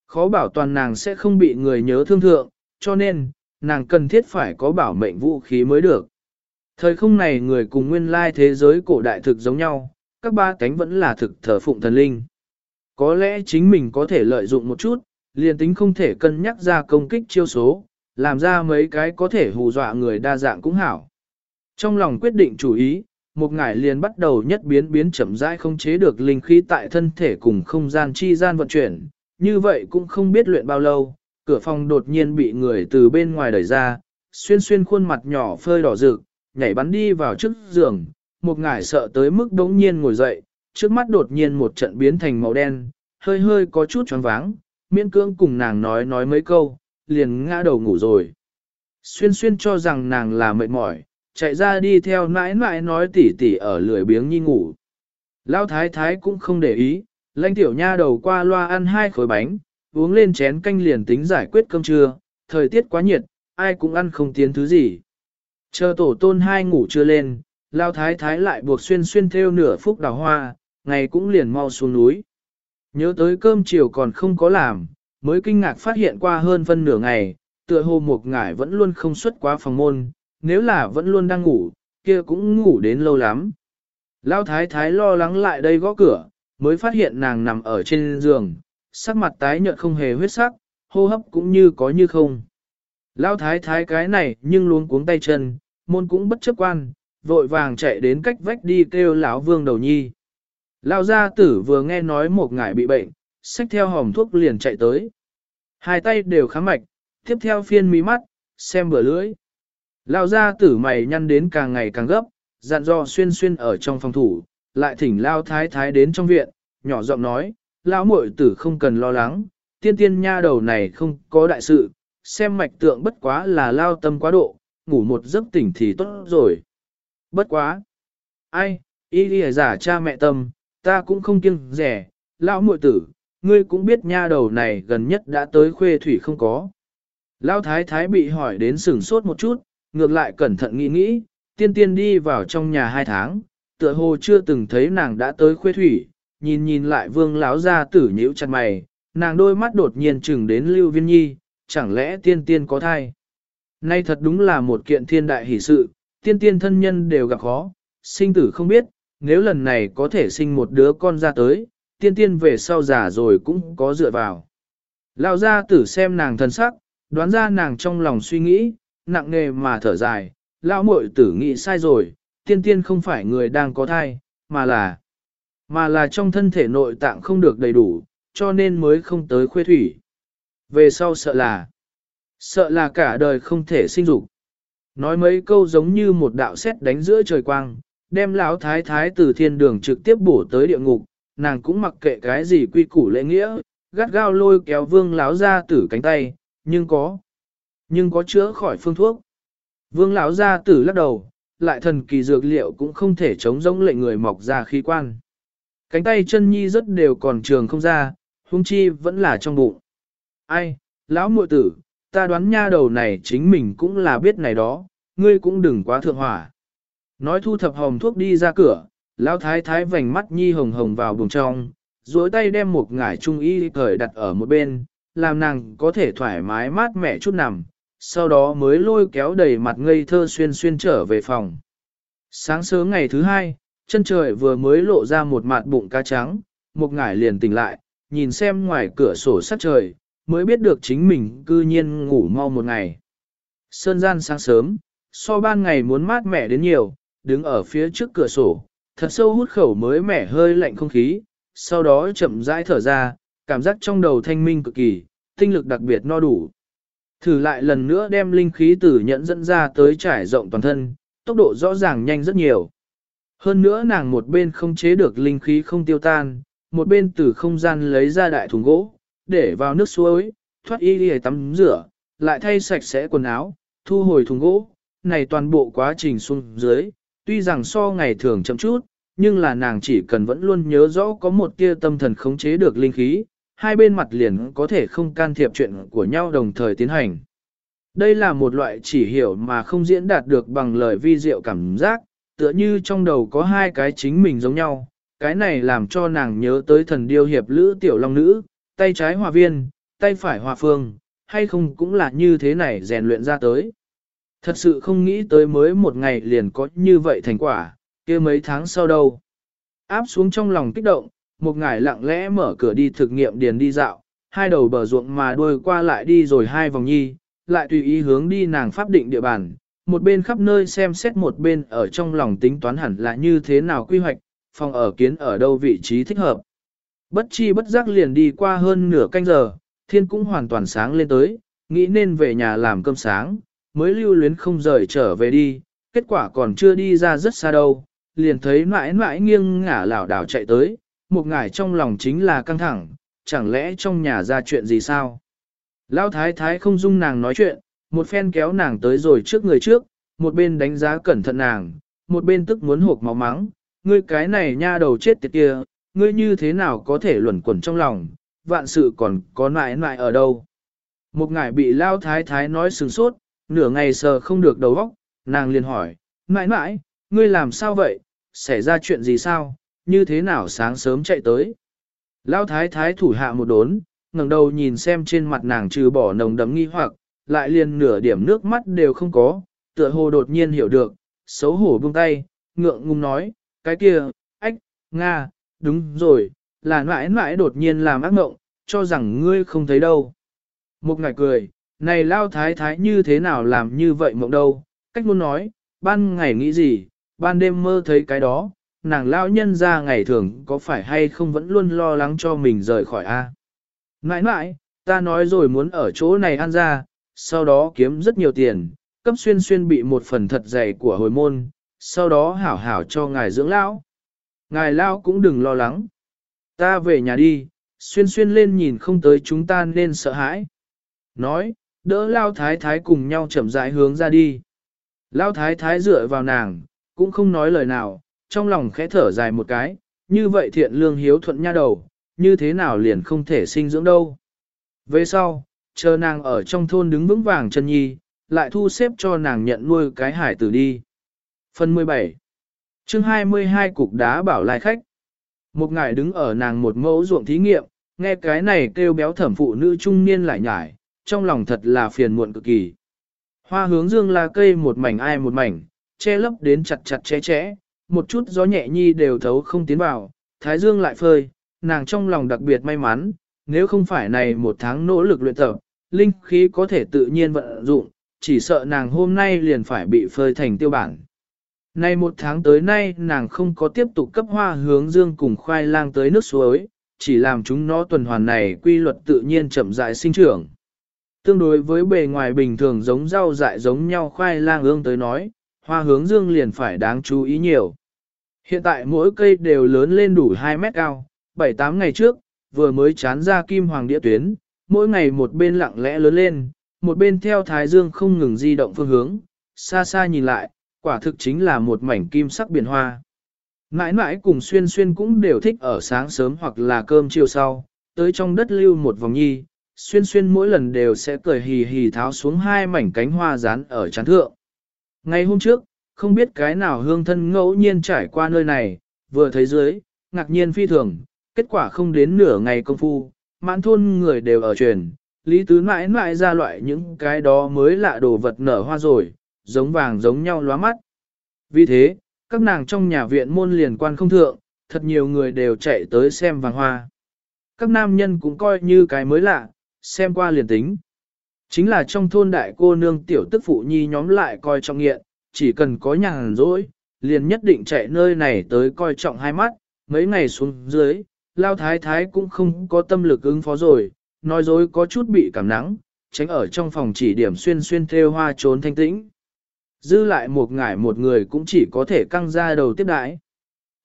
Khó bảo toàn nàng sẽ không bị người nhớ thương thượng, cho nên, nàng cần thiết phải có bảo mệnh vũ khí mới được. Thời không này người cùng nguyên lai thế giới cổ đại thực giống nhau, các ba cánh vẫn là thực thờ phụng thần linh. Có lẽ chính mình có thể lợi dụng một chút, liền tính không thể cân nhắc ra công kích chiêu số, làm ra mấy cái có thể hù dọa người đa dạng cũng hảo. Trong lòng quyết định chủ ý, một ngải liền bắt đầu nhất biến biến chậm rãi không chế được linh khí tại thân thể cùng không gian chi gian vận chuyển, như vậy cũng không biết luyện bao lâu, cửa phòng đột nhiên bị người từ bên ngoài đẩy ra, xuyên xuyên khuôn mặt nhỏ phơi đỏ rực, nhảy bắn đi vào trước giường, một ngải sợ tới mức đống nhiên ngồi dậy, trước mắt đột nhiên một trận biến thành màu đen, hơi hơi có chút choáng váng, miễn cưỡng cùng nàng nói nói mấy câu, liền ngã đầu ngủ rồi. Xuyên xuyên cho rằng nàng là mệt mỏi, chạy ra đi theo nãi nãi nói tỉ tỉ ở lười biếng nhi ngủ. Lão thái thái cũng không để ý, lãnh tiểu nha đầu qua loa ăn hai khối bánh, uống lên chén canh liền tính giải quyết cơm trưa, thời tiết quá nhiệt, ai cũng ăn không tiến thứ gì. Chờ tổ tôn hai ngủ chưa lên, lao thái thái lại buộc xuyên xuyên theo nửa phút đào hoa, ngày cũng liền mau xuống núi. Nhớ tới cơm chiều còn không có làm, mới kinh ngạc phát hiện qua hơn phân nửa ngày, tựa hồ một ngải vẫn luôn không xuất quá phòng môn, nếu là vẫn luôn đang ngủ, kia cũng ngủ đến lâu lắm. Lao thái thái lo lắng lại đây gõ cửa, mới phát hiện nàng nằm ở trên giường, sắc mặt tái nhợt không hề huyết sắc, hô hấp cũng như có như không. Lao thái thái cái này nhưng luôn cuống tay chân, môn cũng bất chấp quan, vội vàng chạy đến cách vách đi kêu lão vương đầu nhi. Lao gia tử vừa nghe nói một ngải bị bệnh, xách theo hòm thuốc liền chạy tới. Hai tay đều khám mạch, tiếp theo phiên mí mắt, xem bữa lưỡi. Lao gia tử mày nhăn đến càng ngày càng gấp, dặn dò xuyên xuyên ở trong phòng thủ, lại thỉnh Lao thái thái đến trong viện, nhỏ giọng nói, Lao muội tử không cần lo lắng, tiên tiên nha đầu này không có đại sự, xem mạch tượng bất quá là lao tâm quá độ, ngủ một giấc tỉnh thì tốt rồi. Bất quá. Ai, y đi giả cha mẹ tâm, ta cũng không kiêng rẻ, lão muội tử, ngươi cũng biết nha đầu này gần nhất đã tới khuê thủy không có. Lão thái thái bị hỏi đến sửng sốt một chút, ngược lại cẩn thận nghĩ nghĩ, tiên tiên đi vào trong nhà hai tháng, tựa hồ chưa từng thấy nàng đã tới khuê thủy, nhìn nhìn lại vương lão gia tử nhíu chặt mày, nàng đôi mắt đột nhiên chừng đến lưu viên nhi, chẳng lẽ tiên tiên có thai. Nay thật đúng là một kiện thiên đại hỷ sự, tiên tiên thân nhân đều gặp khó, sinh tử không biết, nếu lần này có thể sinh một đứa con ra tới, tiên tiên về sau già rồi cũng có dựa vào. Lão gia tử xem nàng thân sắc, đoán ra nàng trong lòng suy nghĩ, nặng nề mà thở dài, lão muội tử nghĩ sai rồi, tiên tiên không phải người đang có thai, mà là, mà là trong thân thể nội tạng không được đầy đủ, cho nên mới không tới khuê thủy. Về sau sợ là, sợ là cả đời không thể sinh dục. Nói mấy câu giống như một đạo sét đánh giữa trời quang, đem lão thái thái từ thiên đường trực tiếp bổ tới địa ngục, nàng cũng mặc kệ cái gì quy củ lễ nghĩa, gắt gao lôi kéo vương lão ra tử cánh tay, nhưng có, nhưng có chữa khỏi phương thuốc. Vương lão ra tử lắc đầu, lại thần kỳ dược liệu cũng không thể chống giống lệnh người mọc ra khí quan. Cánh tay chân nhi rất đều còn trường không ra, hung chi vẫn là trong bụng. Ai, lão muội tử, ta đoán nha đầu này chính mình cũng là biết này đó, ngươi cũng đừng quá thượng hỏa. Nói thu thập hồng thuốc đi ra cửa, lão thái thái vành mắt nhi hồng hồng vào buồng trong, duỗi tay đem một ngải trung y cởi đặt ở một bên, làm nàng có thể thoải mái mát mẻ chút nằm, sau đó mới lôi kéo đầy mặt ngây thơ xuyên xuyên trở về phòng. Sáng sớm ngày thứ hai, chân trời vừa mới lộ ra một mặt bụng cá trắng, một ngải liền tỉnh lại, nhìn xem ngoài cửa sổ sát trời, mới biết được chính mình cư nhiên ngủ mau một ngày. Sơn gian sáng sớm, so ban ngày muốn mát mẻ đến nhiều, đứng ở phía trước cửa sổ, thật sâu hút khẩu mới mẻ hơi lạnh không khí, sau đó chậm rãi thở ra, cảm giác trong đầu thanh minh cực kỳ, tinh lực đặc biệt no đủ. Thử lại lần nữa đem linh khí tử nhẫn dẫn ra tới trải rộng toàn thân, tốc độ rõ ràng nhanh rất nhiều. Hơn nữa nàng một bên không chế được linh khí không tiêu tan, một bên từ không gian lấy ra đại thùng gỗ, để vào nước suối, thoát y đi tắm rửa, lại thay sạch sẽ quần áo, thu hồi thùng gỗ. Này toàn bộ quá trình xuống dưới, tuy rằng so ngày thường chậm chút, nhưng là nàng chỉ cần vẫn luôn nhớ rõ có một tia tâm thần khống chế được linh khí, hai bên mặt liền có thể không can thiệp chuyện của nhau đồng thời tiến hành. Đây là một loại chỉ hiểu mà không diễn đạt được bằng lời vi diệu cảm giác, tựa như trong đầu có hai cái chính mình giống nhau, cái này làm cho nàng nhớ tới thần điêu hiệp lữ tiểu long nữ, tay trái hòa viên, tay phải hòa phương, hay không cũng là như thế này rèn luyện ra tới. Thật sự không nghĩ tới mới một ngày liền có như vậy thành quả, kia mấy tháng sau đâu. Áp xuống trong lòng kích động, một ngải lặng lẽ mở cửa đi thực nghiệm điền đi dạo, hai đầu bờ ruộng mà đuôi qua lại đi rồi hai vòng nhi, lại tùy ý hướng đi nàng pháp định địa bàn, một bên khắp nơi xem xét một bên ở trong lòng tính toán hẳn là như thế nào quy hoạch, phòng ở kiến ở đâu vị trí thích hợp. Bất chi bất giác liền đi qua hơn nửa canh giờ, thiên cũng hoàn toàn sáng lên tới, nghĩ nên về nhà làm cơm sáng, mới lưu luyến không rời trở về đi, kết quả còn chưa đi ra rất xa đâu, liền thấy mãi mãi nghiêng ngả lảo đảo chạy tới, một ngải trong lòng chính là căng thẳng, chẳng lẽ trong nhà ra chuyện gì sao? Lão thái thái không dung nàng nói chuyện, một phen kéo nàng tới rồi trước người trước, một bên đánh giá cẩn thận nàng, một bên tức muốn hộp máu mắng, ngươi cái này nha đầu chết tiệt kia, ngươi như thế nào có thể luẩn quẩn trong lòng, vạn sự còn có nại nại ở đâu. Một ngải bị lao thái thái nói sừng sốt, nửa ngày sờ không được đầu óc, nàng liền hỏi, nại nại, ngươi làm sao vậy, xảy ra chuyện gì sao, như thế nào sáng sớm chạy tới. Lao thái thái thủ hạ một đốn, ngẩng đầu nhìn xem trên mặt nàng trừ bỏ nồng đấm nghi hoặc, lại liền nửa điểm nước mắt đều không có, tựa hồ đột nhiên hiểu được, xấu hổ buông tay, ngượng ngùng nói, cái kia, ách, Nga, đúng rồi, là mãi mãi đột nhiên làm ác mộng, cho rằng ngươi không thấy đâu. Một ngày cười, này lao thái thái như thế nào làm như vậy mộng đâu, cách muốn nói, ban ngày nghĩ gì, ban đêm mơ thấy cái đó, nàng lao nhân ra ngày thường có phải hay không vẫn luôn lo lắng cho mình rời khỏi a. Mãi mãi, ta nói rồi muốn ở chỗ này ăn ra, sau đó kiếm rất nhiều tiền, cấp xuyên xuyên bị một phần thật dày của hồi môn, sau đó hảo hảo cho ngài dưỡng lão. Ngài lao cũng đừng lo lắng. Ta về nhà đi, xuyên xuyên lên nhìn không tới chúng ta nên sợ hãi. Nói, đỡ lao thái thái cùng nhau chậm rãi hướng ra đi. Lao thái thái dựa vào nàng, cũng không nói lời nào, trong lòng khẽ thở dài một cái, như vậy thiện lương hiếu thuận nha đầu, như thế nào liền không thể sinh dưỡng đâu. Về sau, chờ nàng ở trong thôn đứng vững vàng chân nhi, lại thu xếp cho nàng nhận nuôi cái hải tử đi. Phần 17 chương 22 cục đá bảo lai khách. Một ngài đứng ở nàng một mẫu ruộng thí nghiệm, nghe cái này kêu béo thẩm phụ nữ trung niên lại nhải, trong lòng thật là phiền muộn cực kỳ. Hoa hướng dương là cây một mảnh ai một mảnh, che lấp đến chặt chặt che chẽ, một chút gió nhẹ nhi đều thấu không tiến vào, thái dương lại phơi, nàng trong lòng đặc biệt may mắn, nếu không phải này một tháng nỗ lực luyện tập, linh khí có thể tự nhiên vận dụng, chỉ sợ nàng hôm nay liền phải bị phơi thành tiêu bản. Nay một tháng tới nay nàng không có tiếp tục cấp hoa hướng dương cùng khoai lang tới nước suối, chỉ làm chúng nó tuần hoàn này quy luật tự nhiên chậm rãi sinh trưởng. Tương đối với bề ngoài bình thường giống rau dại giống nhau khoai lang ương tới nói, hoa hướng dương liền phải đáng chú ý nhiều. Hiện tại mỗi cây đều lớn lên đủ 2 mét cao, 7-8 ngày trước, vừa mới chán ra kim hoàng địa tuyến, mỗi ngày một bên lặng lẽ lớn lên, một bên theo thái dương không ngừng di động phương hướng, xa xa nhìn lại, quả thực chính là một mảnh kim sắc biển hoa. Mãi mãi cùng xuyên xuyên cũng đều thích ở sáng sớm hoặc là cơm chiều sau, tới trong đất lưu một vòng nhi, xuyên xuyên mỗi lần đều sẽ cười hì hì tháo xuống hai mảnh cánh hoa rán ở chán thượng. Ngày hôm trước, không biết cái nào hương thân ngẫu nhiên trải qua nơi này, vừa thấy dưới, ngạc nhiên phi thường, kết quả không đến nửa ngày công phu, mãn thôn người đều ở truyền, lý tứ mãi mãi ra loại những cái đó mới lạ đồ vật nở hoa rồi, giống vàng giống nhau lóa mắt. Vì thế, các nàng trong nhà viện môn liền quan không thượng, thật nhiều người đều chạy tới xem vàng hoa. Các nam nhân cũng coi như cái mới lạ, xem qua liền tính. Chính là trong thôn đại cô nương tiểu tức phụ nhi nhóm lại coi trọng nghiện, chỉ cần có nhàn rỗi, liền nhất định chạy nơi này tới coi trọng hai mắt, mấy ngày xuống dưới, lao thái thái cũng không có tâm lực ứng phó rồi, nói dối có chút bị cảm nắng, tránh ở trong phòng chỉ điểm xuyên xuyên theo hoa trốn thanh tĩnh. Dư lại một ngải một người cũng chỉ có thể căng ra đầu tiếp đãi.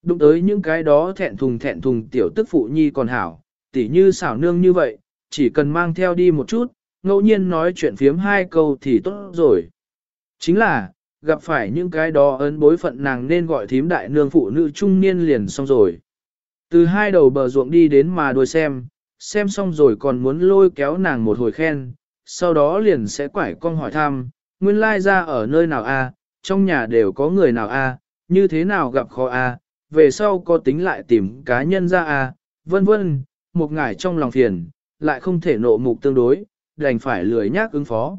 Đụng tới những cái đó thẹn thùng thẹn thùng tiểu tức phụ nhi còn hảo, tỉ như xảo nương như vậy, chỉ cần mang theo đi một chút, ngẫu nhiên nói chuyện phiếm hai câu thì tốt rồi. Chính là, gặp phải những cái đó ấn bối phận nàng nên gọi thím đại nương phụ nữ trung niên liền xong rồi. Từ hai đầu bờ ruộng đi đến mà đuôi xem, xem xong rồi còn muốn lôi kéo nàng một hồi khen, sau đó liền sẽ quải con hỏi thăm, nguyên lai ra ở nơi nào a, trong nhà đều có người nào a, như thế nào gặp khó a, về sau có tính lại tìm cá nhân ra a, vân vân, một ngải trong lòng phiền, lại không thể nộ mục tương đối, đành phải lười nhác ứng phó.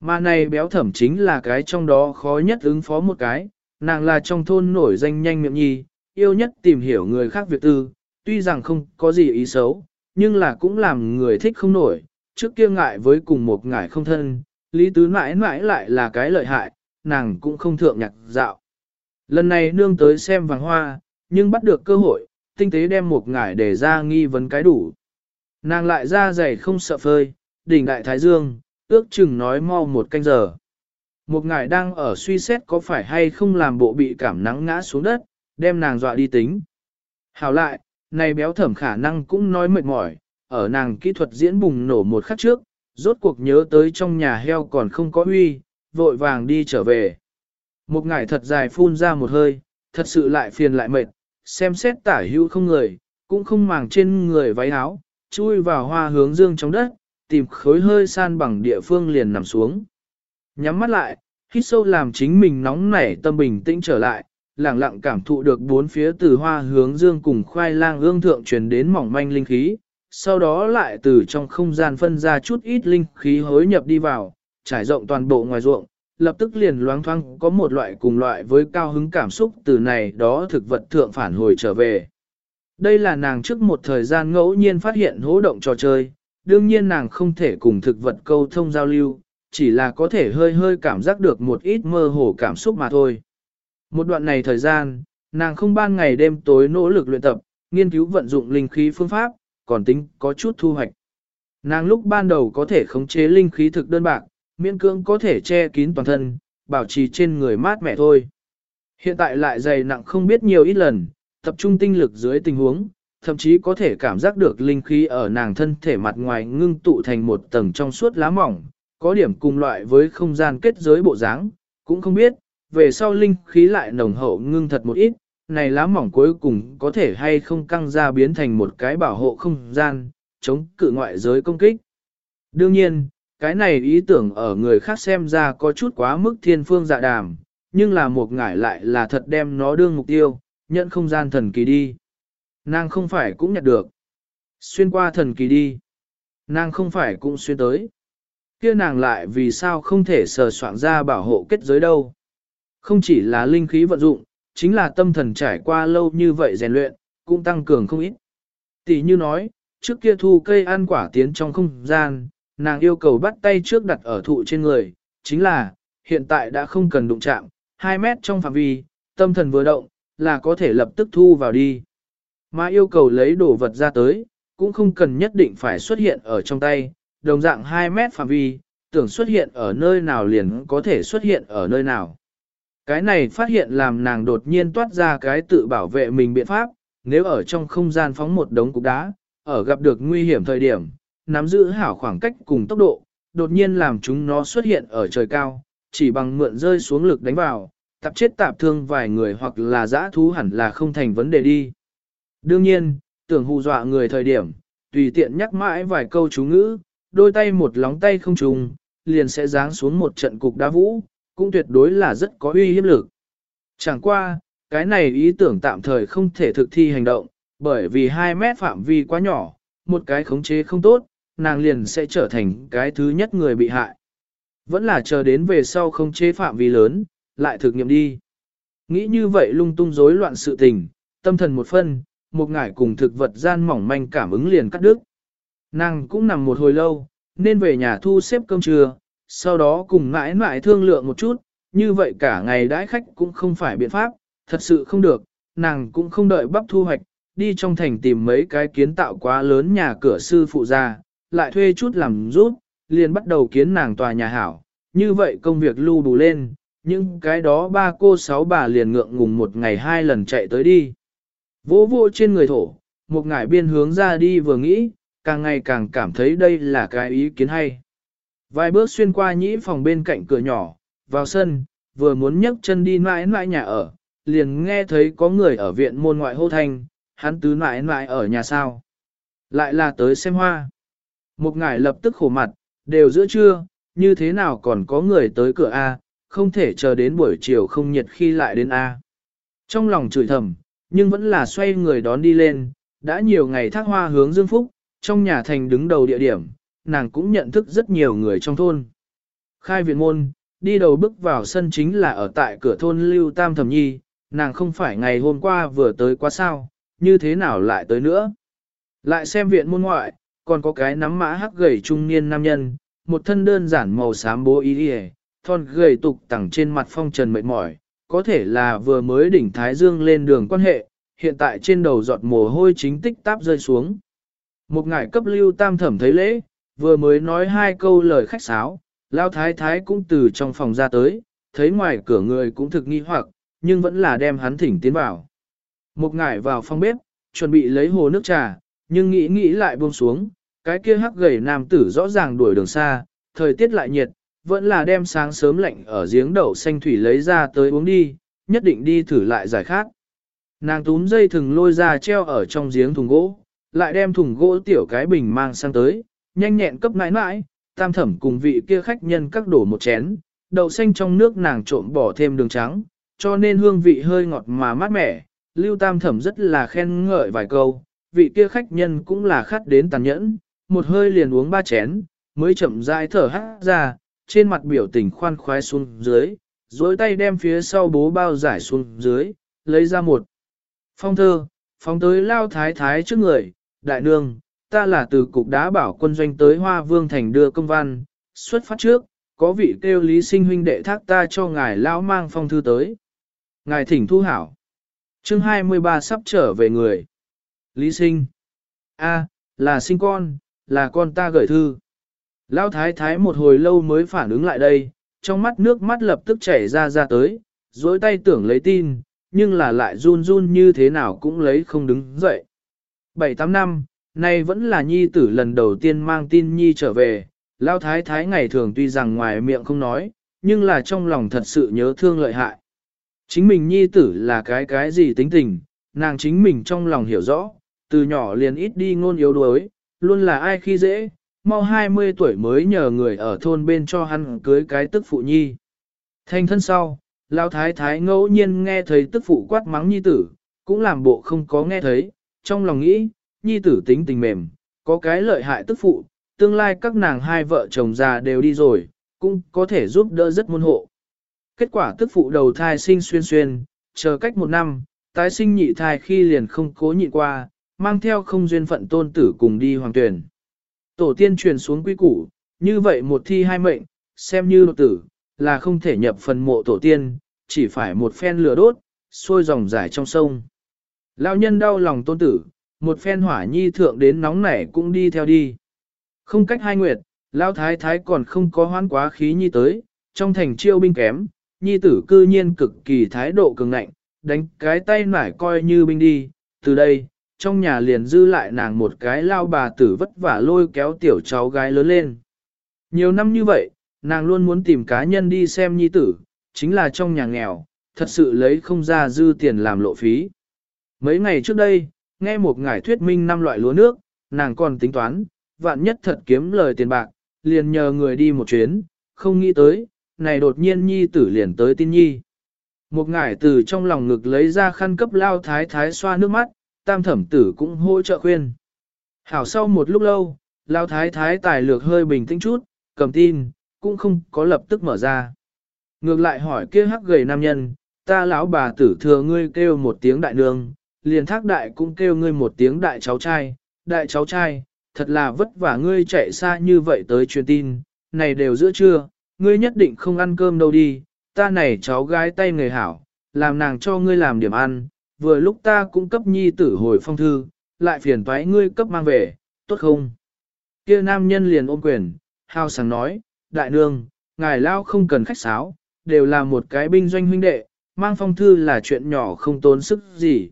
Mà này béo thẩm chính là cái trong đó khó nhất ứng phó một cái, nàng là trong thôn nổi danh nhanh miệng nhi, yêu nhất tìm hiểu người khác việc tư, tuy rằng không có gì ý xấu, nhưng là cũng làm người thích không nổi, trước kia ngại với cùng một ngải không thân, lý tứ mãi mãi lại là cái lợi hại, nàng cũng không thượng nhạc dạo. Lần này nương tới xem vàng hoa, nhưng bắt được cơ hội, tinh tế đem một ngải để ra nghi vấn cái đủ. Nàng lại ra giày không sợ phơi, đỉnh đại thái dương, ước chừng nói mau một canh giờ. Một ngải đang ở suy xét có phải hay không làm bộ bị cảm nắng ngã xuống đất, đem nàng dọa đi tính. Hảo lại, này béo thẩm khả năng cũng nói mệt mỏi, ở nàng kỹ thuật diễn bùng nổ một khắc trước, rốt cuộc nhớ tới trong nhà heo còn không có huy, vội vàng đi trở về. Một ngải thật dài phun ra một hơi, thật sự lại phiền lại mệt, xem xét tả hữu không người, cũng không màng trên người váy áo, chui vào hoa hướng dương trong đất, tìm khối hơi san bằng địa phương liền nằm xuống. Nhắm mắt lại, hít sâu làm chính mình nóng nảy tâm bình tĩnh trở lại, lặng lặng cảm thụ được bốn phía từ hoa hướng dương cùng khoai lang ương thượng truyền đến mỏng manh linh khí, sau đó lại từ trong không gian phân ra chút ít linh khí hối nhập đi vào, trải rộng toàn bộ ngoài ruộng, lập tức liền loáng thoáng có một loại cùng loại với cao hứng cảm xúc từ này đó thực vật thượng phản hồi trở về. Đây là nàng trước một thời gian ngẫu nhiên phát hiện hố động trò chơi, đương nhiên nàng không thể cùng thực vật câu thông giao lưu, chỉ là có thể hơi hơi cảm giác được một ít mơ hồ cảm xúc mà thôi. Một đoạn này thời gian, nàng không ban ngày đêm tối nỗ lực luyện tập, nghiên cứu vận dụng linh khí phương pháp, còn tính có chút thu hoạch. Nàng lúc ban đầu có thể khống chế linh khí thực đơn bạc, miễn cưỡng có thể che kín toàn thân, bảo trì trên người mát mẻ thôi. Hiện tại lại dày nặng không biết nhiều ít lần, tập trung tinh lực dưới tình huống, thậm chí có thể cảm giác được linh khí ở nàng thân thể mặt ngoài ngưng tụ thành một tầng trong suốt lá mỏng, có điểm cùng loại với không gian kết giới bộ dáng, cũng không biết, về sau linh khí lại nồng hậu ngưng thật một ít, này lá mỏng cuối cùng có thể hay không căng ra biến thành một cái bảo hộ không gian, chống cự ngoại giới công kích. Đương nhiên, cái này ý tưởng ở người khác xem ra có chút quá mức thiên phương dạ đàm, nhưng là một ngải lại là thật đem nó đương mục tiêu, nhận không gian thần kỳ đi. Nàng không phải cũng nhặt được. Xuyên qua thần kỳ đi. Nàng không phải cũng xuyên tới. kia nàng lại vì sao không thể sờ soạn ra bảo hộ kết giới đâu. Không chỉ là linh khí vận dụng, chính là tâm thần trải qua lâu như vậy rèn luyện, cũng tăng cường không ít. Tỷ như nói, trước kia thu cây ăn quả tiến trong không gian, nàng yêu cầu bắt tay trước đặt ở thụ trên người, chính là, hiện tại đã không cần đụng chạm, 2 mét trong phạm vi, tâm thần vừa động, là có thể lập tức thu vào đi. Mà yêu cầu lấy đồ vật ra tới, cũng không cần nhất định phải xuất hiện ở trong tay, đồng dạng 2 mét phạm vi, tưởng xuất hiện ở nơi nào liền có thể xuất hiện ở nơi nào. Cái này phát hiện làm nàng đột nhiên toát ra cái tự bảo vệ mình biện pháp, nếu ở trong không gian phóng một đống cục đá, ở gặp được nguy hiểm thời điểm, nắm giữ hảo khoảng cách cùng tốc độ, đột nhiên làm chúng nó xuất hiện ở trời cao, chỉ bằng mượn rơi xuống lực đánh vào, tạp chết tạp thương vài người hoặc là dã thú hẳn là không thành vấn đề đi. Đương nhiên, tưởng hù dọa người thời điểm, tùy tiện nhắc mãi vài câu chú ngữ, đôi tay một lóng tay không trùng, liền sẽ giáng xuống một trận cục đá vũ, cũng tuyệt đối là rất có uy hiếp lực. Chẳng qua, cái này ý tưởng tạm thời không thể thực thi hành động, bởi vì 2 mét phạm vi quá nhỏ, một cái khống chế không tốt, nàng liền sẽ trở thành cái thứ nhất người bị hại. Vẫn là chờ đến về sau không chế phạm vi lớn, lại thực nghiệm đi. Nghĩ như vậy lung tung rối loạn sự tình, tâm thần một phân, một ngải cùng thực vật gian mỏng manh cảm ứng liền cắt đứt. Nàng cũng nằm một hồi lâu, nên về nhà thu xếp cơm trưa, sau đó cùng mãi mãi thương lượng một chút, như vậy cả ngày đãi khách cũng không phải biện pháp, thật sự không được, nàng cũng không đợi bắp thu hoạch, đi trong thành tìm mấy cái kiến tạo quá lớn nhà cửa sư phụ ra, lại thuê chút làm giúp, liền bắt đầu kiến nàng tòa nhà hảo, như vậy công việc lưu đủ lên, nhưng cái đó ba cô sáu bà liền ngượng ngùng một ngày hai lần chạy tới đi. Vỗ vô trên người thổ, một ngải biên hướng ra đi vừa nghĩ, càng ngày càng cảm thấy đây là cái ý kiến hay. Vài bước xuyên qua nhĩ phòng bên cạnh cửa nhỏ, vào sân, vừa muốn nhấc chân đi mãi mãi nhà ở, liền nghe thấy có người ở viện môn ngoại hô thanh, hắn tứ mãi mãi ở nhà sao. Lại là tới xem hoa. Một ngải lập tức khổ mặt, đều giữa trưa, như thế nào còn có người tới cửa A, không thể chờ đến buổi chiều không nhiệt khi lại đến A. Trong lòng chửi thầm, nhưng vẫn là xoay người đón đi lên, đã nhiều ngày thác hoa hướng Dương Phúc, trong nhà thành đứng đầu địa điểm, nàng cũng nhận thức rất nhiều người trong thôn. Khai viện môn, đi đầu bước vào sân chính là ở tại cửa thôn Lưu Tam Thẩm Nhi, nàng không phải ngày hôm qua vừa tới quá sao, như thế nào lại tới nữa. Lại xem viện môn ngoại, còn có cái nắm mã hắc gầy trung niên nam nhân, một thân đơn giản màu xám bố y đi thon gầy tục tẳng trên mặt phong trần mệt mỏi, có thể là vừa mới đỉnh Thái Dương lên đường quan hệ, hiện tại trên đầu giọt mồ hôi chính tích táp rơi xuống. Một ngải cấp lưu tam thẩm thấy lễ, vừa mới nói hai câu lời khách sáo, lao thái thái cũng từ trong phòng ra tới, thấy ngoài cửa người cũng thực nghi hoặc, nhưng vẫn là đem hắn thỉnh tiến vào. Một ngải vào phòng bếp, chuẩn bị lấy hồ nước trà, nhưng nghĩ nghĩ lại buông xuống, cái kia hắc gầy nam tử rõ ràng đuổi đường xa, thời tiết lại nhiệt, vẫn là đem sáng sớm lạnh ở giếng đậu xanh thủy lấy ra tới uống đi, nhất định đi thử lại giải khát. Nàng túm dây thừng lôi ra treo ở trong giếng thùng gỗ, lại đem thùng gỗ tiểu cái bình mang sang tới, nhanh nhẹn cấp mãi mãi, tam thẩm cùng vị kia khách nhân các đổ một chén, đậu xanh trong nước nàng trộn bỏ thêm đường trắng, cho nên hương vị hơi ngọt mà mát mẻ, lưu tam thẩm rất là khen ngợi vài câu, vị kia khách nhân cũng là khát đến tàn nhẫn, một hơi liền uống ba chén, mới chậm rãi thở hát ra, trên mặt biểu tình khoan khoái xuống dưới, dối tay đem phía sau bố bao giải xuống dưới, lấy ra một phong thơ, phóng tới lao thái thái trước người, đại nương, ta là từ cục đá bảo quân doanh tới Hoa Vương Thành đưa công văn, xuất phát trước, có vị kêu lý sinh huynh đệ thác ta cho ngài lão mang phong thư tới. Ngài thỉnh thu hảo. chương 23 sắp trở về người. Lý sinh. a là sinh con, là con ta gửi thư. Lão thái thái một hồi lâu mới phản ứng lại đây, trong mắt nước mắt lập tức chảy ra ra tới, dối tay tưởng lấy tin, nhưng là lại run run như thế nào cũng lấy không đứng dậy. Bảy tám năm, nay vẫn là nhi tử lần đầu tiên mang tin nhi trở về, lao thái thái ngày thường tuy rằng ngoài miệng không nói, nhưng là trong lòng thật sự nhớ thương lợi hại. Chính mình nhi tử là cái cái gì tính tình, nàng chính mình trong lòng hiểu rõ, từ nhỏ liền ít đi ngôn yếu đuối, luôn là ai khi dễ, mau 20 tuổi mới nhờ người ở thôn bên cho hắn cưới cái tức phụ nhi. thanh thân sau, lao thái thái ngẫu nhiên nghe thấy tức phụ quát mắng nhi tử, cũng làm bộ không có nghe thấy, trong lòng nghĩ, nhi tử tính tình mềm, có cái lợi hại tức phụ, tương lai các nàng hai vợ chồng già đều đi rồi, cũng có thể giúp đỡ rất môn hộ. Kết quả tức phụ đầu thai sinh xuyên xuyên, chờ cách một năm, tái sinh nhị thai khi liền không cố nhịn qua, mang theo không duyên phận tôn tử cùng đi hoàng tuyển. Tổ tiên truyền xuống quy củ, như vậy một thi hai mệnh, xem như lột tử, là không thể nhập phần mộ tổ tiên, chỉ phải một phen lửa đốt, xuôi dòng dài trong sông. Lão nhân đau lòng tôn tử, một phen hỏa nhi thượng đến nóng nảy cũng đi theo đi. Không cách hai nguyệt, Lão thái thái còn không có hoán quá khí nhi tới, trong thành chiêu binh kém, nhi tử cư nhiên cực kỳ thái độ cường ngạnh, đánh cái tay nải coi như binh đi, từ đây, trong nhà liền dư lại nàng một cái lao bà tử vất vả lôi kéo tiểu cháu gái lớn lên. Nhiều năm như vậy, nàng luôn muốn tìm cá nhân đi xem nhi tử, chính là trong nhà nghèo, thật sự lấy không ra dư tiền làm lộ phí. Mấy ngày trước đây, nghe một ngải thuyết minh năm loại lúa nước, nàng còn tính toán, vạn nhất thật kiếm lời tiền bạc, liền nhờ người đi một chuyến, không nghĩ tới, này đột nhiên nhi tử liền tới tin nhi. Một ngải từ trong lòng ngực lấy ra khăn cấp lao thái thái xoa nước mắt, tam thẩm tử cũng hỗ trợ khuyên. Hảo sau một lúc lâu, lao thái thái tài lược hơi bình tĩnh chút, cầm tin, cũng không có lập tức mở ra. Ngược lại hỏi kia hắc gầy nam nhân, ta lão bà tử thừa ngươi kêu một tiếng đại nương, liền thác đại cũng kêu ngươi một tiếng đại cháu trai, đại cháu trai, thật là vất vả ngươi chạy xa như vậy tới truyền tin, này đều giữa trưa, ngươi nhất định không ăn cơm đâu đi, ta này cháu gái tay người hảo, làm nàng cho ngươi làm điểm ăn, vừa lúc ta cũng cấp nhi tử hồi phong thư, lại phiền toái ngươi cấp mang về, tốt không? Kia nam nhân liền ôm quyền, hao sảng nói, đại nương, ngài lao không cần khách sáo, đều là một cái binh doanh huynh đệ, mang phong thư là chuyện nhỏ không tốn sức gì.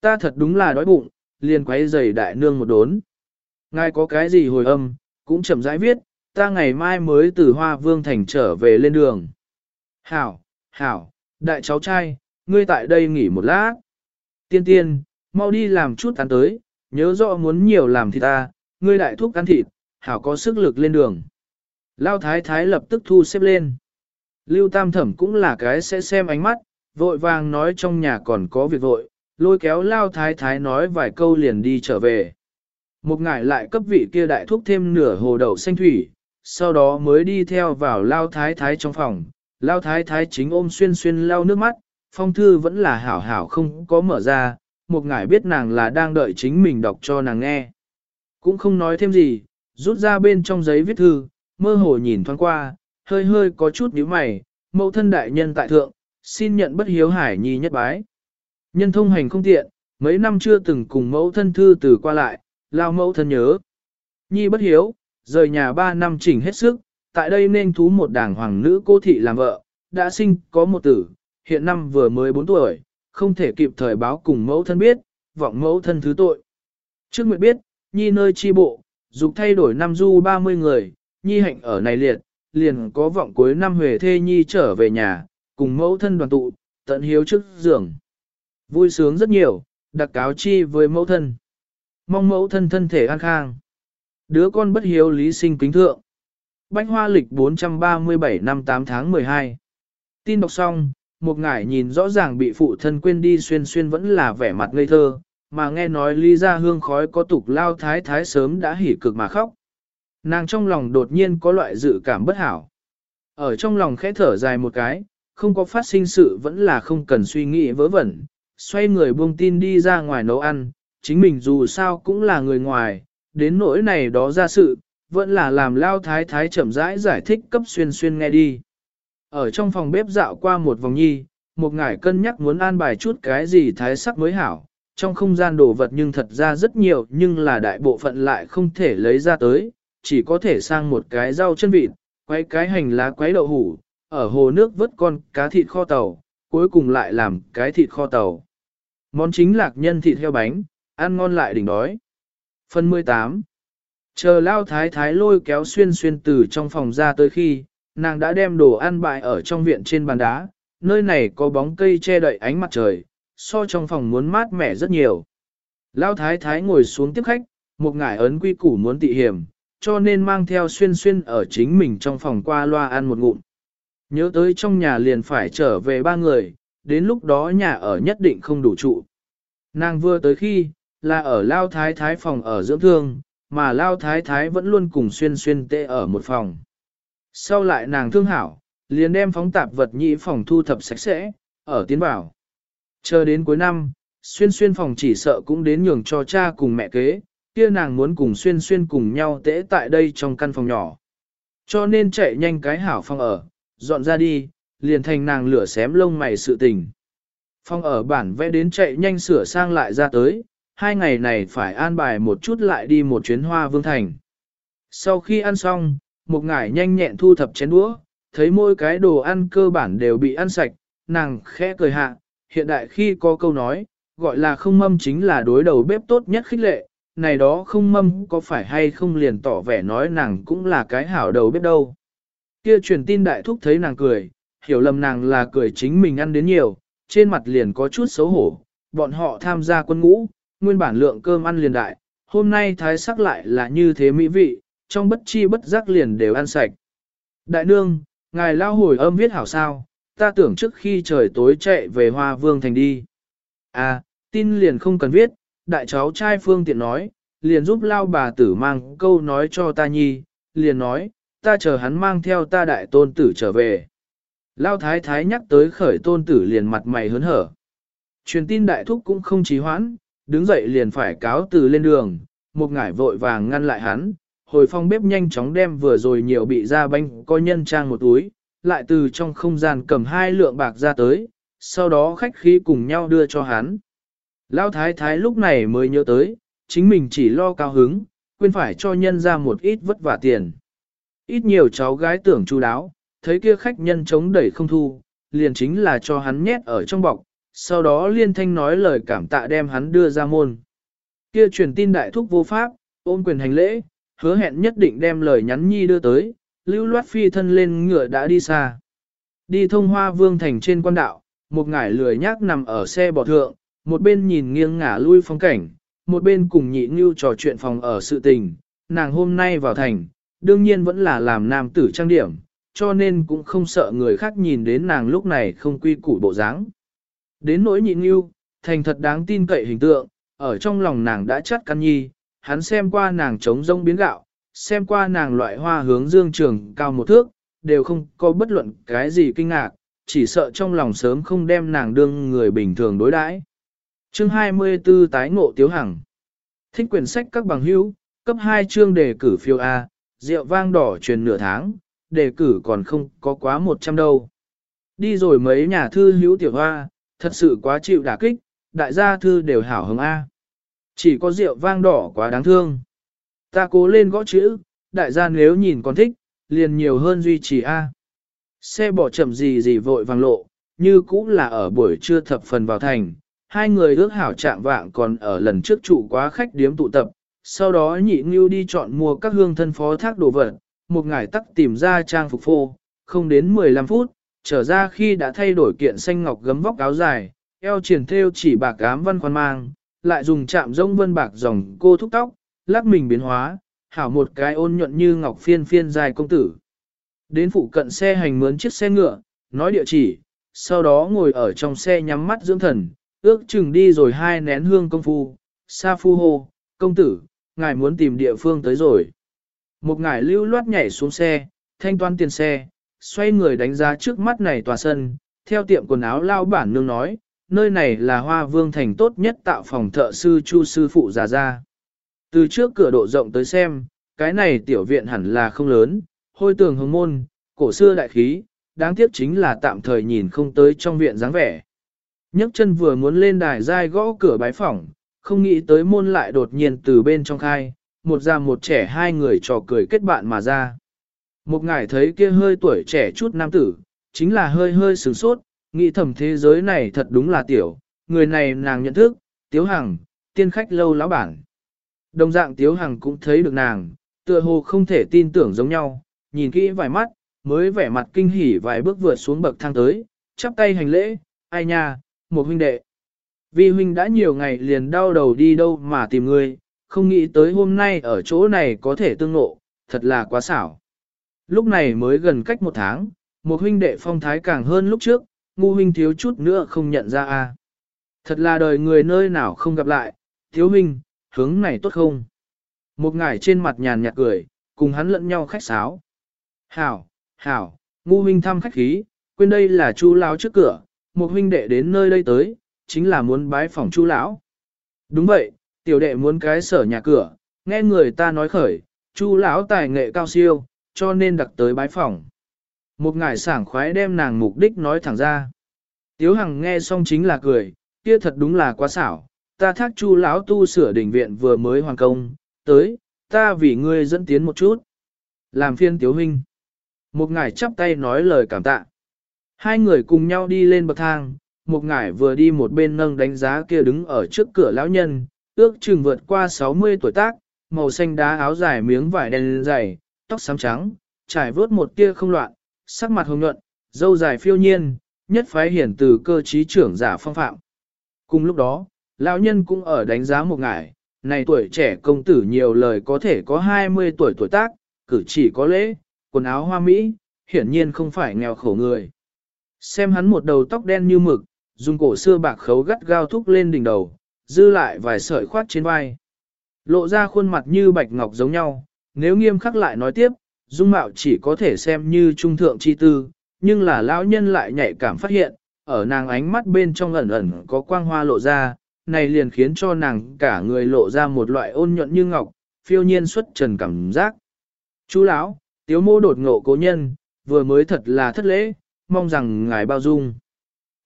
Ta thật đúng là đói bụng, liền quấy giày đại nương một đốn. Ngài có cái gì hồi âm, cũng chậm rãi viết, ta ngày mai mới từ Hoa Vương Thành trở về lên đường. Hảo, hảo, đại cháu trai, ngươi tại đây nghỉ một lát. Tiên tiên, mau đi làm chút ăn tới, nhớ rõ muốn nhiều làm thì ta, ngươi đại thúc ăn thịt, hảo có sức lực lên đường. Lao thái thái lập tức thu xếp lên. Lưu tam thẩm cũng là cái sẽ xem ánh mắt, vội vàng nói trong nhà còn có việc vội, lôi kéo lao thái thái nói vài câu liền đi trở về. Một ngải lại cấp vị kia đại thúc thêm nửa hồ đậu xanh thủy, sau đó mới đi theo vào lao thái thái trong phòng. Lao thái thái chính ôm xuyên xuyên lao nước mắt, phong thư vẫn là hảo hảo không có mở ra, một ngải biết nàng là đang đợi chính mình đọc cho nàng nghe. Cũng không nói thêm gì, rút ra bên trong giấy viết thư, mơ hồ nhìn thoáng qua, hơi hơi có chút nhíu mày, mẫu thân đại nhân tại thượng, xin nhận bất hiếu hải nhi nhất bái. Nhân thông hành không tiện, mấy năm chưa từng cùng mẫu thân thư từ qua lại, lao mẫu thân nhớ. Nhi bất hiếu, rời nhà ba năm chỉnh hết sức, tại đây nên thú một đảng hoàng nữ cô thị làm vợ, đã sinh có một tử, hiện năm vừa mới 4 tuổi, không thể kịp thời báo cùng mẫu thân biết, vọng mẫu thân thứ tội. Trước nguyện biết, Nhi nơi chi bộ, dục thay đổi năm du 30 người, Nhi hạnh ở này liệt, liền có vọng cuối năm Huệ Thê Nhi trở về nhà, cùng mẫu thân đoàn tụ, tận hiếu trước giường. Vui sướng rất nhiều, đặc cáo chi với mẫu thân. Mong mẫu thân thân thể an khang. Đứa con bất hiếu lý sinh kính thượng. Bánh hoa lịch 437 năm 8 tháng 12. Tin đọc xong, một ngải nhìn rõ ràng bị phụ thân quên đi xuyên xuyên vẫn là vẻ mặt ngây thơ, mà nghe nói ly ra hương khói có tục lao thái thái sớm đã hỉ cực mà khóc. Nàng trong lòng đột nhiên có loại dự cảm bất hảo. Ở trong lòng khẽ thở dài một cái, không có phát sinh sự vẫn là không cần suy nghĩ vớ vẩn, xoay người buông tin đi ra ngoài nấu ăn, chính mình dù sao cũng là người ngoài, đến nỗi này đó ra sự, vẫn là làm lao thái thái chậm rãi giải thích cấp xuyên xuyên nghe đi. Ở trong phòng bếp dạo qua một vòng nhi, một ngải cân nhắc muốn an bài chút cái gì thái sắc mới hảo, trong không gian đồ vật nhưng thật ra rất nhiều nhưng là đại bộ phận lại không thể lấy ra tới, chỉ có thể sang một cái rau chân vịt, quay cái hành lá quấy đậu hủ, ở hồ nước vớt con cá thịt kho tàu, cuối cùng lại làm cái thịt kho tàu. Món chính lạc nhân thịt heo bánh, ăn ngon lại đỉnh đói. Phần 18 Chờ lao thái thái lôi kéo xuyên xuyên từ trong phòng ra tới khi, nàng đã đem đồ ăn bại ở trong viện trên bàn đá, nơi này có bóng cây che đậy ánh mặt trời, so trong phòng muốn mát mẻ rất nhiều. Lao thái thái ngồi xuống tiếp khách, một ngải ấn quy củ muốn tị hiểm, cho nên mang theo xuyên xuyên ở chính mình trong phòng qua loa ăn một ngụm. Nhớ tới trong nhà liền phải trở về ba người, đến lúc đó nhà ở nhất định không đủ trụ. Nàng vừa tới khi, là ở Lao Thái Thái phòng ở dưỡng thương, mà Lao Thái Thái vẫn luôn cùng xuyên xuyên tê ở một phòng. Sau lại nàng thương hảo, liền đem phóng tạp vật nhị phòng thu thập sạch sẽ, ở tiến bảo. Chờ đến cuối năm, xuyên xuyên phòng chỉ sợ cũng đến nhường cho cha cùng mẹ kế, kia nàng muốn cùng xuyên xuyên cùng nhau tễ tại đây trong căn phòng nhỏ. Cho nên chạy nhanh cái hảo phòng ở, dọn ra đi, liền thành nàng lửa xém lông mày sự tình. phong ở bản vẽ đến chạy nhanh sửa sang lại ra tới, hai ngày này phải an bài một chút lại đi một chuyến hoa vương thành. Sau khi ăn xong, một ngải nhanh nhẹn thu thập chén đũa, thấy mỗi cái đồ ăn cơ bản đều bị ăn sạch, nàng khẽ cười hạ, hiện đại khi có câu nói, gọi là không mâm chính là đối đầu bếp tốt nhất khích lệ, này đó không mâm có phải hay không liền tỏ vẻ nói nàng cũng là cái hảo đầu bếp đâu. Kia truyền tin đại thúc thấy nàng cười, hiểu lầm nàng là cười chính mình ăn đến nhiều, trên mặt liền có chút xấu hổ, bọn họ tham gia quân ngũ, nguyên bản lượng cơm ăn liền đại, hôm nay thái sắc lại là như thế mỹ vị, trong bất chi bất giác liền đều ăn sạch. Đại nương, ngài lao hồi âm viết hảo sao, ta tưởng trước khi trời tối chạy về Hoa Vương Thành đi. À, tin liền không cần viết, đại cháu trai Phương tiện nói, liền giúp lao bà tử mang câu nói cho ta nhi, liền nói, ta chờ hắn mang theo ta đại tôn tử trở về. Lao thái thái nhắc tới khởi tôn tử liền mặt mày hớn hở. Truyền tin đại thúc cũng không trì hoãn, đứng dậy liền phải cáo từ lên đường, một ngải vội vàng ngăn lại hắn, hồi phong bếp nhanh chóng đem vừa rồi nhiều bị ra bánh coi nhân trang một túi, lại từ trong không gian cầm hai lượng bạc ra tới, sau đó khách khí cùng nhau đưa cho hắn. Lão thái thái lúc này mới nhớ tới, chính mình chỉ lo cao hứng, quên phải cho nhân ra một ít vất vả tiền. Ít nhiều cháu gái tưởng chu đáo, thấy kia khách nhân chống đẩy không thu, liền chính là cho hắn nhét ở trong bọc, sau đó liên thanh nói lời cảm tạ đem hắn đưa ra môn. Kia truyền tin đại thúc vô pháp, ôm quyền hành lễ, hứa hẹn nhất định đem lời nhắn nhi đưa tới, lưu loát phi thân lên ngựa đã đi xa. Đi thông hoa vương thành trên quan đạo, một ngải lười nhác nằm ở xe bò thượng, một bên nhìn nghiêng ngả lui phong cảnh, một bên cùng nhị như trò chuyện phòng ở sự tình, nàng hôm nay vào thành, đương nhiên vẫn là làm nam tử trang điểm, cho nên cũng không sợ người khác nhìn đến nàng lúc này không quy củ bộ dáng. Đến nỗi nhịn như, thành thật đáng tin cậy hình tượng, ở trong lòng nàng đã chắt căn nhi, hắn xem qua nàng trống rông biến gạo, xem qua nàng loại hoa hướng dương trường cao một thước, đều không có bất luận cái gì kinh ngạc, chỉ sợ trong lòng sớm không đem nàng đương người bình thường đối đãi. Chương 24 tái ngộ tiếu hằng. Thích quyển sách các bằng hữu, cấp 2 chương đề cử phiếu A, rượu vang đỏ truyền nửa tháng, đề cử còn không có quá 100 đâu. Đi rồi mấy nhà thư hữu tiểu hoa, thật sự quá chịu đả kích, đại gia thư đều hảo hứng A. Chỉ có rượu vang đỏ quá đáng thương. Ta cố lên gõ chữ, đại gia nếu nhìn còn thích, liền nhiều hơn duy trì A. Xe bỏ chậm gì gì vội vàng lộ, như cũng là ở buổi trưa thập phần vào thành, hai người ước hảo trạng vạng còn ở lần trước trụ quá khách điếm tụ tập, sau đó nhị ngưu đi chọn mua các hương thân phó thác đồ vật, một ngải tắc tìm ra trang phục phô, không đến 15 phút, trở ra khi đã thay đổi kiện xanh ngọc gấm vóc áo dài, eo triển thêu chỉ bạc ám văn khoan mang, lại dùng chạm rông vân bạc dòng cô thúc tóc, lắc mình biến hóa, hảo một cái ôn nhuận như ngọc phiên phiên dài công tử. Đến phụ cận xe hành mướn chiếc xe ngựa, nói địa chỉ, sau đó ngồi ở trong xe nhắm mắt dưỡng thần, ước chừng đi rồi hai nén hương công phu, sa phu hô, công tử, ngài muốn tìm địa phương tới rồi. Một ngài lưu loát nhảy xuống xe, thanh toán tiền xe, xoay người đánh giá trước mắt này tòa sân, theo tiệm quần áo lao bản nương nói, nơi này là hoa vương thành tốt nhất tạo phòng thợ sư chu sư phụ già ra. Từ trước cửa độ rộng tới xem, cái này tiểu viện hẳn là không lớn, hôi tường hồng môn, cổ xưa đại khí, đáng tiếc chính là tạm thời nhìn không tới trong viện dáng vẻ. nhấc chân vừa muốn lên đài dai gõ cửa bái phỏng, không nghĩ tới môn lại đột nhiên từ bên trong khai, một già một trẻ hai người trò cười kết bạn mà ra. Một ngài thấy kia hơi tuổi trẻ chút nam tử, chính là hơi hơi sửng sốt, nghĩ thầm thế giới này thật đúng là tiểu, người này nàng nhận thức, Tiếu Hằng, tiên khách lâu lão bản. Đồng dạng Tiếu Hằng cũng thấy được nàng, tựa hồ không thể tin tưởng giống nhau, nhìn kỹ vài mắt, mới vẻ mặt kinh hỉ vài bước vượt xuống bậc thang tới, chắp tay hành lễ, ai nha, một huynh đệ. Vi huynh đã nhiều ngày liền đau đầu đi đâu mà tìm ngươi, không nghĩ tới hôm nay ở chỗ này có thể tương ngộ, thật là quá xảo. Lúc này mới gần cách một tháng, một huynh đệ phong thái càng hơn lúc trước, ngu huynh thiếu chút nữa không nhận ra a. Thật là đời người nơi nào không gặp lại, thiếu huynh, hướng này tốt không? Một ngải trên mặt nhàn nhạt cười, cùng hắn lẫn nhau khách sáo. Hảo, hảo, ngu huynh thăm khách khí, quên đây là chu lão trước cửa, một huynh đệ đến nơi đây tới, chính là muốn bái phòng chu lão. Đúng vậy, tiểu đệ muốn cái sở nhà cửa, nghe người ta nói khởi, chu lão tài nghệ cao siêu, cho nên đặc tới bái phòng. Một ngải sảng khoái đem nàng mục đích nói thẳng ra. Tiếu Hằng nghe xong chính là cười, kia thật đúng là quá xảo, ta thác chu lão tu sửa đỉnh viện vừa mới hoàn công, tới, ta vì ngươi dẫn tiến một chút. Làm phiên Tiếu Huynh. Một ngải chắp tay nói lời cảm tạ. Hai người cùng nhau đi lên bậc thang, một ngải vừa đi một bên nâng đánh giá kia đứng ở trước cửa lão nhân, ước chừng vượt qua 60 tuổi tác, màu xanh đá áo dài miếng vải đen dày, tóc xám trắng, trải vớt một tia không loạn, sắc mặt hồng nhuận, dâu dài phiêu nhiên, nhất phái hiển từ cơ trí trưởng giả phong phạm. Cùng lúc đó, lão nhân cũng ở đánh giá một ngải, này tuổi trẻ công tử nhiều lời có thể có 20 tuổi tuổi tác, cử chỉ có lễ, quần áo hoa mỹ, hiển nhiên không phải nghèo khổ người. Xem hắn một đầu tóc đen như mực, dùng cổ xưa bạc khấu gắt gao thúc lên đỉnh đầu, dư lại vài sợi khoát trên vai. Lộ ra khuôn mặt như bạch ngọc giống nhau, nếu nghiêm khắc lại nói tiếp, dung mạo chỉ có thể xem như trung thượng chi tư, nhưng là lão nhân lại nhạy cảm phát hiện, ở nàng ánh mắt bên trong ẩn ẩn có quang hoa lộ ra, này liền khiến cho nàng cả người lộ ra một loại ôn nhuận như ngọc, phiêu nhiên xuất trần cảm giác. Chú lão, tiếu mô đột ngộ cố nhân, vừa mới thật là thất lễ, mong rằng ngài bao dung.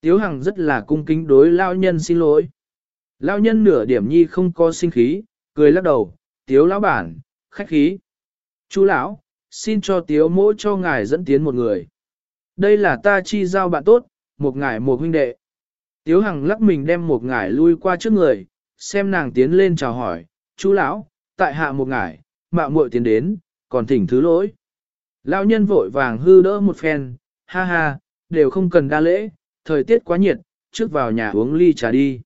Tiếu hằng rất là cung kính đối lão nhân xin lỗi. Lão nhân nửa điểm nhi không có sinh khí, cười lắc đầu, tiếu lão bản, khách khí. Chú lão, xin cho tiếu mỗi cho ngài dẫn tiến một người. Đây là ta chi giao bạn tốt, một ngài một huynh đệ. Tiếu Hằng lắc mình đem một ngải lui qua trước người, xem nàng tiến lên chào hỏi, chú lão, tại hạ một ngải, mạo muội tiến đến, còn thỉnh thứ lỗi. Lão nhân vội vàng hư đỡ một phen, ha ha, đều không cần đa lễ, thời tiết quá nhiệt, trước vào nhà uống ly trà đi.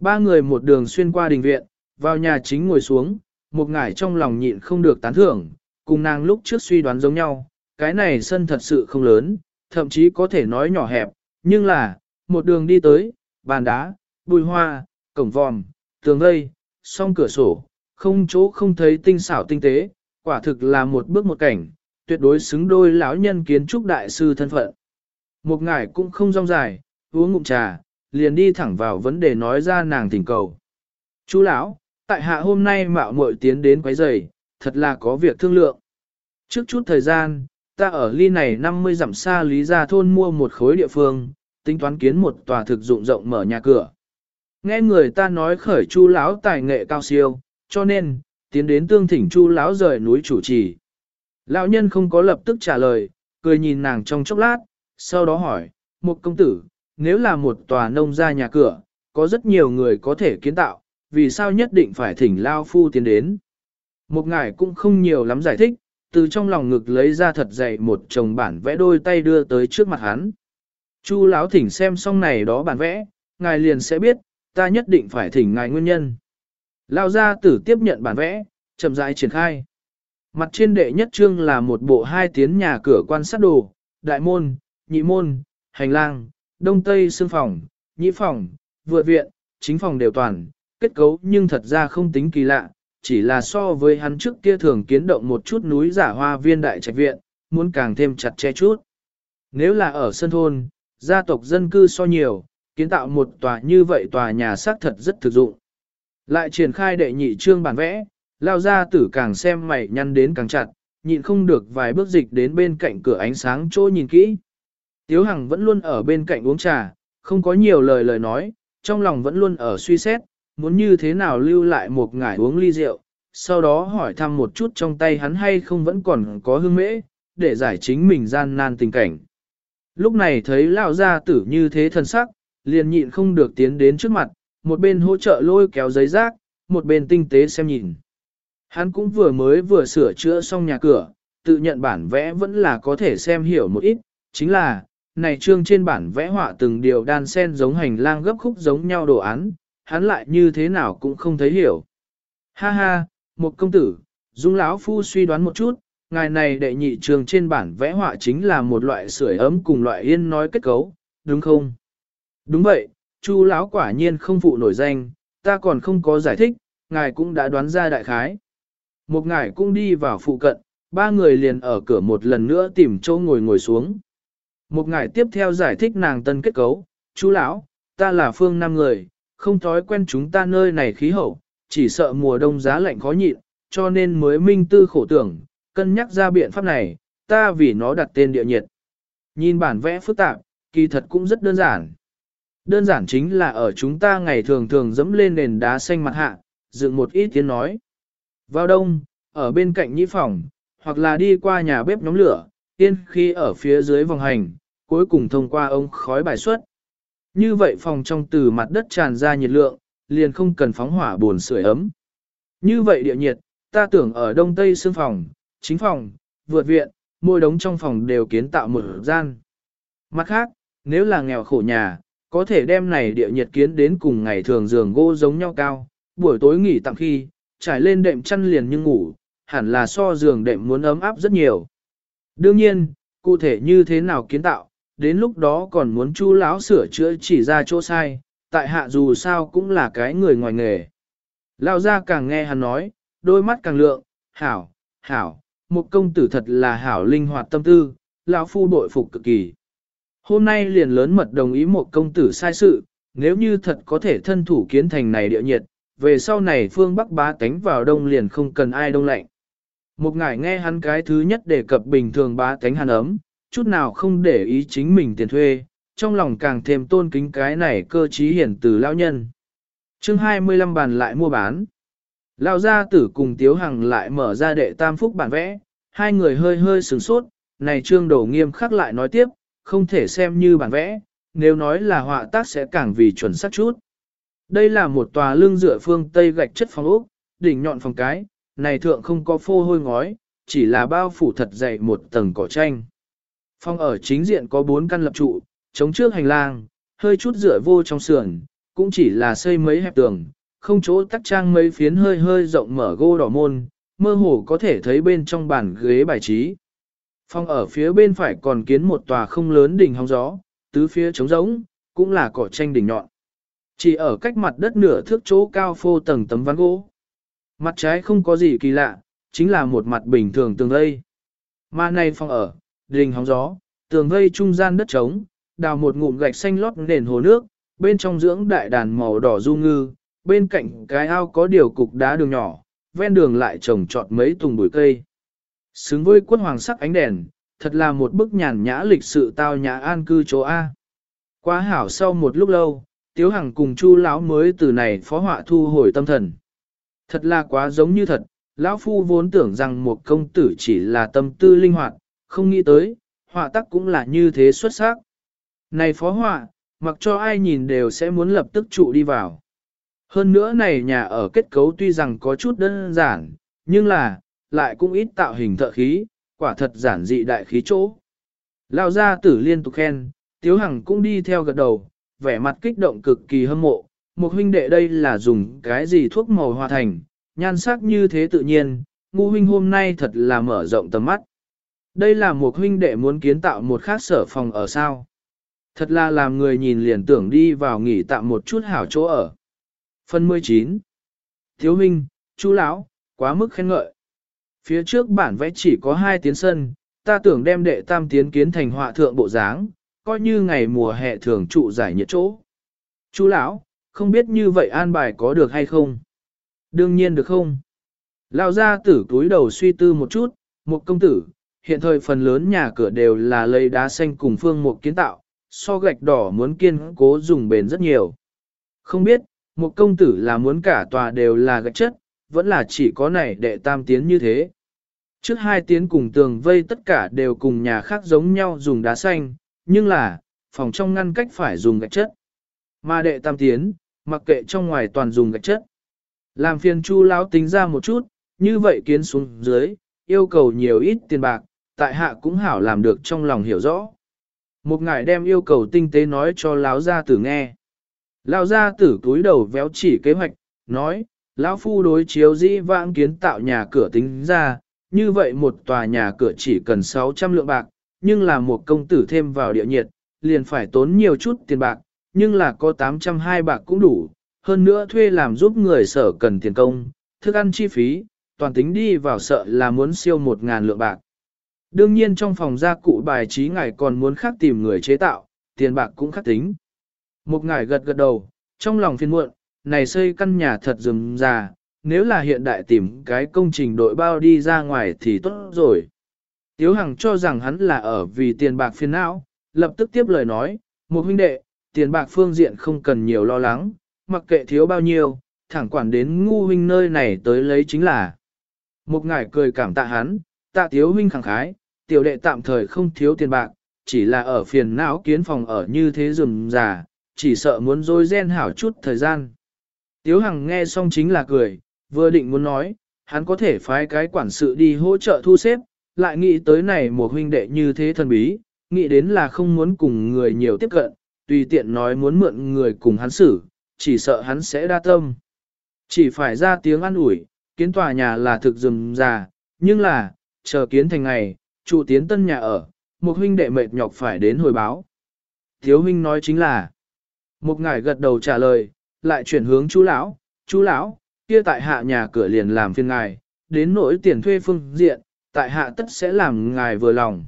Ba người một đường xuyên qua đình viện, vào nhà chính ngồi xuống, một ngải trong lòng nhịn không được tán thưởng, cùng nàng lúc trước suy đoán giống nhau, cái này sân thật sự không lớn, thậm chí có thể nói nhỏ hẹp, nhưng là, một đường đi tới, bàn đá, bùi hoa, cổng vòm, tường lây, song cửa sổ, không chỗ không thấy tinh xảo tinh tế, quả thực là một bước một cảnh, tuyệt đối xứng đôi lão nhân kiến trúc đại sư thân phận. Một ngải cũng không rong dài, uống ngụm trà, liền đi thẳng vào vấn đề nói ra nàng thỉnh cầu. Chú lão, tại hạ hôm nay mạo muội tiến đến quấy rầy, thật là có việc thương lượng. Trước chút thời gian, ta ở ly này 50 dặm xa lý gia thôn mua một khối địa phương, tính toán kiến một tòa thực dụng rộng mở nhà cửa. Nghe người ta nói khởi chu lão tài nghệ cao siêu, cho nên, tiến đến tương thỉnh chu lão rời núi chủ trì. Lão nhân không có lập tức trả lời, cười nhìn nàng trong chốc lát, sau đó hỏi, một công tử, nếu là một tòa nông gia nhà cửa, có rất nhiều người có thể kiến tạo, vì sao nhất định phải thỉnh Lao Phu tiến đến. Một ngài cũng không nhiều lắm giải thích, từ trong lòng ngực lấy ra thật dày một chồng bản vẽ đôi tay đưa tới trước mặt hắn. Chu lão thỉnh xem xong này đó bản vẽ, ngài liền sẽ biết, ta nhất định phải thỉnh ngài nguyên nhân. Lao gia tử tiếp nhận bản vẽ, chậm rãi triển khai. Mặt trên đệ nhất trương là một bộ hai tiến nhà cửa quan sát đồ, đại môn, nhị môn, hành lang, đông tây xương phòng, nhị phòng, vượt viện, chính phòng đều toàn, kết cấu nhưng thật ra không tính kỳ lạ, chỉ là so với hắn trước kia thường kiến động một chút núi giả hoa viên đại trạch viện, muốn càng thêm chặt che chút. Nếu là ở sân thôn, gia tộc dân cư so nhiều, kiến tạo một tòa như vậy tòa nhà xác thật rất thực dụng. Lại triển khai đệ nhị trương bản vẽ, lao ra tử càng xem mày nhăn đến càng chặt, nhịn không được vài bước dịch đến bên cạnh cửa ánh sáng chỗ nhìn kỹ. Tiếu Hằng vẫn luôn ở bên cạnh uống trà, không có nhiều lời lời nói, trong lòng vẫn luôn ở suy xét, muốn như thế nào lưu lại một ngải uống ly rượu, sau đó hỏi thăm một chút trong tay hắn hay không vẫn còn có hương mễ, để giải chính mình gian nan tình cảnh. Lúc này thấy lão gia tử như thế thân sắc, liền nhịn không được tiến đến trước mặt, một bên hỗ trợ lôi kéo giấy rác, một bên tinh tế xem nhìn. Hắn cũng vừa mới vừa sửa chữa xong nhà cửa, tự nhận bản vẽ vẫn là có thể xem hiểu một ít, chính là, này trương trên bản vẽ họa từng điều đan sen giống hành lang gấp khúc giống nhau đồ án, hắn lại như thế nào cũng không thấy hiểu. Ha ha, một công tử, Dung lão phu suy đoán một chút, ngài này đệ nhị trường trên bản vẽ họa chính là một loại sưởi ấm cùng loại yên nói kết cấu, đúng không? Đúng vậy, Chu lão quả nhiên không phụ nổi danh, ta còn không có giải thích, ngài cũng đã đoán ra đại khái. Một ngài cũng đi vào phụ cận, ba người liền ở cửa một lần nữa tìm chỗ ngồi ngồi xuống. Một ngài tiếp theo giải thích nàng tân kết cấu, chú lão, ta là phương nam người, không thói quen chúng ta nơi này khí hậu, chỉ sợ mùa đông giá lạnh khó nhịn, cho nên mới minh tư khổ tưởng, cân nhắc ra biện pháp này, ta vì nó đặt tên địa nhiệt. Nhìn bản vẽ phức tạp, kỳ thật cũng rất đơn giản. Đơn giản chính là ở chúng ta ngày thường thường dẫm lên nền đá xanh mặt hạ, dựng một ít tiếng nói. Vào đông, ở bên cạnh nhĩ phòng, hoặc là đi qua nhà bếp nhóm lửa, tiên khi ở phía dưới vòng hành, cuối cùng thông qua ống khói bài xuất. Như vậy phòng trong từ mặt đất tràn ra nhiệt lượng, liền không cần phóng hỏa buồn sưởi ấm. Như vậy địa nhiệt, ta tưởng ở đông tây xương phòng, chính phòng, vượt viện, môi đống trong phòng đều kiến tạo một gian. Mặt khác, nếu là nghèo khổ nhà, có thể đem này địa nhiệt kiến đến cùng ngày thường giường gỗ giống nhau cao, buổi tối nghỉ tạm khi, trải lên đệm chăn liền như ngủ, hẳn là so giường đệm muốn ấm áp rất nhiều. Đương nhiên, cụ thể như thế nào kiến tạo, đến lúc đó còn muốn chu lão sửa chữa chỉ ra chỗ sai, tại hạ dù sao cũng là cái người ngoài nghề. Lão ra càng nghe hắn nói, đôi mắt càng lượng, hảo, hảo, một công tử thật là hảo linh hoạt tâm tư, lão phu bội phục cực kỳ. Hôm nay liền lớn mật đồng ý một công tử sai sự, nếu như thật có thể thân thủ kiến thành này địa nhiệt, về sau này phương Bắc bá tánh vào đông liền không cần ai đông lạnh. Một ngải nghe hắn cái thứ nhất đề cập bình thường bá tánh hàn ấm, chút nào không để ý chính mình tiền thuê, trong lòng càng thêm tôn kính cái này cơ trí hiển từ lão nhân. chương 25 bàn lại mua bán. Lão gia tử cùng Tiếu Hằng lại mở ra đệ tam phúc bản vẽ, hai người hơi hơi sửng sốt, này trương đổ nghiêm khắc lại nói tiếp, không thể xem như bản vẽ, nếu nói là họa tác sẽ càng vì chuẩn xác chút. Đây là một tòa lưng dựa phương Tây gạch chất phòng ốc, đỉnh nhọn phòng cái, này thượng không có phô hôi ngói, chỉ là bao phủ thật dày một tầng cỏ tranh. Phòng ở chính diện có bốn căn lập trụ, chống trước hành lang, hơi chút rửa vô trong sườn, cũng chỉ là xây mấy hẹp tường, không chỗ tắc trang mấy phiến hơi hơi rộng mở gô đỏ môn, mơ hồ có thể thấy bên trong bàn ghế bài trí. Phòng ở phía bên phải còn kiến một tòa không lớn đỉnh hóng gió, tứ phía trống rỗng, cũng là cỏ tranh đỉnh nhọn. Chỉ ở cách mặt đất nửa thước chỗ cao phô tầng tấm ván gỗ. Mặt trái không có gì kỳ lạ, chính là một mặt bình thường tường lây. Mà này phòng ở, đình hóng gió, tường vây trung gian đất trống, đào một ngụm gạch xanh lót nền hồ nước, bên trong dưỡng đại đàn màu đỏ du ngư, bên cạnh cái ao có điều cục đá đường nhỏ, ven đường lại trồng trọt mấy tùng bụi cây. Xứng với quân hoàng sắc ánh đèn, thật là một bức nhàn nhã lịch sự tao nhã an cư chỗ A. Quá hảo sau một lúc lâu, Tiếu Hằng cùng Chu lão mới từ này phó họa thu hồi tâm thần. Thật là quá giống như thật, lão phu vốn tưởng rằng một công tử chỉ là tâm tư linh hoạt, không nghĩ tới, họa tác cũng là như thế xuất sắc. Này phó họa, mặc cho ai nhìn đều sẽ muốn lập tức trụ đi vào. Hơn nữa này nhà ở kết cấu tuy rằng có chút đơn giản, nhưng là, lại cũng ít tạo hình thợ khí, quả thật giản dị đại khí chỗ. Lao gia tử liên tục khen, Tiếu Hằng cũng đi theo gật đầu, vẻ mặt kích động cực kỳ hâm mộ. Một huynh đệ đây là dùng cái gì thuốc màu hòa thành, nhan sắc như thế tự nhiên, ngu huynh hôm nay thật là mở rộng tầm mắt. Đây là một huynh đệ muốn kiến tạo một khác sở phòng ở sao. Thật là làm người nhìn liền tưởng đi vào nghỉ tạm một chút hảo chỗ ở. Phần 19 Thiếu huynh, chú lão, quá mức khen ngợi. Phía trước bản vẽ chỉ có hai tiến sân, ta tưởng đem đệ tam tiến kiến thành họa thượng bộ dáng, coi như ngày mùa hè thường trụ giải nhiệt chỗ. Chú lão, không biết như vậy an bài có được hay không? Đương nhiên được không? Lão gia tử túi đầu suy tư một chút, một công tử, hiện thời phần lớn nhà cửa đều là lấy đá xanh cùng phương mục kiến tạo, so gạch đỏ muốn kiên cố dùng bền rất nhiều. Không biết, một công tử là muốn cả tòa đều là gạch chất, vẫn là chỉ có này đệ tam tiến như thế. Trước hai tiến cùng tường vây tất cả đều cùng nhà khác giống nhau dùng đá xanh, nhưng là, phòng trong ngăn cách phải dùng gạch chất. Mà đệ tam tiến, mặc kệ trong ngoài toàn dùng gạch chất. Làm phiền chu lão tính ra một chút, như vậy kiến xuống dưới, yêu cầu nhiều ít tiền bạc, tại hạ cũng hảo làm được trong lòng hiểu rõ. Một ngài đem yêu cầu tinh tế nói cho lão gia tử nghe. Lão gia tử túi đầu véo chỉ kế hoạch, nói, lão phu đối chiếu dĩ vãng kiến tạo nhà cửa tính ra, như vậy một tòa nhà cửa chỉ cần 600 lượng bạc, nhưng là một công tử thêm vào địa nhiệt, liền phải tốn nhiều chút tiền bạc, nhưng là có 820 bạc cũng đủ, hơn nữa thuê làm giúp người sở cần tiền công, thức ăn chi phí, toàn tính đi vào sợ là muốn siêu 1.000 lượng bạc. Đương nhiên trong phòng gia cụ bài trí ngài còn muốn khác tìm người chế tạo, tiền bạc cũng khác tính. Một ngài gật gật đầu, trong lòng phiền muộn, này xây căn nhà thật rườm rà nếu là hiện đại tìm cái công trình đội bao đi ra ngoài thì tốt rồi. Tiếu Hằng cho rằng hắn là ở vì tiền bạc phiền não, lập tức tiếp lời nói, một huynh đệ, tiền bạc phương diện không cần nhiều lo lắng, mặc kệ thiếu bao nhiêu, thẳng quản đến ngu huynh nơi này tới lấy chính là. Một ngài cười cảm tạ hắn, tạ tiếu huynh khẳng khái, tiểu đệ tạm thời không thiếu tiền bạc, chỉ là ở phiền não kiến phòng ở như thế rừng già, chỉ sợ muốn dối ghen hảo chút thời gian. Tiếu Hằng nghe xong chính là cười, vừa định muốn nói, hắn có thể phái cái quản sự đi hỗ trợ thu xếp, lại nghĩ tới này một huynh đệ như thế thần bí, nghĩ đến là không muốn cùng người nhiều tiếp cận, tùy tiện nói muốn mượn người cùng hắn xử, chỉ sợ hắn sẽ đa tâm. Chỉ phải ra tiếng ăn ủi, kiến tòa nhà là thực rừng già, nhưng là, chờ kiến thành ngày, trụ tiến tân nhà ở, một huynh đệ mệt nhọc phải đến hồi báo. Thiếu huynh nói chính là, một ngài gật đầu trả lời, lại chuyển hướng chú lão, chú lão, kia tại hạ nhà cửa liền làm phiên ngài, đến nỗi tiền thuê phương diện, tại hạ tất sẽ làm ngài vừa lòng.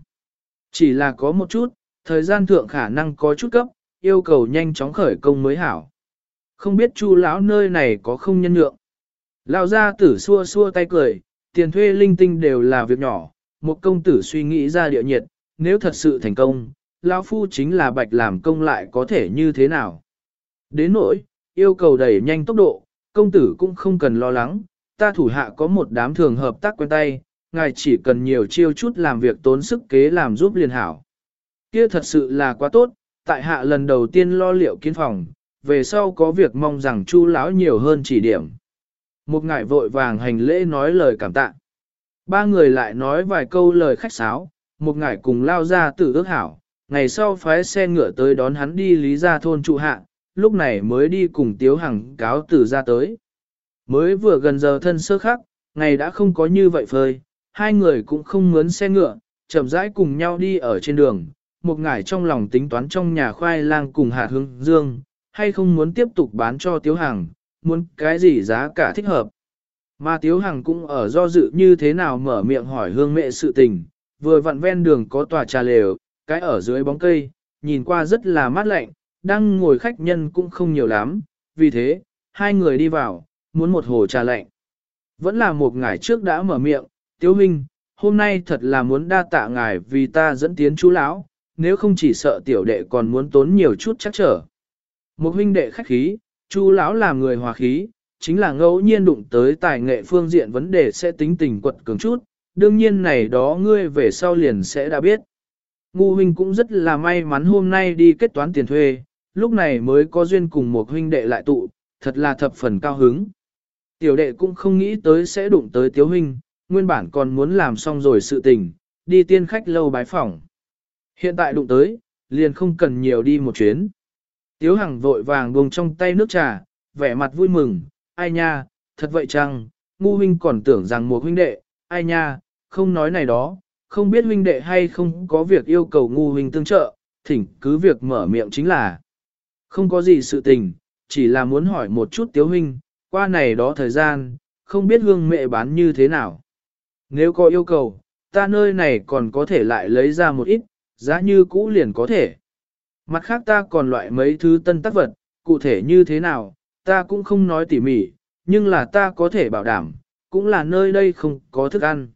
Chỉ là có một chút, thời gian thượng khả năng có chút cấp, yêu cầu nhanh chóng khởi công mới hảo. Không biết chu lão nơi này có không nhân nhượng. Lão gia tử xua xua tay cười, tiền thuê linh tinh đều là việc nhỏ, một công tử suy nghĩ ra địa nhiệt, nếu thật sự thành công, lão phu chính là bạch làm công lại có thể như thế nào. Đến nỗi, yêu cầu đẩy nhanh tốc độ, công tử cũng không cần lo lắng, ta thủ hạ có một đám thường hợp tác quen tay, ngài chỉ cần nhiều chiêu chút làm việc tốn sức kế làm giúp liền hảo. Kia thật sự là quá tốt, tại hạ lần đầu tiên lo liệu kiến phòng, về sau có việc mong rằng chu lão nhiều hơn chỉ điểm. Một ngài vội vàng hành lễ nói lời cảm tạ. Ba người lại nói vài câu lời khách sáo, một ngải cùng lao ra tử ước hảo, ngày sau phái xe ngựa tới đón hắn đi lý ra thôn trụ hạ, lúc này mới đi cùng Tiếu Hằng cáo tử ra tới. Mới vừa gần giờ thân sơ khắc, ngày đã không có như vậy phơi, hai người cũng không mướn xe ngựa, chậm rãi cùng nhau đi ở trên đường, một ngải trong lòng tính toán trong nhà khoai lang cùng hạt hương dương, hay không muốn tiếp tục bán cho Tiếu Hằng, muốn cái gì giá cả thích hợp. Mà Tiếu Hằng cũng ở do dự như thế nào mở miệng hỏi hương mẹ sự tình, vừa vặn ven đường có tòa trà lều, cái ở dưới bóng cây, nhìn qua rất là mát lạnh, đang ngồi khách nhân cũng không nhiều lắm, vì thế, hai người đi vào, muốn một hồ trà lạnh. Vẫn là một ngày trước đã mở miệng, Tiếu Minh, hôm nay thật là muốn đa tạ ngài vì ta dẫn tiến chú lão, nếu không chỉ sợ tiểu đệ còn muốn tốn nhiều chút chắc trở. Một huynh đệ khách khí, chú lão làm người hòa khí, chính là ngẫu nhiên đụng tới tài nghệ phương diện vấn đề sẽ tính tình quật cường chút, đương nhiên này đó ngươi về sau liền sẽ đã biết. Ngu huynh cũng rất là may mắn hôm nay đi kết toán tiền thuê, lúc này mới có duyên cùng một huynh đệ lại tụ, thật là thập phần cao hứng. Tiểu đệ cũng không nghĩ tới sẽ đụng tới tiếu huynh, nguyên bản còn muốn làm xong rồi sự tình, đi tiên khách lâu bái phỏng. Hiện tại đụng tới, liền không cần nhiều đi một chuyến. Tiếu Hằng vội vàng buông trong tay nước trà, vẻ mặt vui mừng, ai nha, thật vậy chăng, ngu huynh còn tưởng rằng một huynh đệ, ai nha, không nói này đó, không biết huynh đệ hay không có việc yêu cầu ngu huynh tương trợ, thỉnh cứ việc mở miệng chính là. Không có gì sự tình, chỉ là muốn hỏi một chút tiếu huynh, qua này đó thời gian, không biết hương mẹ bán như thế nào. Nếu có yêu cầu, ta nơi này còn có thể lại lấy ra một ít, giá như cũ liền có thể. Mặt khác ta còn loại mấy thứ tân tác vật, cụ thể như thế nào, ta cũng không nói tỉ mỉ, nhưng là ta có thể bảo đảm, cũng là nơi đây không có thức ăn.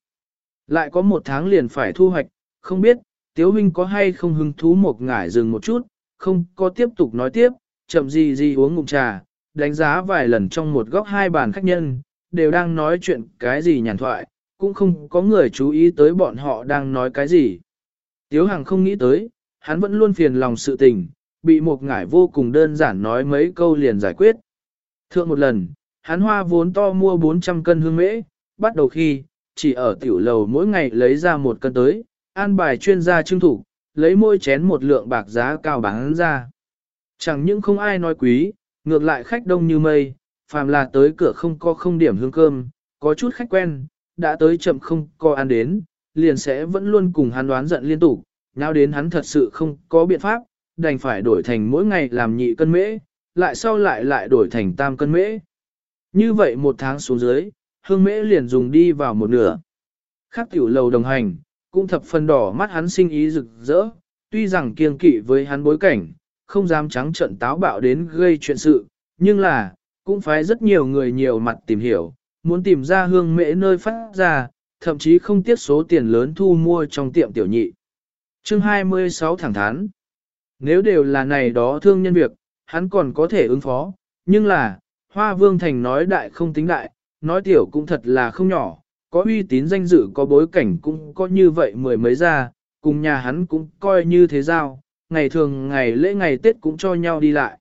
Lại có một tháng liền phải thu hoạch, không biết, Tiếu Huynh có hay không hứng thú một ngải dừng một chút, không có tiếp tục nói tiếp, chậm gì gì uống ngụm trà, đánh giá vài lần trong một góc hai bàn khách nhân, đều đang nói chuyện cái gì nhàn thoại, cũng không có người chú ý tới bọn họ đang nói cái gì. Tiếu Hằng không nghĩ tới, hắn vẫn luôn phiền lòng sự tình, bị một ngải vô cùng đơn giản nói mấy câu liền giải quyết. Thượng một lần, hắn hoa vốn to mua 400 cân hương mễ, bắt đầu khi, chỉ ở tiểu lầu mỗi ngày lấy ra một cân tới, an bài chuyên gia trưng thủ, lấy môi chén một lượng bạc giá cao bán ra. Chẳng những không ai nói quý, ngược lại khách đông như mây, phàm là tới cửa không có không điểm hương cơm, có chút khách quen, đã tới chậm không có ăn đến, liền sẽ vẫn luôn cùng hắn đoán giận liên tục, nào đến hắn thật sự không có biện pháp, đành phải đổi thành mỗi ngày làm nhị cân mễ, lại sau lại lại đổi thành tam cân mễ. Như vậy một tháng xuống dưới, hương mễ liền dùng đi vào một nửa. Khác tiểu lầu đồng hành, cũng thập phần đỏ mắt hắn sinh ý rực rỡ, tuy rằng kiêng kỵ với hắn bối cảnh, không dám trắng trận táo bạo đến gây chuyện sự, nhưng là, cũng phải rất nhiều người nhiều mặt tìm hiểu, muốn tìm ra hương mễ nơi phát ra, thậm chí không tiếc số tiền lớn thu mua trong tiệm tiểu nhị. Chương 26 thẳng thắn Nếu đều là này đó thương nhân việc, hắn còn có thể ứng phó, nhưng là, Hoa Vương Thành nói đại không tính đại, nói tiểu cũng thật là không nhỏ, có uy tín danh dự có bối cảnh cũng có như vậy mười mấy ra, cùng nhà hắn cũng coi như thế giao, ngày thường ngày lễ ngày Tết cũng cho nhau đi lại.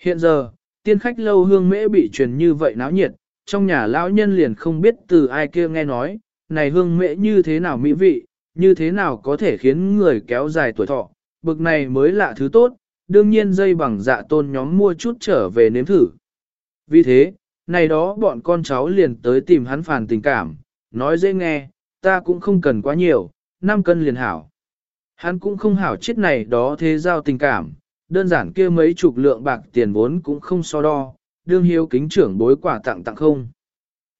Hiện giờ, tiên khách lâu hương mễ bị truyền như vậy náo nhiệt, trong nhà lão nhân liền không biết từ ai kia nghe nói, này hương mễ như thế nào mỹ vị, như thế nào có thể khiến người kéo dài tuổi thọ, bực này mới là thứ tốt, đương nhiên dây bằng dạ tôn nhóm mua chút trở về nếm thử. Vì thế, này đó bọn con cháu liền tới tìm hắn phản tình cảm, nói dễ nghe, ta cũng không cần quá nhiều, 5 cân liền hảo. Hắn cũng không hảo chết này đó thế giao tình cảm, đơn giản kia mấy chục lượng bạc tiền vốn cũng không so đo, đương hiếu kính trưởng bối quả tặng tặng không.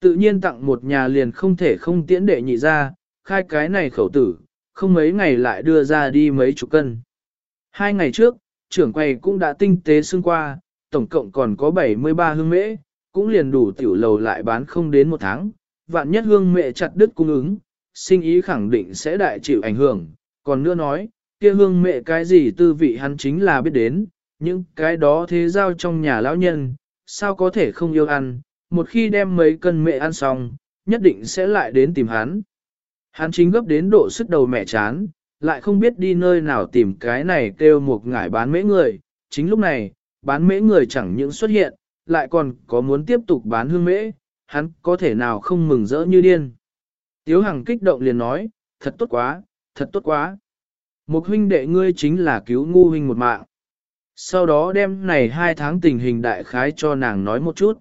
Tự nhiên tặng một nhà liền không thể không tiễn đệ nhị ra, khai cái này khẩu tử, không mấy ngày lại đưa ra đi mấy chục cân. Hai ngày trước, trưởng quầy cũng đã tinh tế xương qua, tổng cộng còn có 73 hương mễ, cũng liền đủ tiểu lầu lại bán không đến một tháng, vạn nhất hương mẹ chặt đứt cung ứng, sinh ý khẳng định sẽ đại chịu ảnh hưởng, còn nữa nói, kia hương mẹ cái gì tư vị hắn chính là biết đến, những cái đó thế giao trong nhà lão nhân, sao có thể không yêu ăn, một khi đem mấy cân mẹ ăn xong, nhất định sẽ lại đến tìm hắn. Hắn chính gấp đến độ sức đầu mẹ chán, lại không biết đi nơi nào tìm cái này kêu một ngải bán mễ người, chính lúc này, bán mễ người chẳng những xuất hiện, lại còn có muốn tiếp tục bán hương mễ, hắn có thể nào không mừng rỡ như điên. Tiếu Hằng kích động liền nói, thật tốt quá, thật tốt quá. Một huynh đệ ngươi chính là cứu ngu huynh một mạng. Sau đó đem này hai tháng tình hình đại khái cho nàng nói một chút.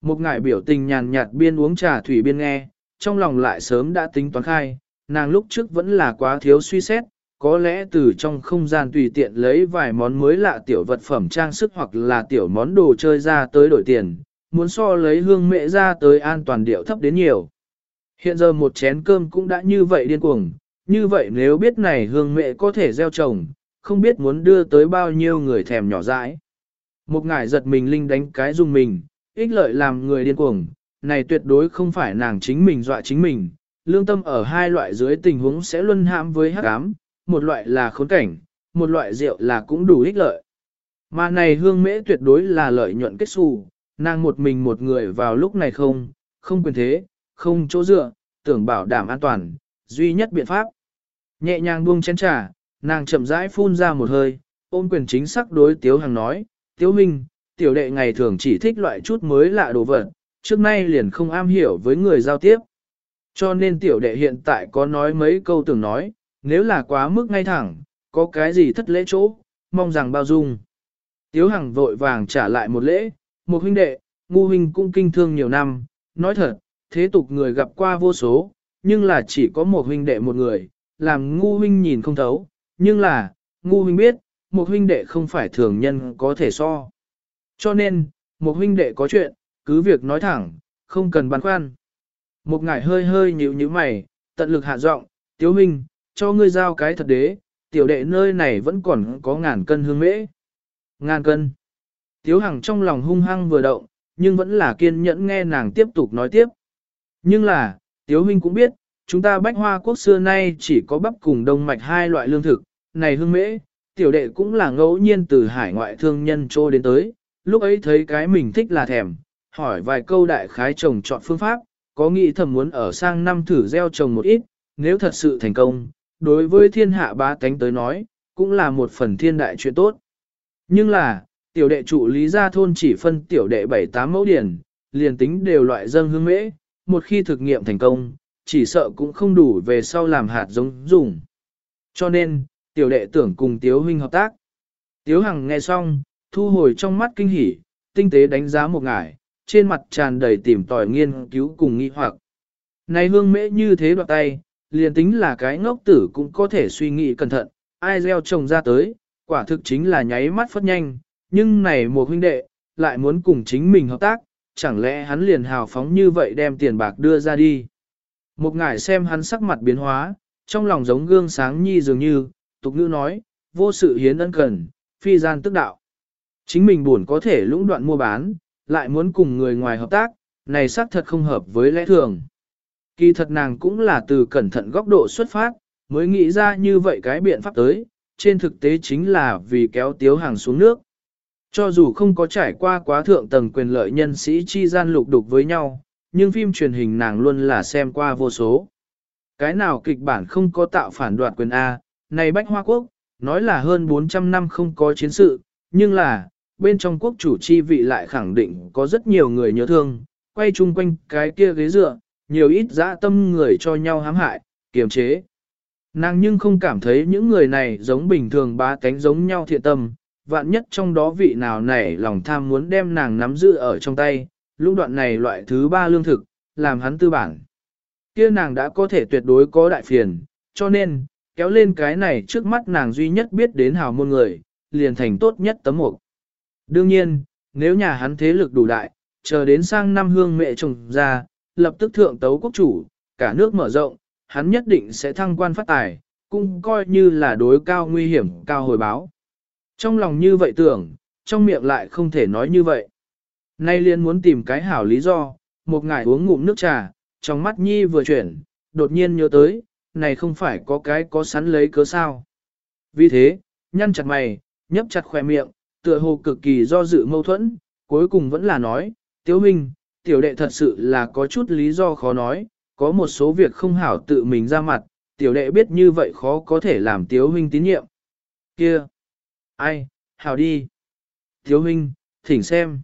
Một ngại biểu tình nhàn nhạt biên uống trà thủy biên nghe, trong lòng lại sớm đã tính toán khai, nàng lúc trước vẫn là quá thiếu suy xét, có lẽ từ trong không gian tùy tiện lấy vài món mới lạ tiểu vật phẩm trang sức hoặc là tiểu món đồ chơi ra tới đổi tiền, muốn so lấy hương mẹ ra tới an toàn điệu thấp đến nhiều. Hiện giờ một chén cơm cũng đã như vậy điên cuồng, như vậy nếu biết này hương mẹ có thể gieo trồng, không biết muốn đưa tới bao nhiêu người thèm nhỏ dãi. Một ngải giật mình linh đánh cái dùng mình, ích lợi làm người điên cuồng, này tuyệt đối không phải nàng chính mình dọa chính mình, lương tâm ở hai loại dưới tình huống sẽ luân hãm với hắc ám, một loại là khốn cảnh, một loại rượu là cũng đủ ích lợi. Mà này hương mễ tuyệt đối là lợi nhuận kết xù, nàng một mình một người vào lúc này không, không quyền thế, không chỗ dựa, tưởng bảo đảm an toàn, duy nhất biện pháp. Nhẹ nhàng buông chén trà, nàng chậm rãi phun ra một hơi, ôm quyền chính xác đối Tiếu Hằng nói, Tiếu Minh, tiểu đệ ngày thường chỉ thích loại chút mới lạ đồ vật, trước nay liền không am hiểu với người giao tiếp. Cho nên tiểu đệ hiện tại có nói mấy câu tưởng nói, nếu là quá mức ngay thẳng, có cái gì thất lễ chỗ, mong rằng bao dung. Tiếu Hằng vội vàng trả lại một lễ, một huynh đệ, ngu huynh cũng kinh thương nhiều năm, nói thật, thế tục người gặp qua vô số, nhưng là chỉ có một huynh đệ một người, làm ngu huynh nhìn không thấu, nhưng là, ngu huynh biết, một huynh đệ không phải thường nhân có thể so. Cho nên, một huynh đệ có chuyện, cứ việc nói thẳng, không cần băn khoăn. Một ngải hơi hơi nhíu nhíu mày, tận lực hạ giọng, tiếu huynh, cho ngươi giao cái thật đế, tiểu đệ nơi này vẫn còn có ngàn cân hương mễ. Ngàn cân. Tiếu hằng trong lòng hung hăng vừa động, nhưng vẫn là kiên nhẫn nghe nàng tiếp tục nói tiếp. Nhưng là, tiếu huynh cũng biết, chúng ta bách hoa quốc xưa nay chỉ có bắp cùng đông mạch hai loại lương thực, này hương mễ, tiểu đệ cũng là ngẫu nhiên từ hải ngoại thương nhân trô đến tới, lúc ấy thấy cái mình thích là thèm, hỏi vài câu đại khái trồng chọn phương pháp, có nghĩ thầm muốn ở sang năm thử gieo trồng một ít, nếu thật sự thành công, đối với thiên hạ bá tánh tới nói, cũng là một phần thiên đại chuyện tốt. Nhưng là, tiểu đệ trụ lý gia thôn chỉ phân tiểu đệ 7-8 mẫu điển, liền tính đều loại dâng hương mễ, một khi thực nghiệm thành công, chỉ sợ cũng không đủ về sau làm hạt giống dùng. Cho nên, tiểu đệ tưởng cùng Tiếu huynh hợp tác. Tiếu Hằng nghe xong, thu hồi trong mắt kinh hỉ, tinh tế đánh giá một ngải, trên mặt tràn đầy tìm tòi nghiên cứu cùng nghi hoặc. Này hương mễ như thế đoạt tay, liền tính là cái ngốc tử cũng có thể suy nghĩ cẩn thận, ai gieo trồng ra tới, quả thực chính là nháy mắt phất nhanh, nhưng này một huynh đệ, lại muốn cùng chính mình hợp tác, chẳng lẽ hắn liền hào phóng như vậy đem tiền bạc đưa ra đi. Một ngải xem hắn sắc mặt biến hóa, trong lòng giống gương sáng nhi dường như, tục ngữ nói, vô sự hiến ân cần, phi gian tức đạo. Chính mình buồn có thể lũng đoạn mua bán, lại muốn cùng người ngoài hợp tác, này xác thật không hợp với lẽ thường. Kỳ thật nàng cũng là từ cẩn thận góc độ xuất phát, mới nghĩ ra như vậy cái biện pháp tới, trên thực tế chính là vì kéo tiếu hàng xuống nước. Cho dù không có trải qua quá thượng tầng quyền lợi nhân sĩ chi gian lục đục với nhau, nhưng phim truyền hình nàng luôn là xem qua vô số. Cái nào kịch bản không có tạo phản đoạt quyền A, này Bách Hoa Quốc, nói là hơn 400 năm không có chiến sự, nhưng là, bên trong quốc chủ chi vị lại khẳng định có rất nhiều người nhớ thương, quay chung quanh cái kia ghế dựa, nhiều ít dã tâm người cho nhau hãm hại, kiềm chế. Nàng nhưng không cảm thấy những người này giống bình thường bá tánh giống nhau thiện tâm, vạn nhất trong đó vị nào nảy lòng tham muốn đem nàng nắm giữ ở trong tay, lúc đoạn này loại thứ ba lương thực, làm hắn tư bản. Kia nàng đã có thể tuyệt đối có đại phiền, cho nên, kéo lên cái này trước mắt nàng duy nhất biết đến hào môn người, liền thành tốt nhất tấm mục. Đương nhiên, nếu nhà hắn thế lực đủ đại, chờ đến sang năm hương mẹ chồng ra, lập tức thượng tấu quốc chủ, cả nước mở rộng, hắn nhất định sẽ thăng quan phát tài, cũng coi như là đối cao nguy hiểm cao hồi báo. Trong lòng như vậy tưởng, trong miệng lại không thể nói như vậy. Nay liên muốn tìm cái hảo lý do, một ngày uống ngụm nước trà, trong mắt nhi vừa chuyển, đột nhiên nhớ tới, này không phải có cái có sắn lấy cớ sao. Vì thế, nhăn chặt mày, nhấp chặt khỏe miệng, tựa hồ cực kỳ do dự mâu thuẫn, cuối cùng vẫn là nói, Tiếu Minh, tiểu đệ thật sự là có chút lý do khó nói, có một số việc không hảo tự mình ra mặt, tiểu đệ biết như vậy khó có thể làm Tiếu Huynh tín nhiệm. Kia! Ai? Hảo đi! Tiếu Huynh, thỉnh xem.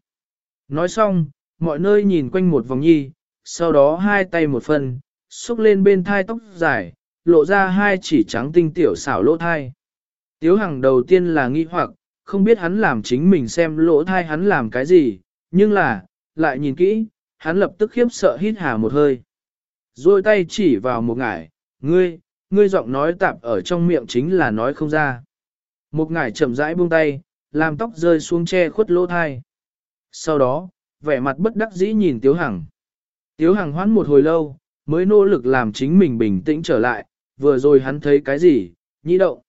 Nói xong, mọi nơi nhìn quanh một vòng nhi, sau đó hai tay một phần, xúc lên bên thai tóc dài, lộ ra hai chỉ trắng tinh tiểu xảo lỗ thai. Tiếu Hằng đầu tiên là nghi hoặc, không biết hắn làm chính mình xem lỗ thai hắn làm cái gì, nhưng là, lại nhìn kỹ, hắn lập tức khiếp sợ hít hà một hơi. Rồi tay chỉ vào một ngải, ngươi, ngươi giọng nói tạp ở trong miệng chính là nói không ra. Một ngải chậm rãi buông tay, làm tóc rơi xuống che khuất lỗ thai. Sau đó, vẻ mặt bất đắc dĩ nhìn Tiếu Hằng. Tiếu Hằng hoãn một hồi lâu, mới nỗ lực làm chính mình bình tĩnh trở lại, vừa rồi hắn thấy cái gì, nhĩ động.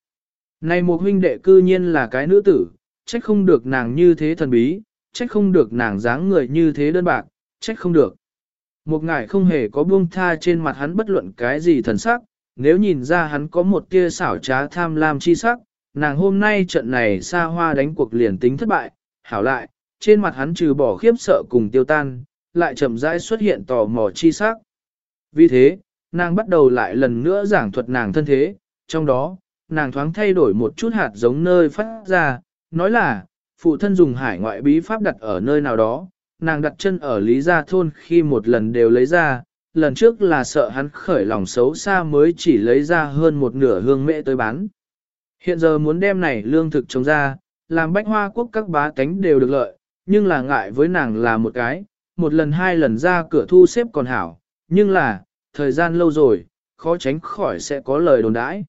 Này một huynh đệ cư nhiên là cái nữ tử, trách không được nàng như thế thần bí, trách không được nàng dáng người như thế đơn bạc, trách không được. Một ngải không hề có buông tha trên mặt hắn bất luận cái gì thần sắc, nếu nhìn ra hắn có một tia xảo trá tham lam chi sắc, nàng hôm nay trận này xa hoa đánh cuộc liền tính thất bại, hảo lại, trên mặt hắn trừ bỏ khiếp sợ cùng tiêu tan, lại chậm rãi xuất hiện tò mò chi sắc. Vì thế, nàng bắt đầu lại lần nữa giảng thuật nàng thân thế, trong đó, nàng thoáng thay đổi một chút hạt giống nơi phát ra, nói là, phụ thân dùng hải ngoại bí pháp đặt ở nơi nào đó, nàng đặt chân ở Lý Gia Thôn khi một lần đều lấy ra, lần trước là sợ hắn khởi lòng xấu xa mới chỉ lấy ra hơn một nửa hương mễ tới bán. Hiện giờ muốn đem này lương thực trồng ra, làm bách hoa quốc các bá tánh đều được lợi, nhưng là ngại với nàng là một cái, một lần hai lần ra cửa thu xếp còn hảo, nhưng là, thời gian lâu rồi, khó tránh khỏi sẽ có lời đồn đãi.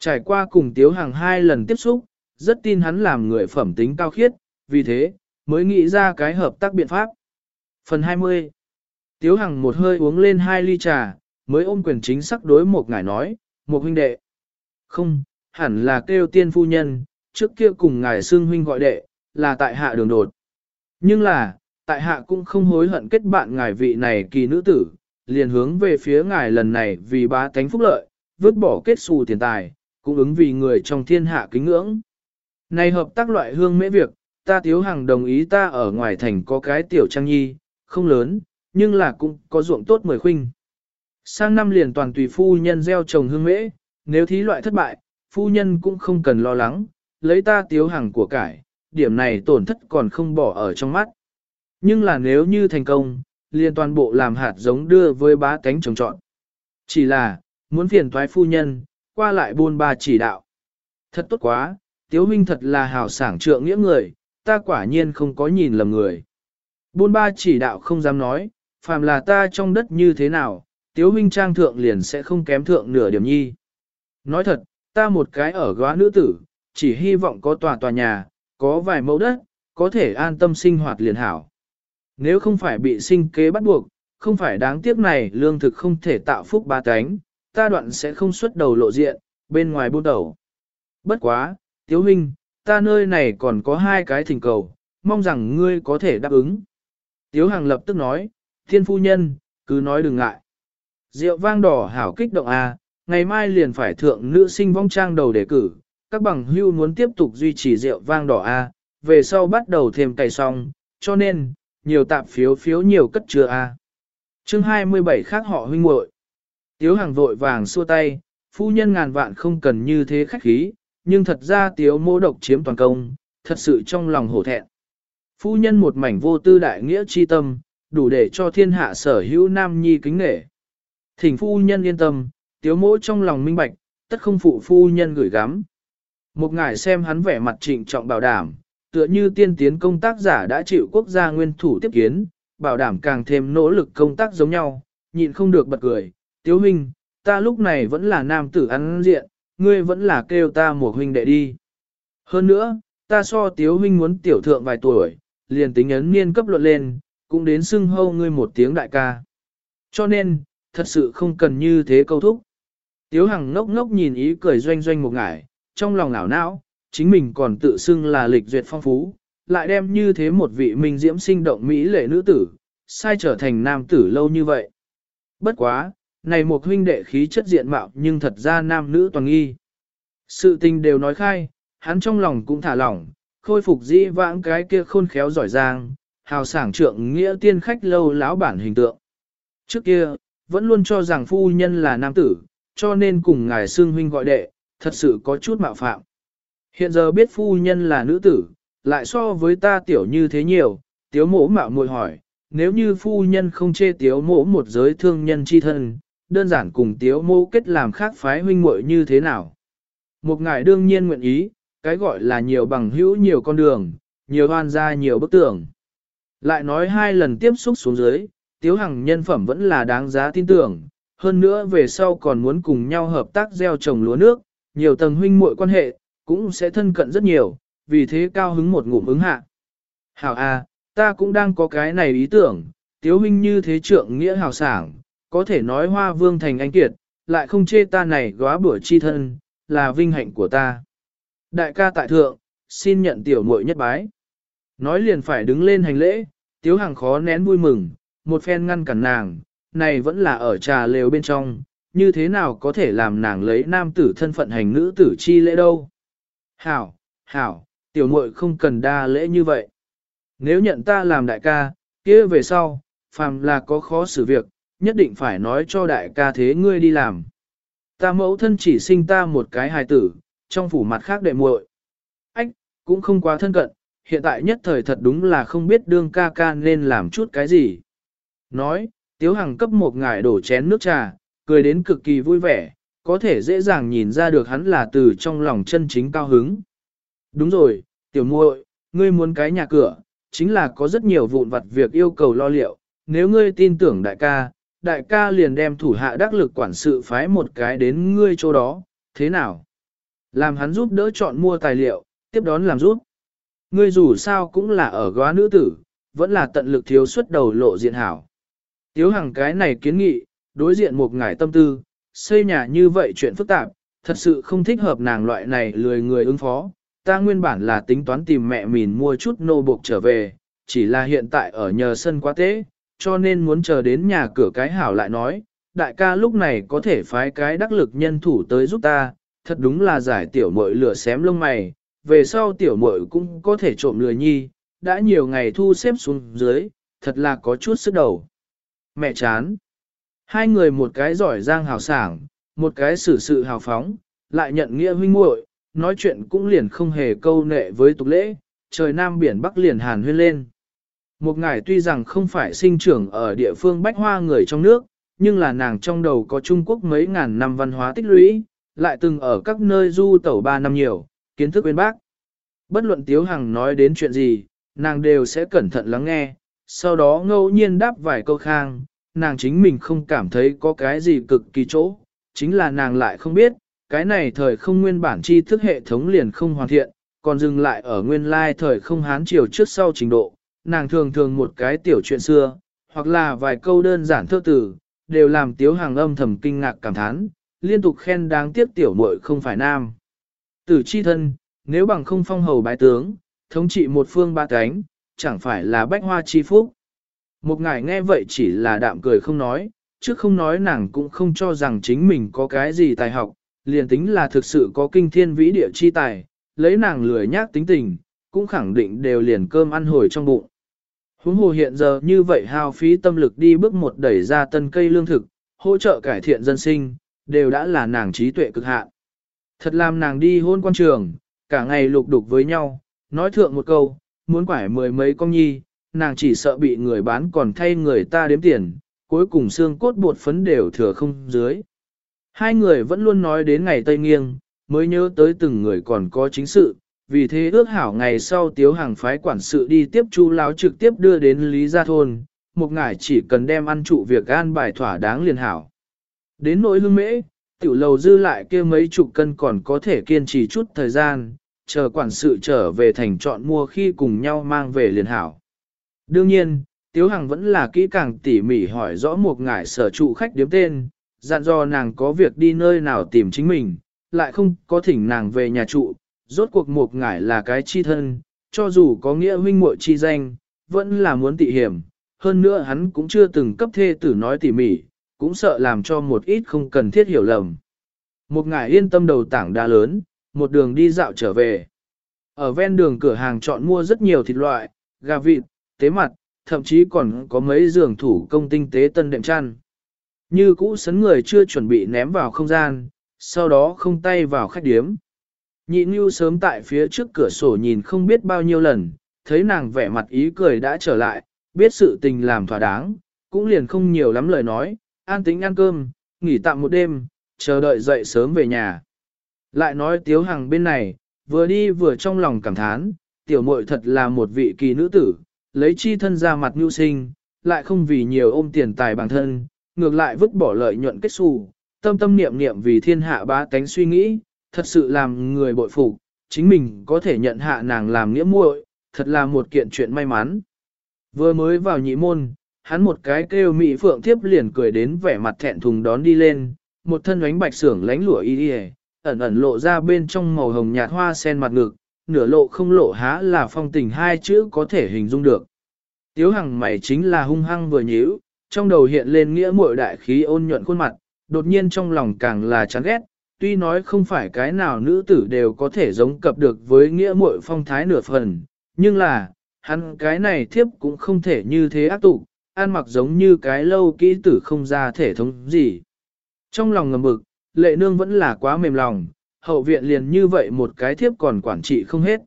Trải qua cùng Tiếu Hàng hai lần tiếp xúc, rất tin hắn làm người phẩm tính cao khiết, vì thế, mới nghĩ ra cái hợp tác biện pháp. Phần 20 Tiếu Hằng một hơi uống lên hai ly trà, mới ôm quyền chính sắc đối một ngài nói, một huynh đệ. Không, hẳn là kêu tiên phu nhân, trước kia cùng ngài xương huynh gọi đệ, là tại hạ đường đột. Nhưng là, tại hạ cũng không hối hận kết bạn ngài vị này kỳ nữ tử, liền hướng về phía ngài lần này vì bá tánh phúc lợi, vứt bỏ kết xù tiền tài, cũng ứng vì người trong thiên hạ kính ngưỡng. Này hợp tác loại hương mễ việc, ta thiếu hàng đồng ý ta ở ngoài thành có cái tiểu trang nhi, không lớn, nhưng là cũng có ruộng tốt mười khuynh. Sang năm liền toàn tùy phu nhân gieo trồng hương mễ, nếu thí loại thất bại, phu nhân cũng không cần lo lắng, lấy ta tiếu hàng của cải, điểm này tổn thất còn không bỏ ở trong mắt. Nhưng là nếu như thành công, liền toàn bộ làm hạt giống đưa với bá cánh trồng trọn. Chỉ là, muốn phiền toái phu nhân, qua lại buôn ba chỉ đạo. Thật tốt quá, tiếu huynh thật là hào sảng trượng nghĩa người, ta quả nhiên không có nhìn lầm người. Buôn ba chỉ đạo không dám nói, phàm là ta trong đất như thế nào, tiếu huynh trang thượng liền sẽ không kém thượng nửa điểm nhi. Nói thật, ta một cái ở góa nữ tử, chỉ hy vọng có tòa tòa nhà, có vài mẫu đất, có thể an tâm sinh hoạt liền hảo. Nếu không phải bị sinh kế bắt buộc, không phải đáng tiếc này lương thực không thể tạo phúc ba cánh, ta đoạn sẽ không xuất đầu lộ diện, bên ngoài buôn đầu. Bất quá, Tiếu Huynh, ta nơi này còn có hai cái thỉnh cầu, mong rằng ngươi có thể đáp ứng. Tiếu Hằng lập tức nói, thiên phu nhân, cứ nói đừng ngại. Rượu vang đỏ hảo kích động à, ngày mai liền phải thượng nữ sinh vong trang đầu đề cử, các bằng hưu muốn tiếp tục duy trì rượu vang đỏ à, về sau bắt đầu thêm cày xong, cho nên, nhiều tạp phiếu phiếu nhiều cất chứa. À. Chương 27 khác họ huynh muội. Tiếu hàng vội vàng xua tay, phu nhân ngàn vạn không cần như thế khách khí, nhưng thật ra tiếu mô độc chiếm toàn công, thật sự trong lòng hổ thẹn. Phu nhân một mảnh vô tư đại nghĩa chi tâm, đủ để cho thiên hạ sở hữu nam nhi kính nể. Thỉnh phu nhân yên tâm, tiếu mỗ trong lòng minh bạch, tất không phụ phu nhân gửi gắm. Một ngài xem hắn vẻ mặt trịnh trọng bảo đảm, tựa như tiên tiến công tác giả đã chịu quốc gia nguyên thủ tiếp kiến, bảo đảm càng thêm nỗ lực công tác giống nhau, nhịn không được bật cười. Tiếu huynh, ta lúc này vẫn là nam tử ăn diện, ngươi vẫn là kêu ta một huynh đệ đi. Hơn nữa, ta so tiếu huynh muốn tiểu thượng vài tuổi, liền tính ấn niên cấp luận lên, cũng đến xưng hâu ngươi một tiếng đại ca. Cho nên, thật sự không cần như thế câu thúc. Tiếu hằng ngốc ngốc nhìn ý cười doanh doanh một ngải, trong lòng ảo não, chính mình còn tự xưng là lịch duyệt phong phú, lại đem như thế một vị minh diễm sinh động mỹ lệ nữ tử, sai trở thành nam tử lâu như vậy. Bất quá, này một huynh đệ khí chất diện mạo nhưng thật ra nam nữ toàn nghi. Sự tình đều nói khai, hắn trong lòng cũng thả lỏng, khôi phục dĩ vãng cái kia khôn khéo giỏi giang, hào sảng trượng nghĩa tiên khách lâu lão bản hình tượng. Trước kia, vẫn luôn cho rằng phu nhân là nam tử, cho nên cùng ngài xương huynh gọi đệ, thật sự có chút mạo phạm. Hiện giờ biết phu nhân là nữ tử, lại so với ta tiểu như thế nhiều, tiếu mổ mạo muội hỏi, nếu như phu nhân không chê tiếu mổ một giới thương nhân chi thân, đơn giản cùng tiếu mô kết làm khác phái huynh muội như thế nào. Một ngài đương nhiên nguyện ý, cái gọi là nhiều bằng hữu nhiều con đường, nhiều hoan gia nhiều bức tưởng. Lại nói hai lần tiếp xúc xuống dưới, tiếu hằng nhân phẩm vẫn là đáng giá tin tưởng, hơn nữa về sau còn muốn cùng nhau hợp tác gieo trồng lúa nước, nhiều tầng huynh muội quan hệ, cũng sẽ thân cận rất nhiều, vì thế cao hứng một ngụm ứng hạ. Hảo a, ta cũng đang có cái này ý tưởng, tiếu huynh như thế trượng nghĩa hào sảng, có thể nói hoa vương thành anh kiệt, lại không chê ta này góa bữa chi thân, là vinh hạnh của ta. Đại ca tại thượng, xin nhận tiểu muội nhất bái. Nói liền phải đứng lên hành lễ, tiếu hàng khó nén vui mừng, một phen ngăn cản nàng, này vẫn là ở trà lều bên trong, như thế nào có thể làm nàng lấy nam tử thân phận hành nữ tử chi lễ đâu. Hảo, hảo, tiểu muội không cần đa lễ như vậy. Nếu nhận ta làm đại ca, kia về sau, phàm là có khó xử việc, nhất định phải nói cho đại ca thế ngươi đi làm. Ta mẫu thân chỉ sinh ta một cái hài tử, trong phủ mặt khác đệ muội. Ách, cũng không quá thân cận, hiện tại nhất thời thật đúng là không biết đương ca ca nên làm chút cái gì. Nói, Tiếu Hằng cấp một ngải đổ chén nước trà, cười đến cực kỳ vui vẻ, có thể dễ dàng nhìn ra được hắn là từ trong lòng chân chính cao hứng. Đúng rồi, tiểu muội, ngươi muốn cái nhà cửa, chính là có rất nhiều vụn vặt việc yêu cầu lo liệu, nếu ngươi tin tưởng đại ca, đại ca liền đem thủ hạ đắc lực quản sự phái một cái đến ngươi chỗ đó, thế nào? Làm hắn giúp đỡ chọn mua tài liệu, tiếp đón làm giúp. Ngươi dù sao cũng là ở góa nữ tử, vẫn là tận lực thiếu xuất đầu lộ diện hảo. Tiếu Hằng cái này kiến nghị, đối diện một ngải tâm tư, xây nhà như vậy chuyện phức tạp, thật sự không thích hợp nàng loại này lười người ứng phó. Ta nguyên bản là tính toán tìm mẹ mình mua chút nô buộc trở về, chỉ là hiện tại ở nhờ sân quá tế, cho nên muốn chờ đến nhà cửa cái hảo lại nói, đại ca lúc này có thể phái cái đắc lực nhân thủ tới giúp ta, thật đúng là giải tiểu muội lửa xém lông mày, về sau tiểu muội cũng có thể trộm lừa nhi, đã nhiều ngày thu xếp xuống dưới, thật là có chút sức đầu. Mẹ chán. Hai người một cái giỏi giang hào sảng, một cái xử sự hào phóng, lại nhận nghĩa huynh muội, nói chuyện cũng liền không hề câu nệ với tục lễ, trời nam biển bắc liền hàn huyên lên. Một ngài tuy rằng không phải sinh trưởng ở địa phương bách hoa người trong nước, nhưng là nàng trong đầu có Trung Quốc mấy ngàn năm văn hóa tích lũy, lại từng ở các nơi du tẩu ba năm nhiều, kiến thức bên bác. Bất luận Tiếu Hằng nói đến chuyện gì, nàng đều sẽ cẩn thận lắng nghe, sau đó ngẫu nhiên đáp vài câu khang, nàng chính mình không cảm thấy có cái gì cực kỳ chỗ, chính là nàng lại không biết, cái này thời không nguyên bản tri thức hệ thống liền không hoàn thiện, còn dừng lại ở nguyên lai thời không hán chiều trước sau trình độ, nàng thường thường một cái tiểu chuyện xưa, hoặc là vài câu đơn giản thơ tử, đều làm tiếu hàng âm thầm kinh ngạc cảm thán, liên tục khen đáng tiếc tiểu muội không phải nam. Tử chi thân, nếu bằng không phong hầu bái tướng, thống trị một phương ba cánh, chẳng phải là bách hoa chi phúc. Một ngài nghe vậy chỉ là đạm cười không nói, chứ không nói nàng cũng không cho rằng chính mình có cái gì tài học, liền tính là thực sự có kinh thiên vĩ địa chi tài, lấy nàng lười nhác tính tình, cũng khẳng định đều liền cơm ăn hồi trong bụng. Huống hồ hiện giờ như vậy hao phí tâm lực đi bước một đẩy ra tân cây lương thực, hỗ trợ cải thiện dân sinh, đều đã là nàng trí tuệ cực hạn. Thật làm nàng đi hôn quan trường, cả ngày lục đục với nhau, nói thượng một câu, muốn quải mười mấy con nhi, nàng chỉ sợ bị người bán còn thay người ta đếm tiền, cuối cùng xương cốt bột phấn đều thừa không dưới. Hai người vẫn luôn nói đến ngày Tây Nghiêng, mới nhớ tới từng người còn có chính sự, vì thế ước hảo ngày sau tiếu hàng phái quản sự đi tiếp chu lão trực tiếp đưa đến Lý Gia Thôn, một ngải chỉ cần đem ăn trụ việc an bài thỏa đáng liền hảo. Đến nỗi hương mễ, tiểu lầu dư lại kia mấy chục cân còn có thể kiên trì chút thời gian, chờ quản sự trở về thành chọn mua khi cùng nhau mang về liền hảo. Đương nhiên, Tiếu Hằng vẫn là kỹ càng tỉ mỉ hỏi rõ một ngải sở trụ khách điếm tên, dặn dò nàng có việc đi nơi nào tìm chính mình, lại không có thỉnh nàng về nhà trụ, rốt cuộc một ngải là cái chi thân, cho dù có nghĩa huynh muội chi danh, vẫn là muốn tị hiểm, hơn nữa hắn cũng chưa từng cấp thê tử nói tỉ mỉ, cũng sợ làm cho một ít không cần thiết hiểu lầm. Một ngải yên tâm đầu tảng đa lớn, một đường đi dạo trở về. Ở ven đường cửa hàng chọn mua rất nhiều thịt loại, gà vịt, tế mặt, thậm chí còn có mấy giường thủ công tinh tế tân đệm chăn. Như cũ sấn người chưa chuẩn bị ném vào không gian, sau đó không tay vào khách điếm. Nhị Ngưu sớm tại phía trước cửa sổ nhìn không biết bao nhiêu lần, thấy nàng vẻ mặt ý cười đã trở lại, biết sự tình làm thỏa đáng, cũng liền không nhiều lắm lời nói, an tính ăn cơm, nghỉ tạm một đêm, chờ đợi dậy sớm về nhà. Lại nói Tiếu Hằng bên này, vừa đi vừa trong lòng cảm thán, tiểu muội thật là một vị kỳ nữ tử, lấy chi thân ra mặt nhu sinh, lại không vì nhiều ôm tiền tài bản thân, ngược lại vứt bỏ lợi nhuận kết xù, tâm tâm niệm niệm vì thiên hạ bá tánh suy nghĩ, thật sự làm người bội phục, chính mình có thể nhận hạ nàng làm nghĩa muội, thật là một kiện chuyện may mắn. Vừa mới vào nhị môn, hắn một cái kêu mỹ phượng tiếp liền cười đến vẻ mặt thẹn thùng đón đi lên, một thân ánh bạch sưởng lánh lụa y y, ẩn ẩn lộ ra bên trong màu hồng nhạt hoa sen mặt ngực, nửa lộ không lộ há là phong tình hai chữ có thể hình dung được. Tiếu hằng mày chính là hung hăng vừa nhíu, trong đầu hiện lên nghĩa muội đại khí ôn nhuận khuôn mặt, đột nhiên trong lòng càng là chán ghét, tuy nói không phải cái nào nữ tử đều có thể giống cập được với nghĩa muội phong thái nửa phần, nhưng là, hắn cái này thiếp cũng không thể như thế ác tụ, ăn mặc giống như cái lâu kỹ tử không ra thể thống gì. Trong lòng ngầm bực, lệ nương vẫn là quá mềm lòng, hậu viện liền như vậy một cái thiếp còn quản trị không hết.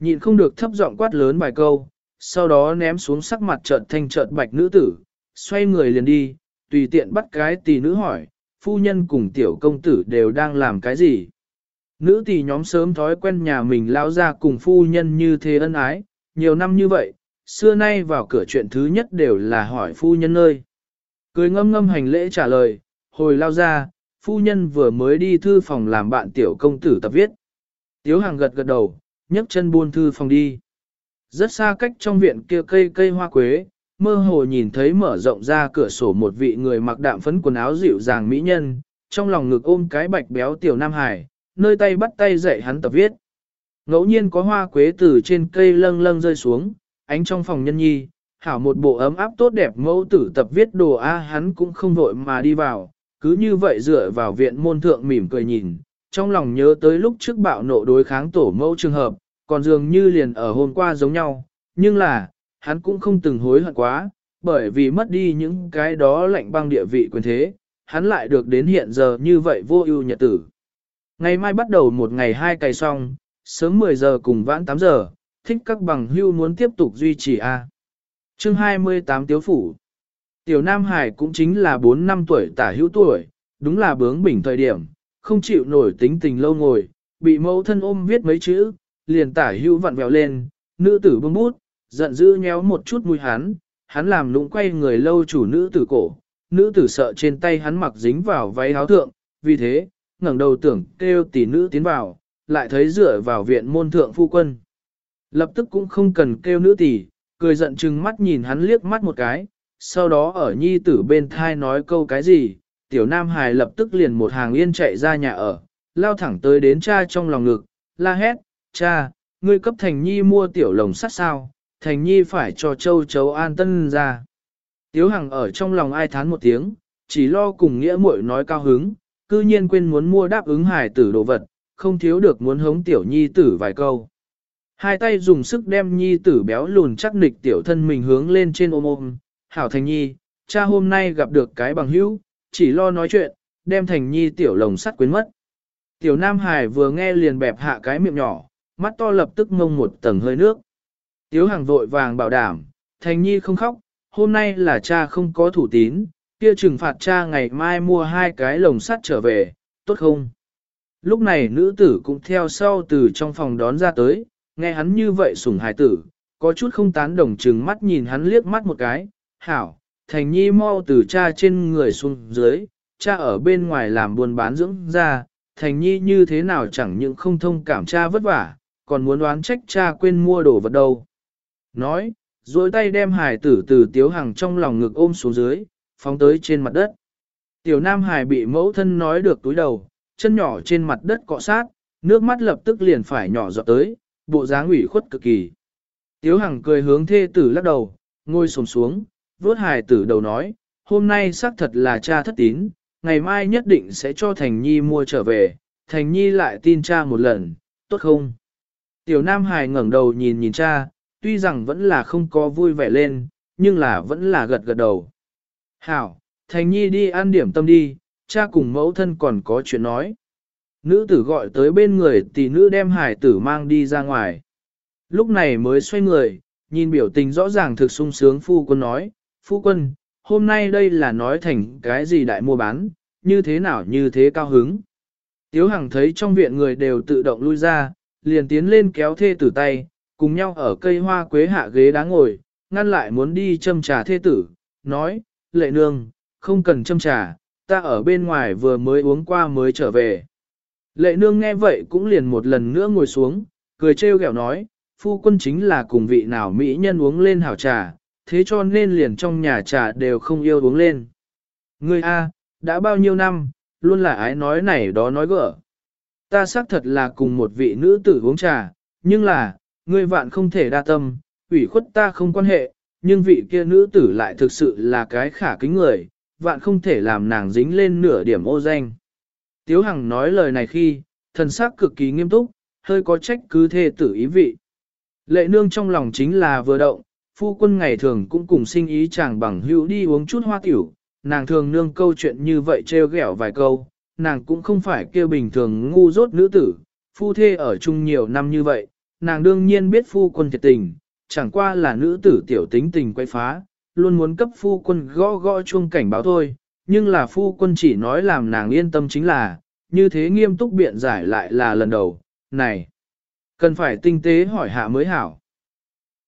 Nhịn không được thấp giọng quát lớn bài câu, sau đó ném xuống sắc mặt trợn thanh trợn bạch nữ tử, xoay người liền đi, tùy tiện bắt cái tỷ nữ hỏi, phu nhân cùng tiểu công tử đều đang làm cái gì. Nữ tỷ nhóm sớm thói quen nhà mình lao ra cùng phu nhân như thế ân ái, nhiều năm như vậy, xưa nay vào cửa chuyện thứ nhất đều là hỏi phu nhân ơi. Cười ngâm ngâm hành lễ trả lời, hồi lao ra, phu nhân vừa mới đi thư phòng làm bạn tiểu công tử tập viết. Tiếu hàng gật gật đầu, nhấc chân buôn thư phòng đi. Rất xa cách trong viện kia cây cây hoa quế, mơ hồ nhìn thấy mở rộng ra cửa sổ một vị người mặc đạm phấn quần áo dịu dàng mỹ nhân, trong lòng ngực ôm cái bạch béo tiểu Nam Hải, nơi tay bắt tay dạy hắn tập viết. Ngẫu nhiên có hoa quế từ trên cây lâng lâng rơi xuống, ánh trong phòng nhân nhi, hảo một bộ ấm áp tốt đẹp mẫu tử tập viết đồ A hắn cũng không vội mà đi vào, cứ như vậy dựa vào viện môn thượng mỉm cười nhìn, trong lòng nhớ tới lúc trước bạo nộ đối kháng tổ mẫu trường hợp, còn dường như liền ở hôm qua giống nhau, nhưng là, hắn cũng không từng hối hận quá, bởi vì mất đi những cái đó lạnh băng địa vị quyền thế, hắn lại được đến hiện giờ như vậy vô ưu nhật tử. Ngày mai bắt đầu một ngày hai cày xong, sớm 10 giờ cùng vãn 8 giờ, thích các bằng hưu muốn tiếp tục duy trì A. chương 28 Tiếu Phủ Tiểu Nam Hải cũng chính là 4 năm tuổi tả hữu tuổi, đúng là bướng bỉnh thời điểm, không chịu nổi tính tình lâu ngồi, bị mẫu thân ôm viết mấy chữ, liền tả hữu vặn vẹo lên, nữ tử bưng bút, giận dữ nhéo một chút mũi hắn, hắn làm lũng quay người lâu chủ nữ tử cổ, nữ tử sợ trên tay hắn mặc dính vào váy áo thượng, vì thế, ngẩng đầu tưởng kêu tỷ nữ tiến vào, lại thấy dựa vào viện môn thượng phu quân. Lập tức cũng không cần kêu nữ tỷ, cười giận chừng mắt nhìn hắn liếc mắt một cái, sau đó ở nhi tử bên thai nói câu cái gì, tiểu nam hài lập tức liền một hàng yên chạy ra nhà ở, lao thẳng tới đến cha trong lòng ngực, la hét, cha, ngươi cấp thành nhi mua tiểu lồng sắt sao, thành nhi phải cho châu chấu an tân ra. Tiếu hằng ở trong lòng ai thán một tiếng, chỉ lo cùng nghĩa muội nói cao hứng, cư nhiên quên muốn mua đáp ứng hài tử đồ vật, không thiếu được muốn hống tiểu nhi tử vài câu. Hai tay dùng sức đem nhi tử béo lùn chắc nịch tiểu thân mình hướng lên trên ôm ôm, hảo thành nhi, cha hôm nay gặp được cái bằng hữu, chỉ lo nói chuyện, đem thành nhi tiểu lồng sắt quyến mất. Tiểu Nam Hải vừa nghe liền bẹp hạ cái miệng nhỏ, mắt to lập tức mông một tầng hơi nước. Tiếu hàng vội vàng bảo đảm, thành nhi không khóc, hôm nay là cha không có thủ tín, kia trừng phạt cha ngày mai mua hai cái lồng sắt trở về, tốt không? Lúc này nữ tử cũng theo sau từ trong phòng đón ra tới, nghe hắn như vậy sủng hài tử, có chút không tán đồng chừng mắt nhìn hắn liếc mắt một cái, hảo, thành nhi mau từ cha trên người xuống dưới, cha ở bên ngoài làm buôn bán dưỡng ra, thành nhi như thế nào chẳng những không thông cảm cha vất vả, còn muốn đoán trách cha quên mua đồ vật đâu. Nói, duỗi tay đem hải tử từ tiếu hằng trong lòng ngực ôm xuống dưới, phóng tới trên mặt đất. Tiểu nam hải bị mẫu thân nói được túi đầu, chân nhỏ trên mặt đất cọ sát, nước mắt lập tức liền phải nhỏ giọt tới, bộ dáng ủy khuất cực kỳ. Tiếu hằng cười hướng thê tử lắc đầu, ngồi sồm xuống, vuốt hải tử đầu nói, hôm nay xác thật là cha thất tín, ngày mai nhất định sẽ cho Thành Nhi mua trở về, Thành Nhi lại tin cha một lần, tốt không? Tiểu Nam Hải ngẩng đầu nhìn nhìn cha, tuy rằng vẫn là không có vui vẻ lên, nhưng là vẫn là gật gật đầu. Hảo, Thành Nhi đi ăn điểm tâm đi, cha cùng mẫu thân còn có chuyện nói. Nữ tử gọi tới bên người tỷ nữ đem hải tử mang đi ra ngoài. Lúc này mới xoay người, nhìn biểu tình rõ ràng thực sung sướng phu quân nói, phu quân, hôm nay đây là nói thành cái gì đại mua bán, như thế nào như thế cao hứng. Tiếu Hằng thấy trong viện người đều tự động lui ra, liền tiến lên kéo thê tử tay, cùng nhau ở cây hoa quế hạ ghế đá ngồi, ngăn lại muốn đi châm trà thê tử, nói, lệ nương, không cần châm trà, ta ở bên ngoài vừa mới uống qua mới trở về. Lệ nương nghe vậy cũng liền một lần nữa ngồi xuống, cười trêu ghẹo nói, phu quân chính là cùng vị nào mỹ nhân uống lên hảo trà, thế cho nên liền trong nhà trà đều không yêu uống lên. Ngươi A, đã bao nhiêu năm, luôn là ái nói này đó nói gỡ. Ta xác thật là cùng một vị nữ tử uống trà, nhưng là, ngươi vạn không thể đa tâm, ủy khuất ta không quan hệ, nhưng vị kia nữ tử lại thực sự là cái khả kính người, vạn không thể làm nàng dính lên nửa điểm ô danh. Tiếu Hằng nói lời này khi, thần sắc cực kỳ nghiêm túc, hơi có trách cứ thê tử ý vị. Lệ nương trong lòng chính là vừa động, phu quân ngày thường cũng cùng sinh ý chàng bằng hữu đi uống chút hoa tiểu, nàng thường nương câu chuyện như vậy trêu ghẹo vài câu, nàng cũng không phải kêu bình thường ngu dốt nữ tử, phu thê ở chung nhiều năm như vậy, nàng đương nhiên biết phu quân thiệt tình, chẳng qua là nữ tử tiểu tính tình quay phá, luôn muốn cấp phu quân gõ gõ chuông cảnh báo thôi, nhưng là phu quân chỉ nói làm nàng yên tâm chính là, như thế nghiêm túc biện giải lại là lần đầu, này, cần phải tinh tế hỏi hạ mới hảo.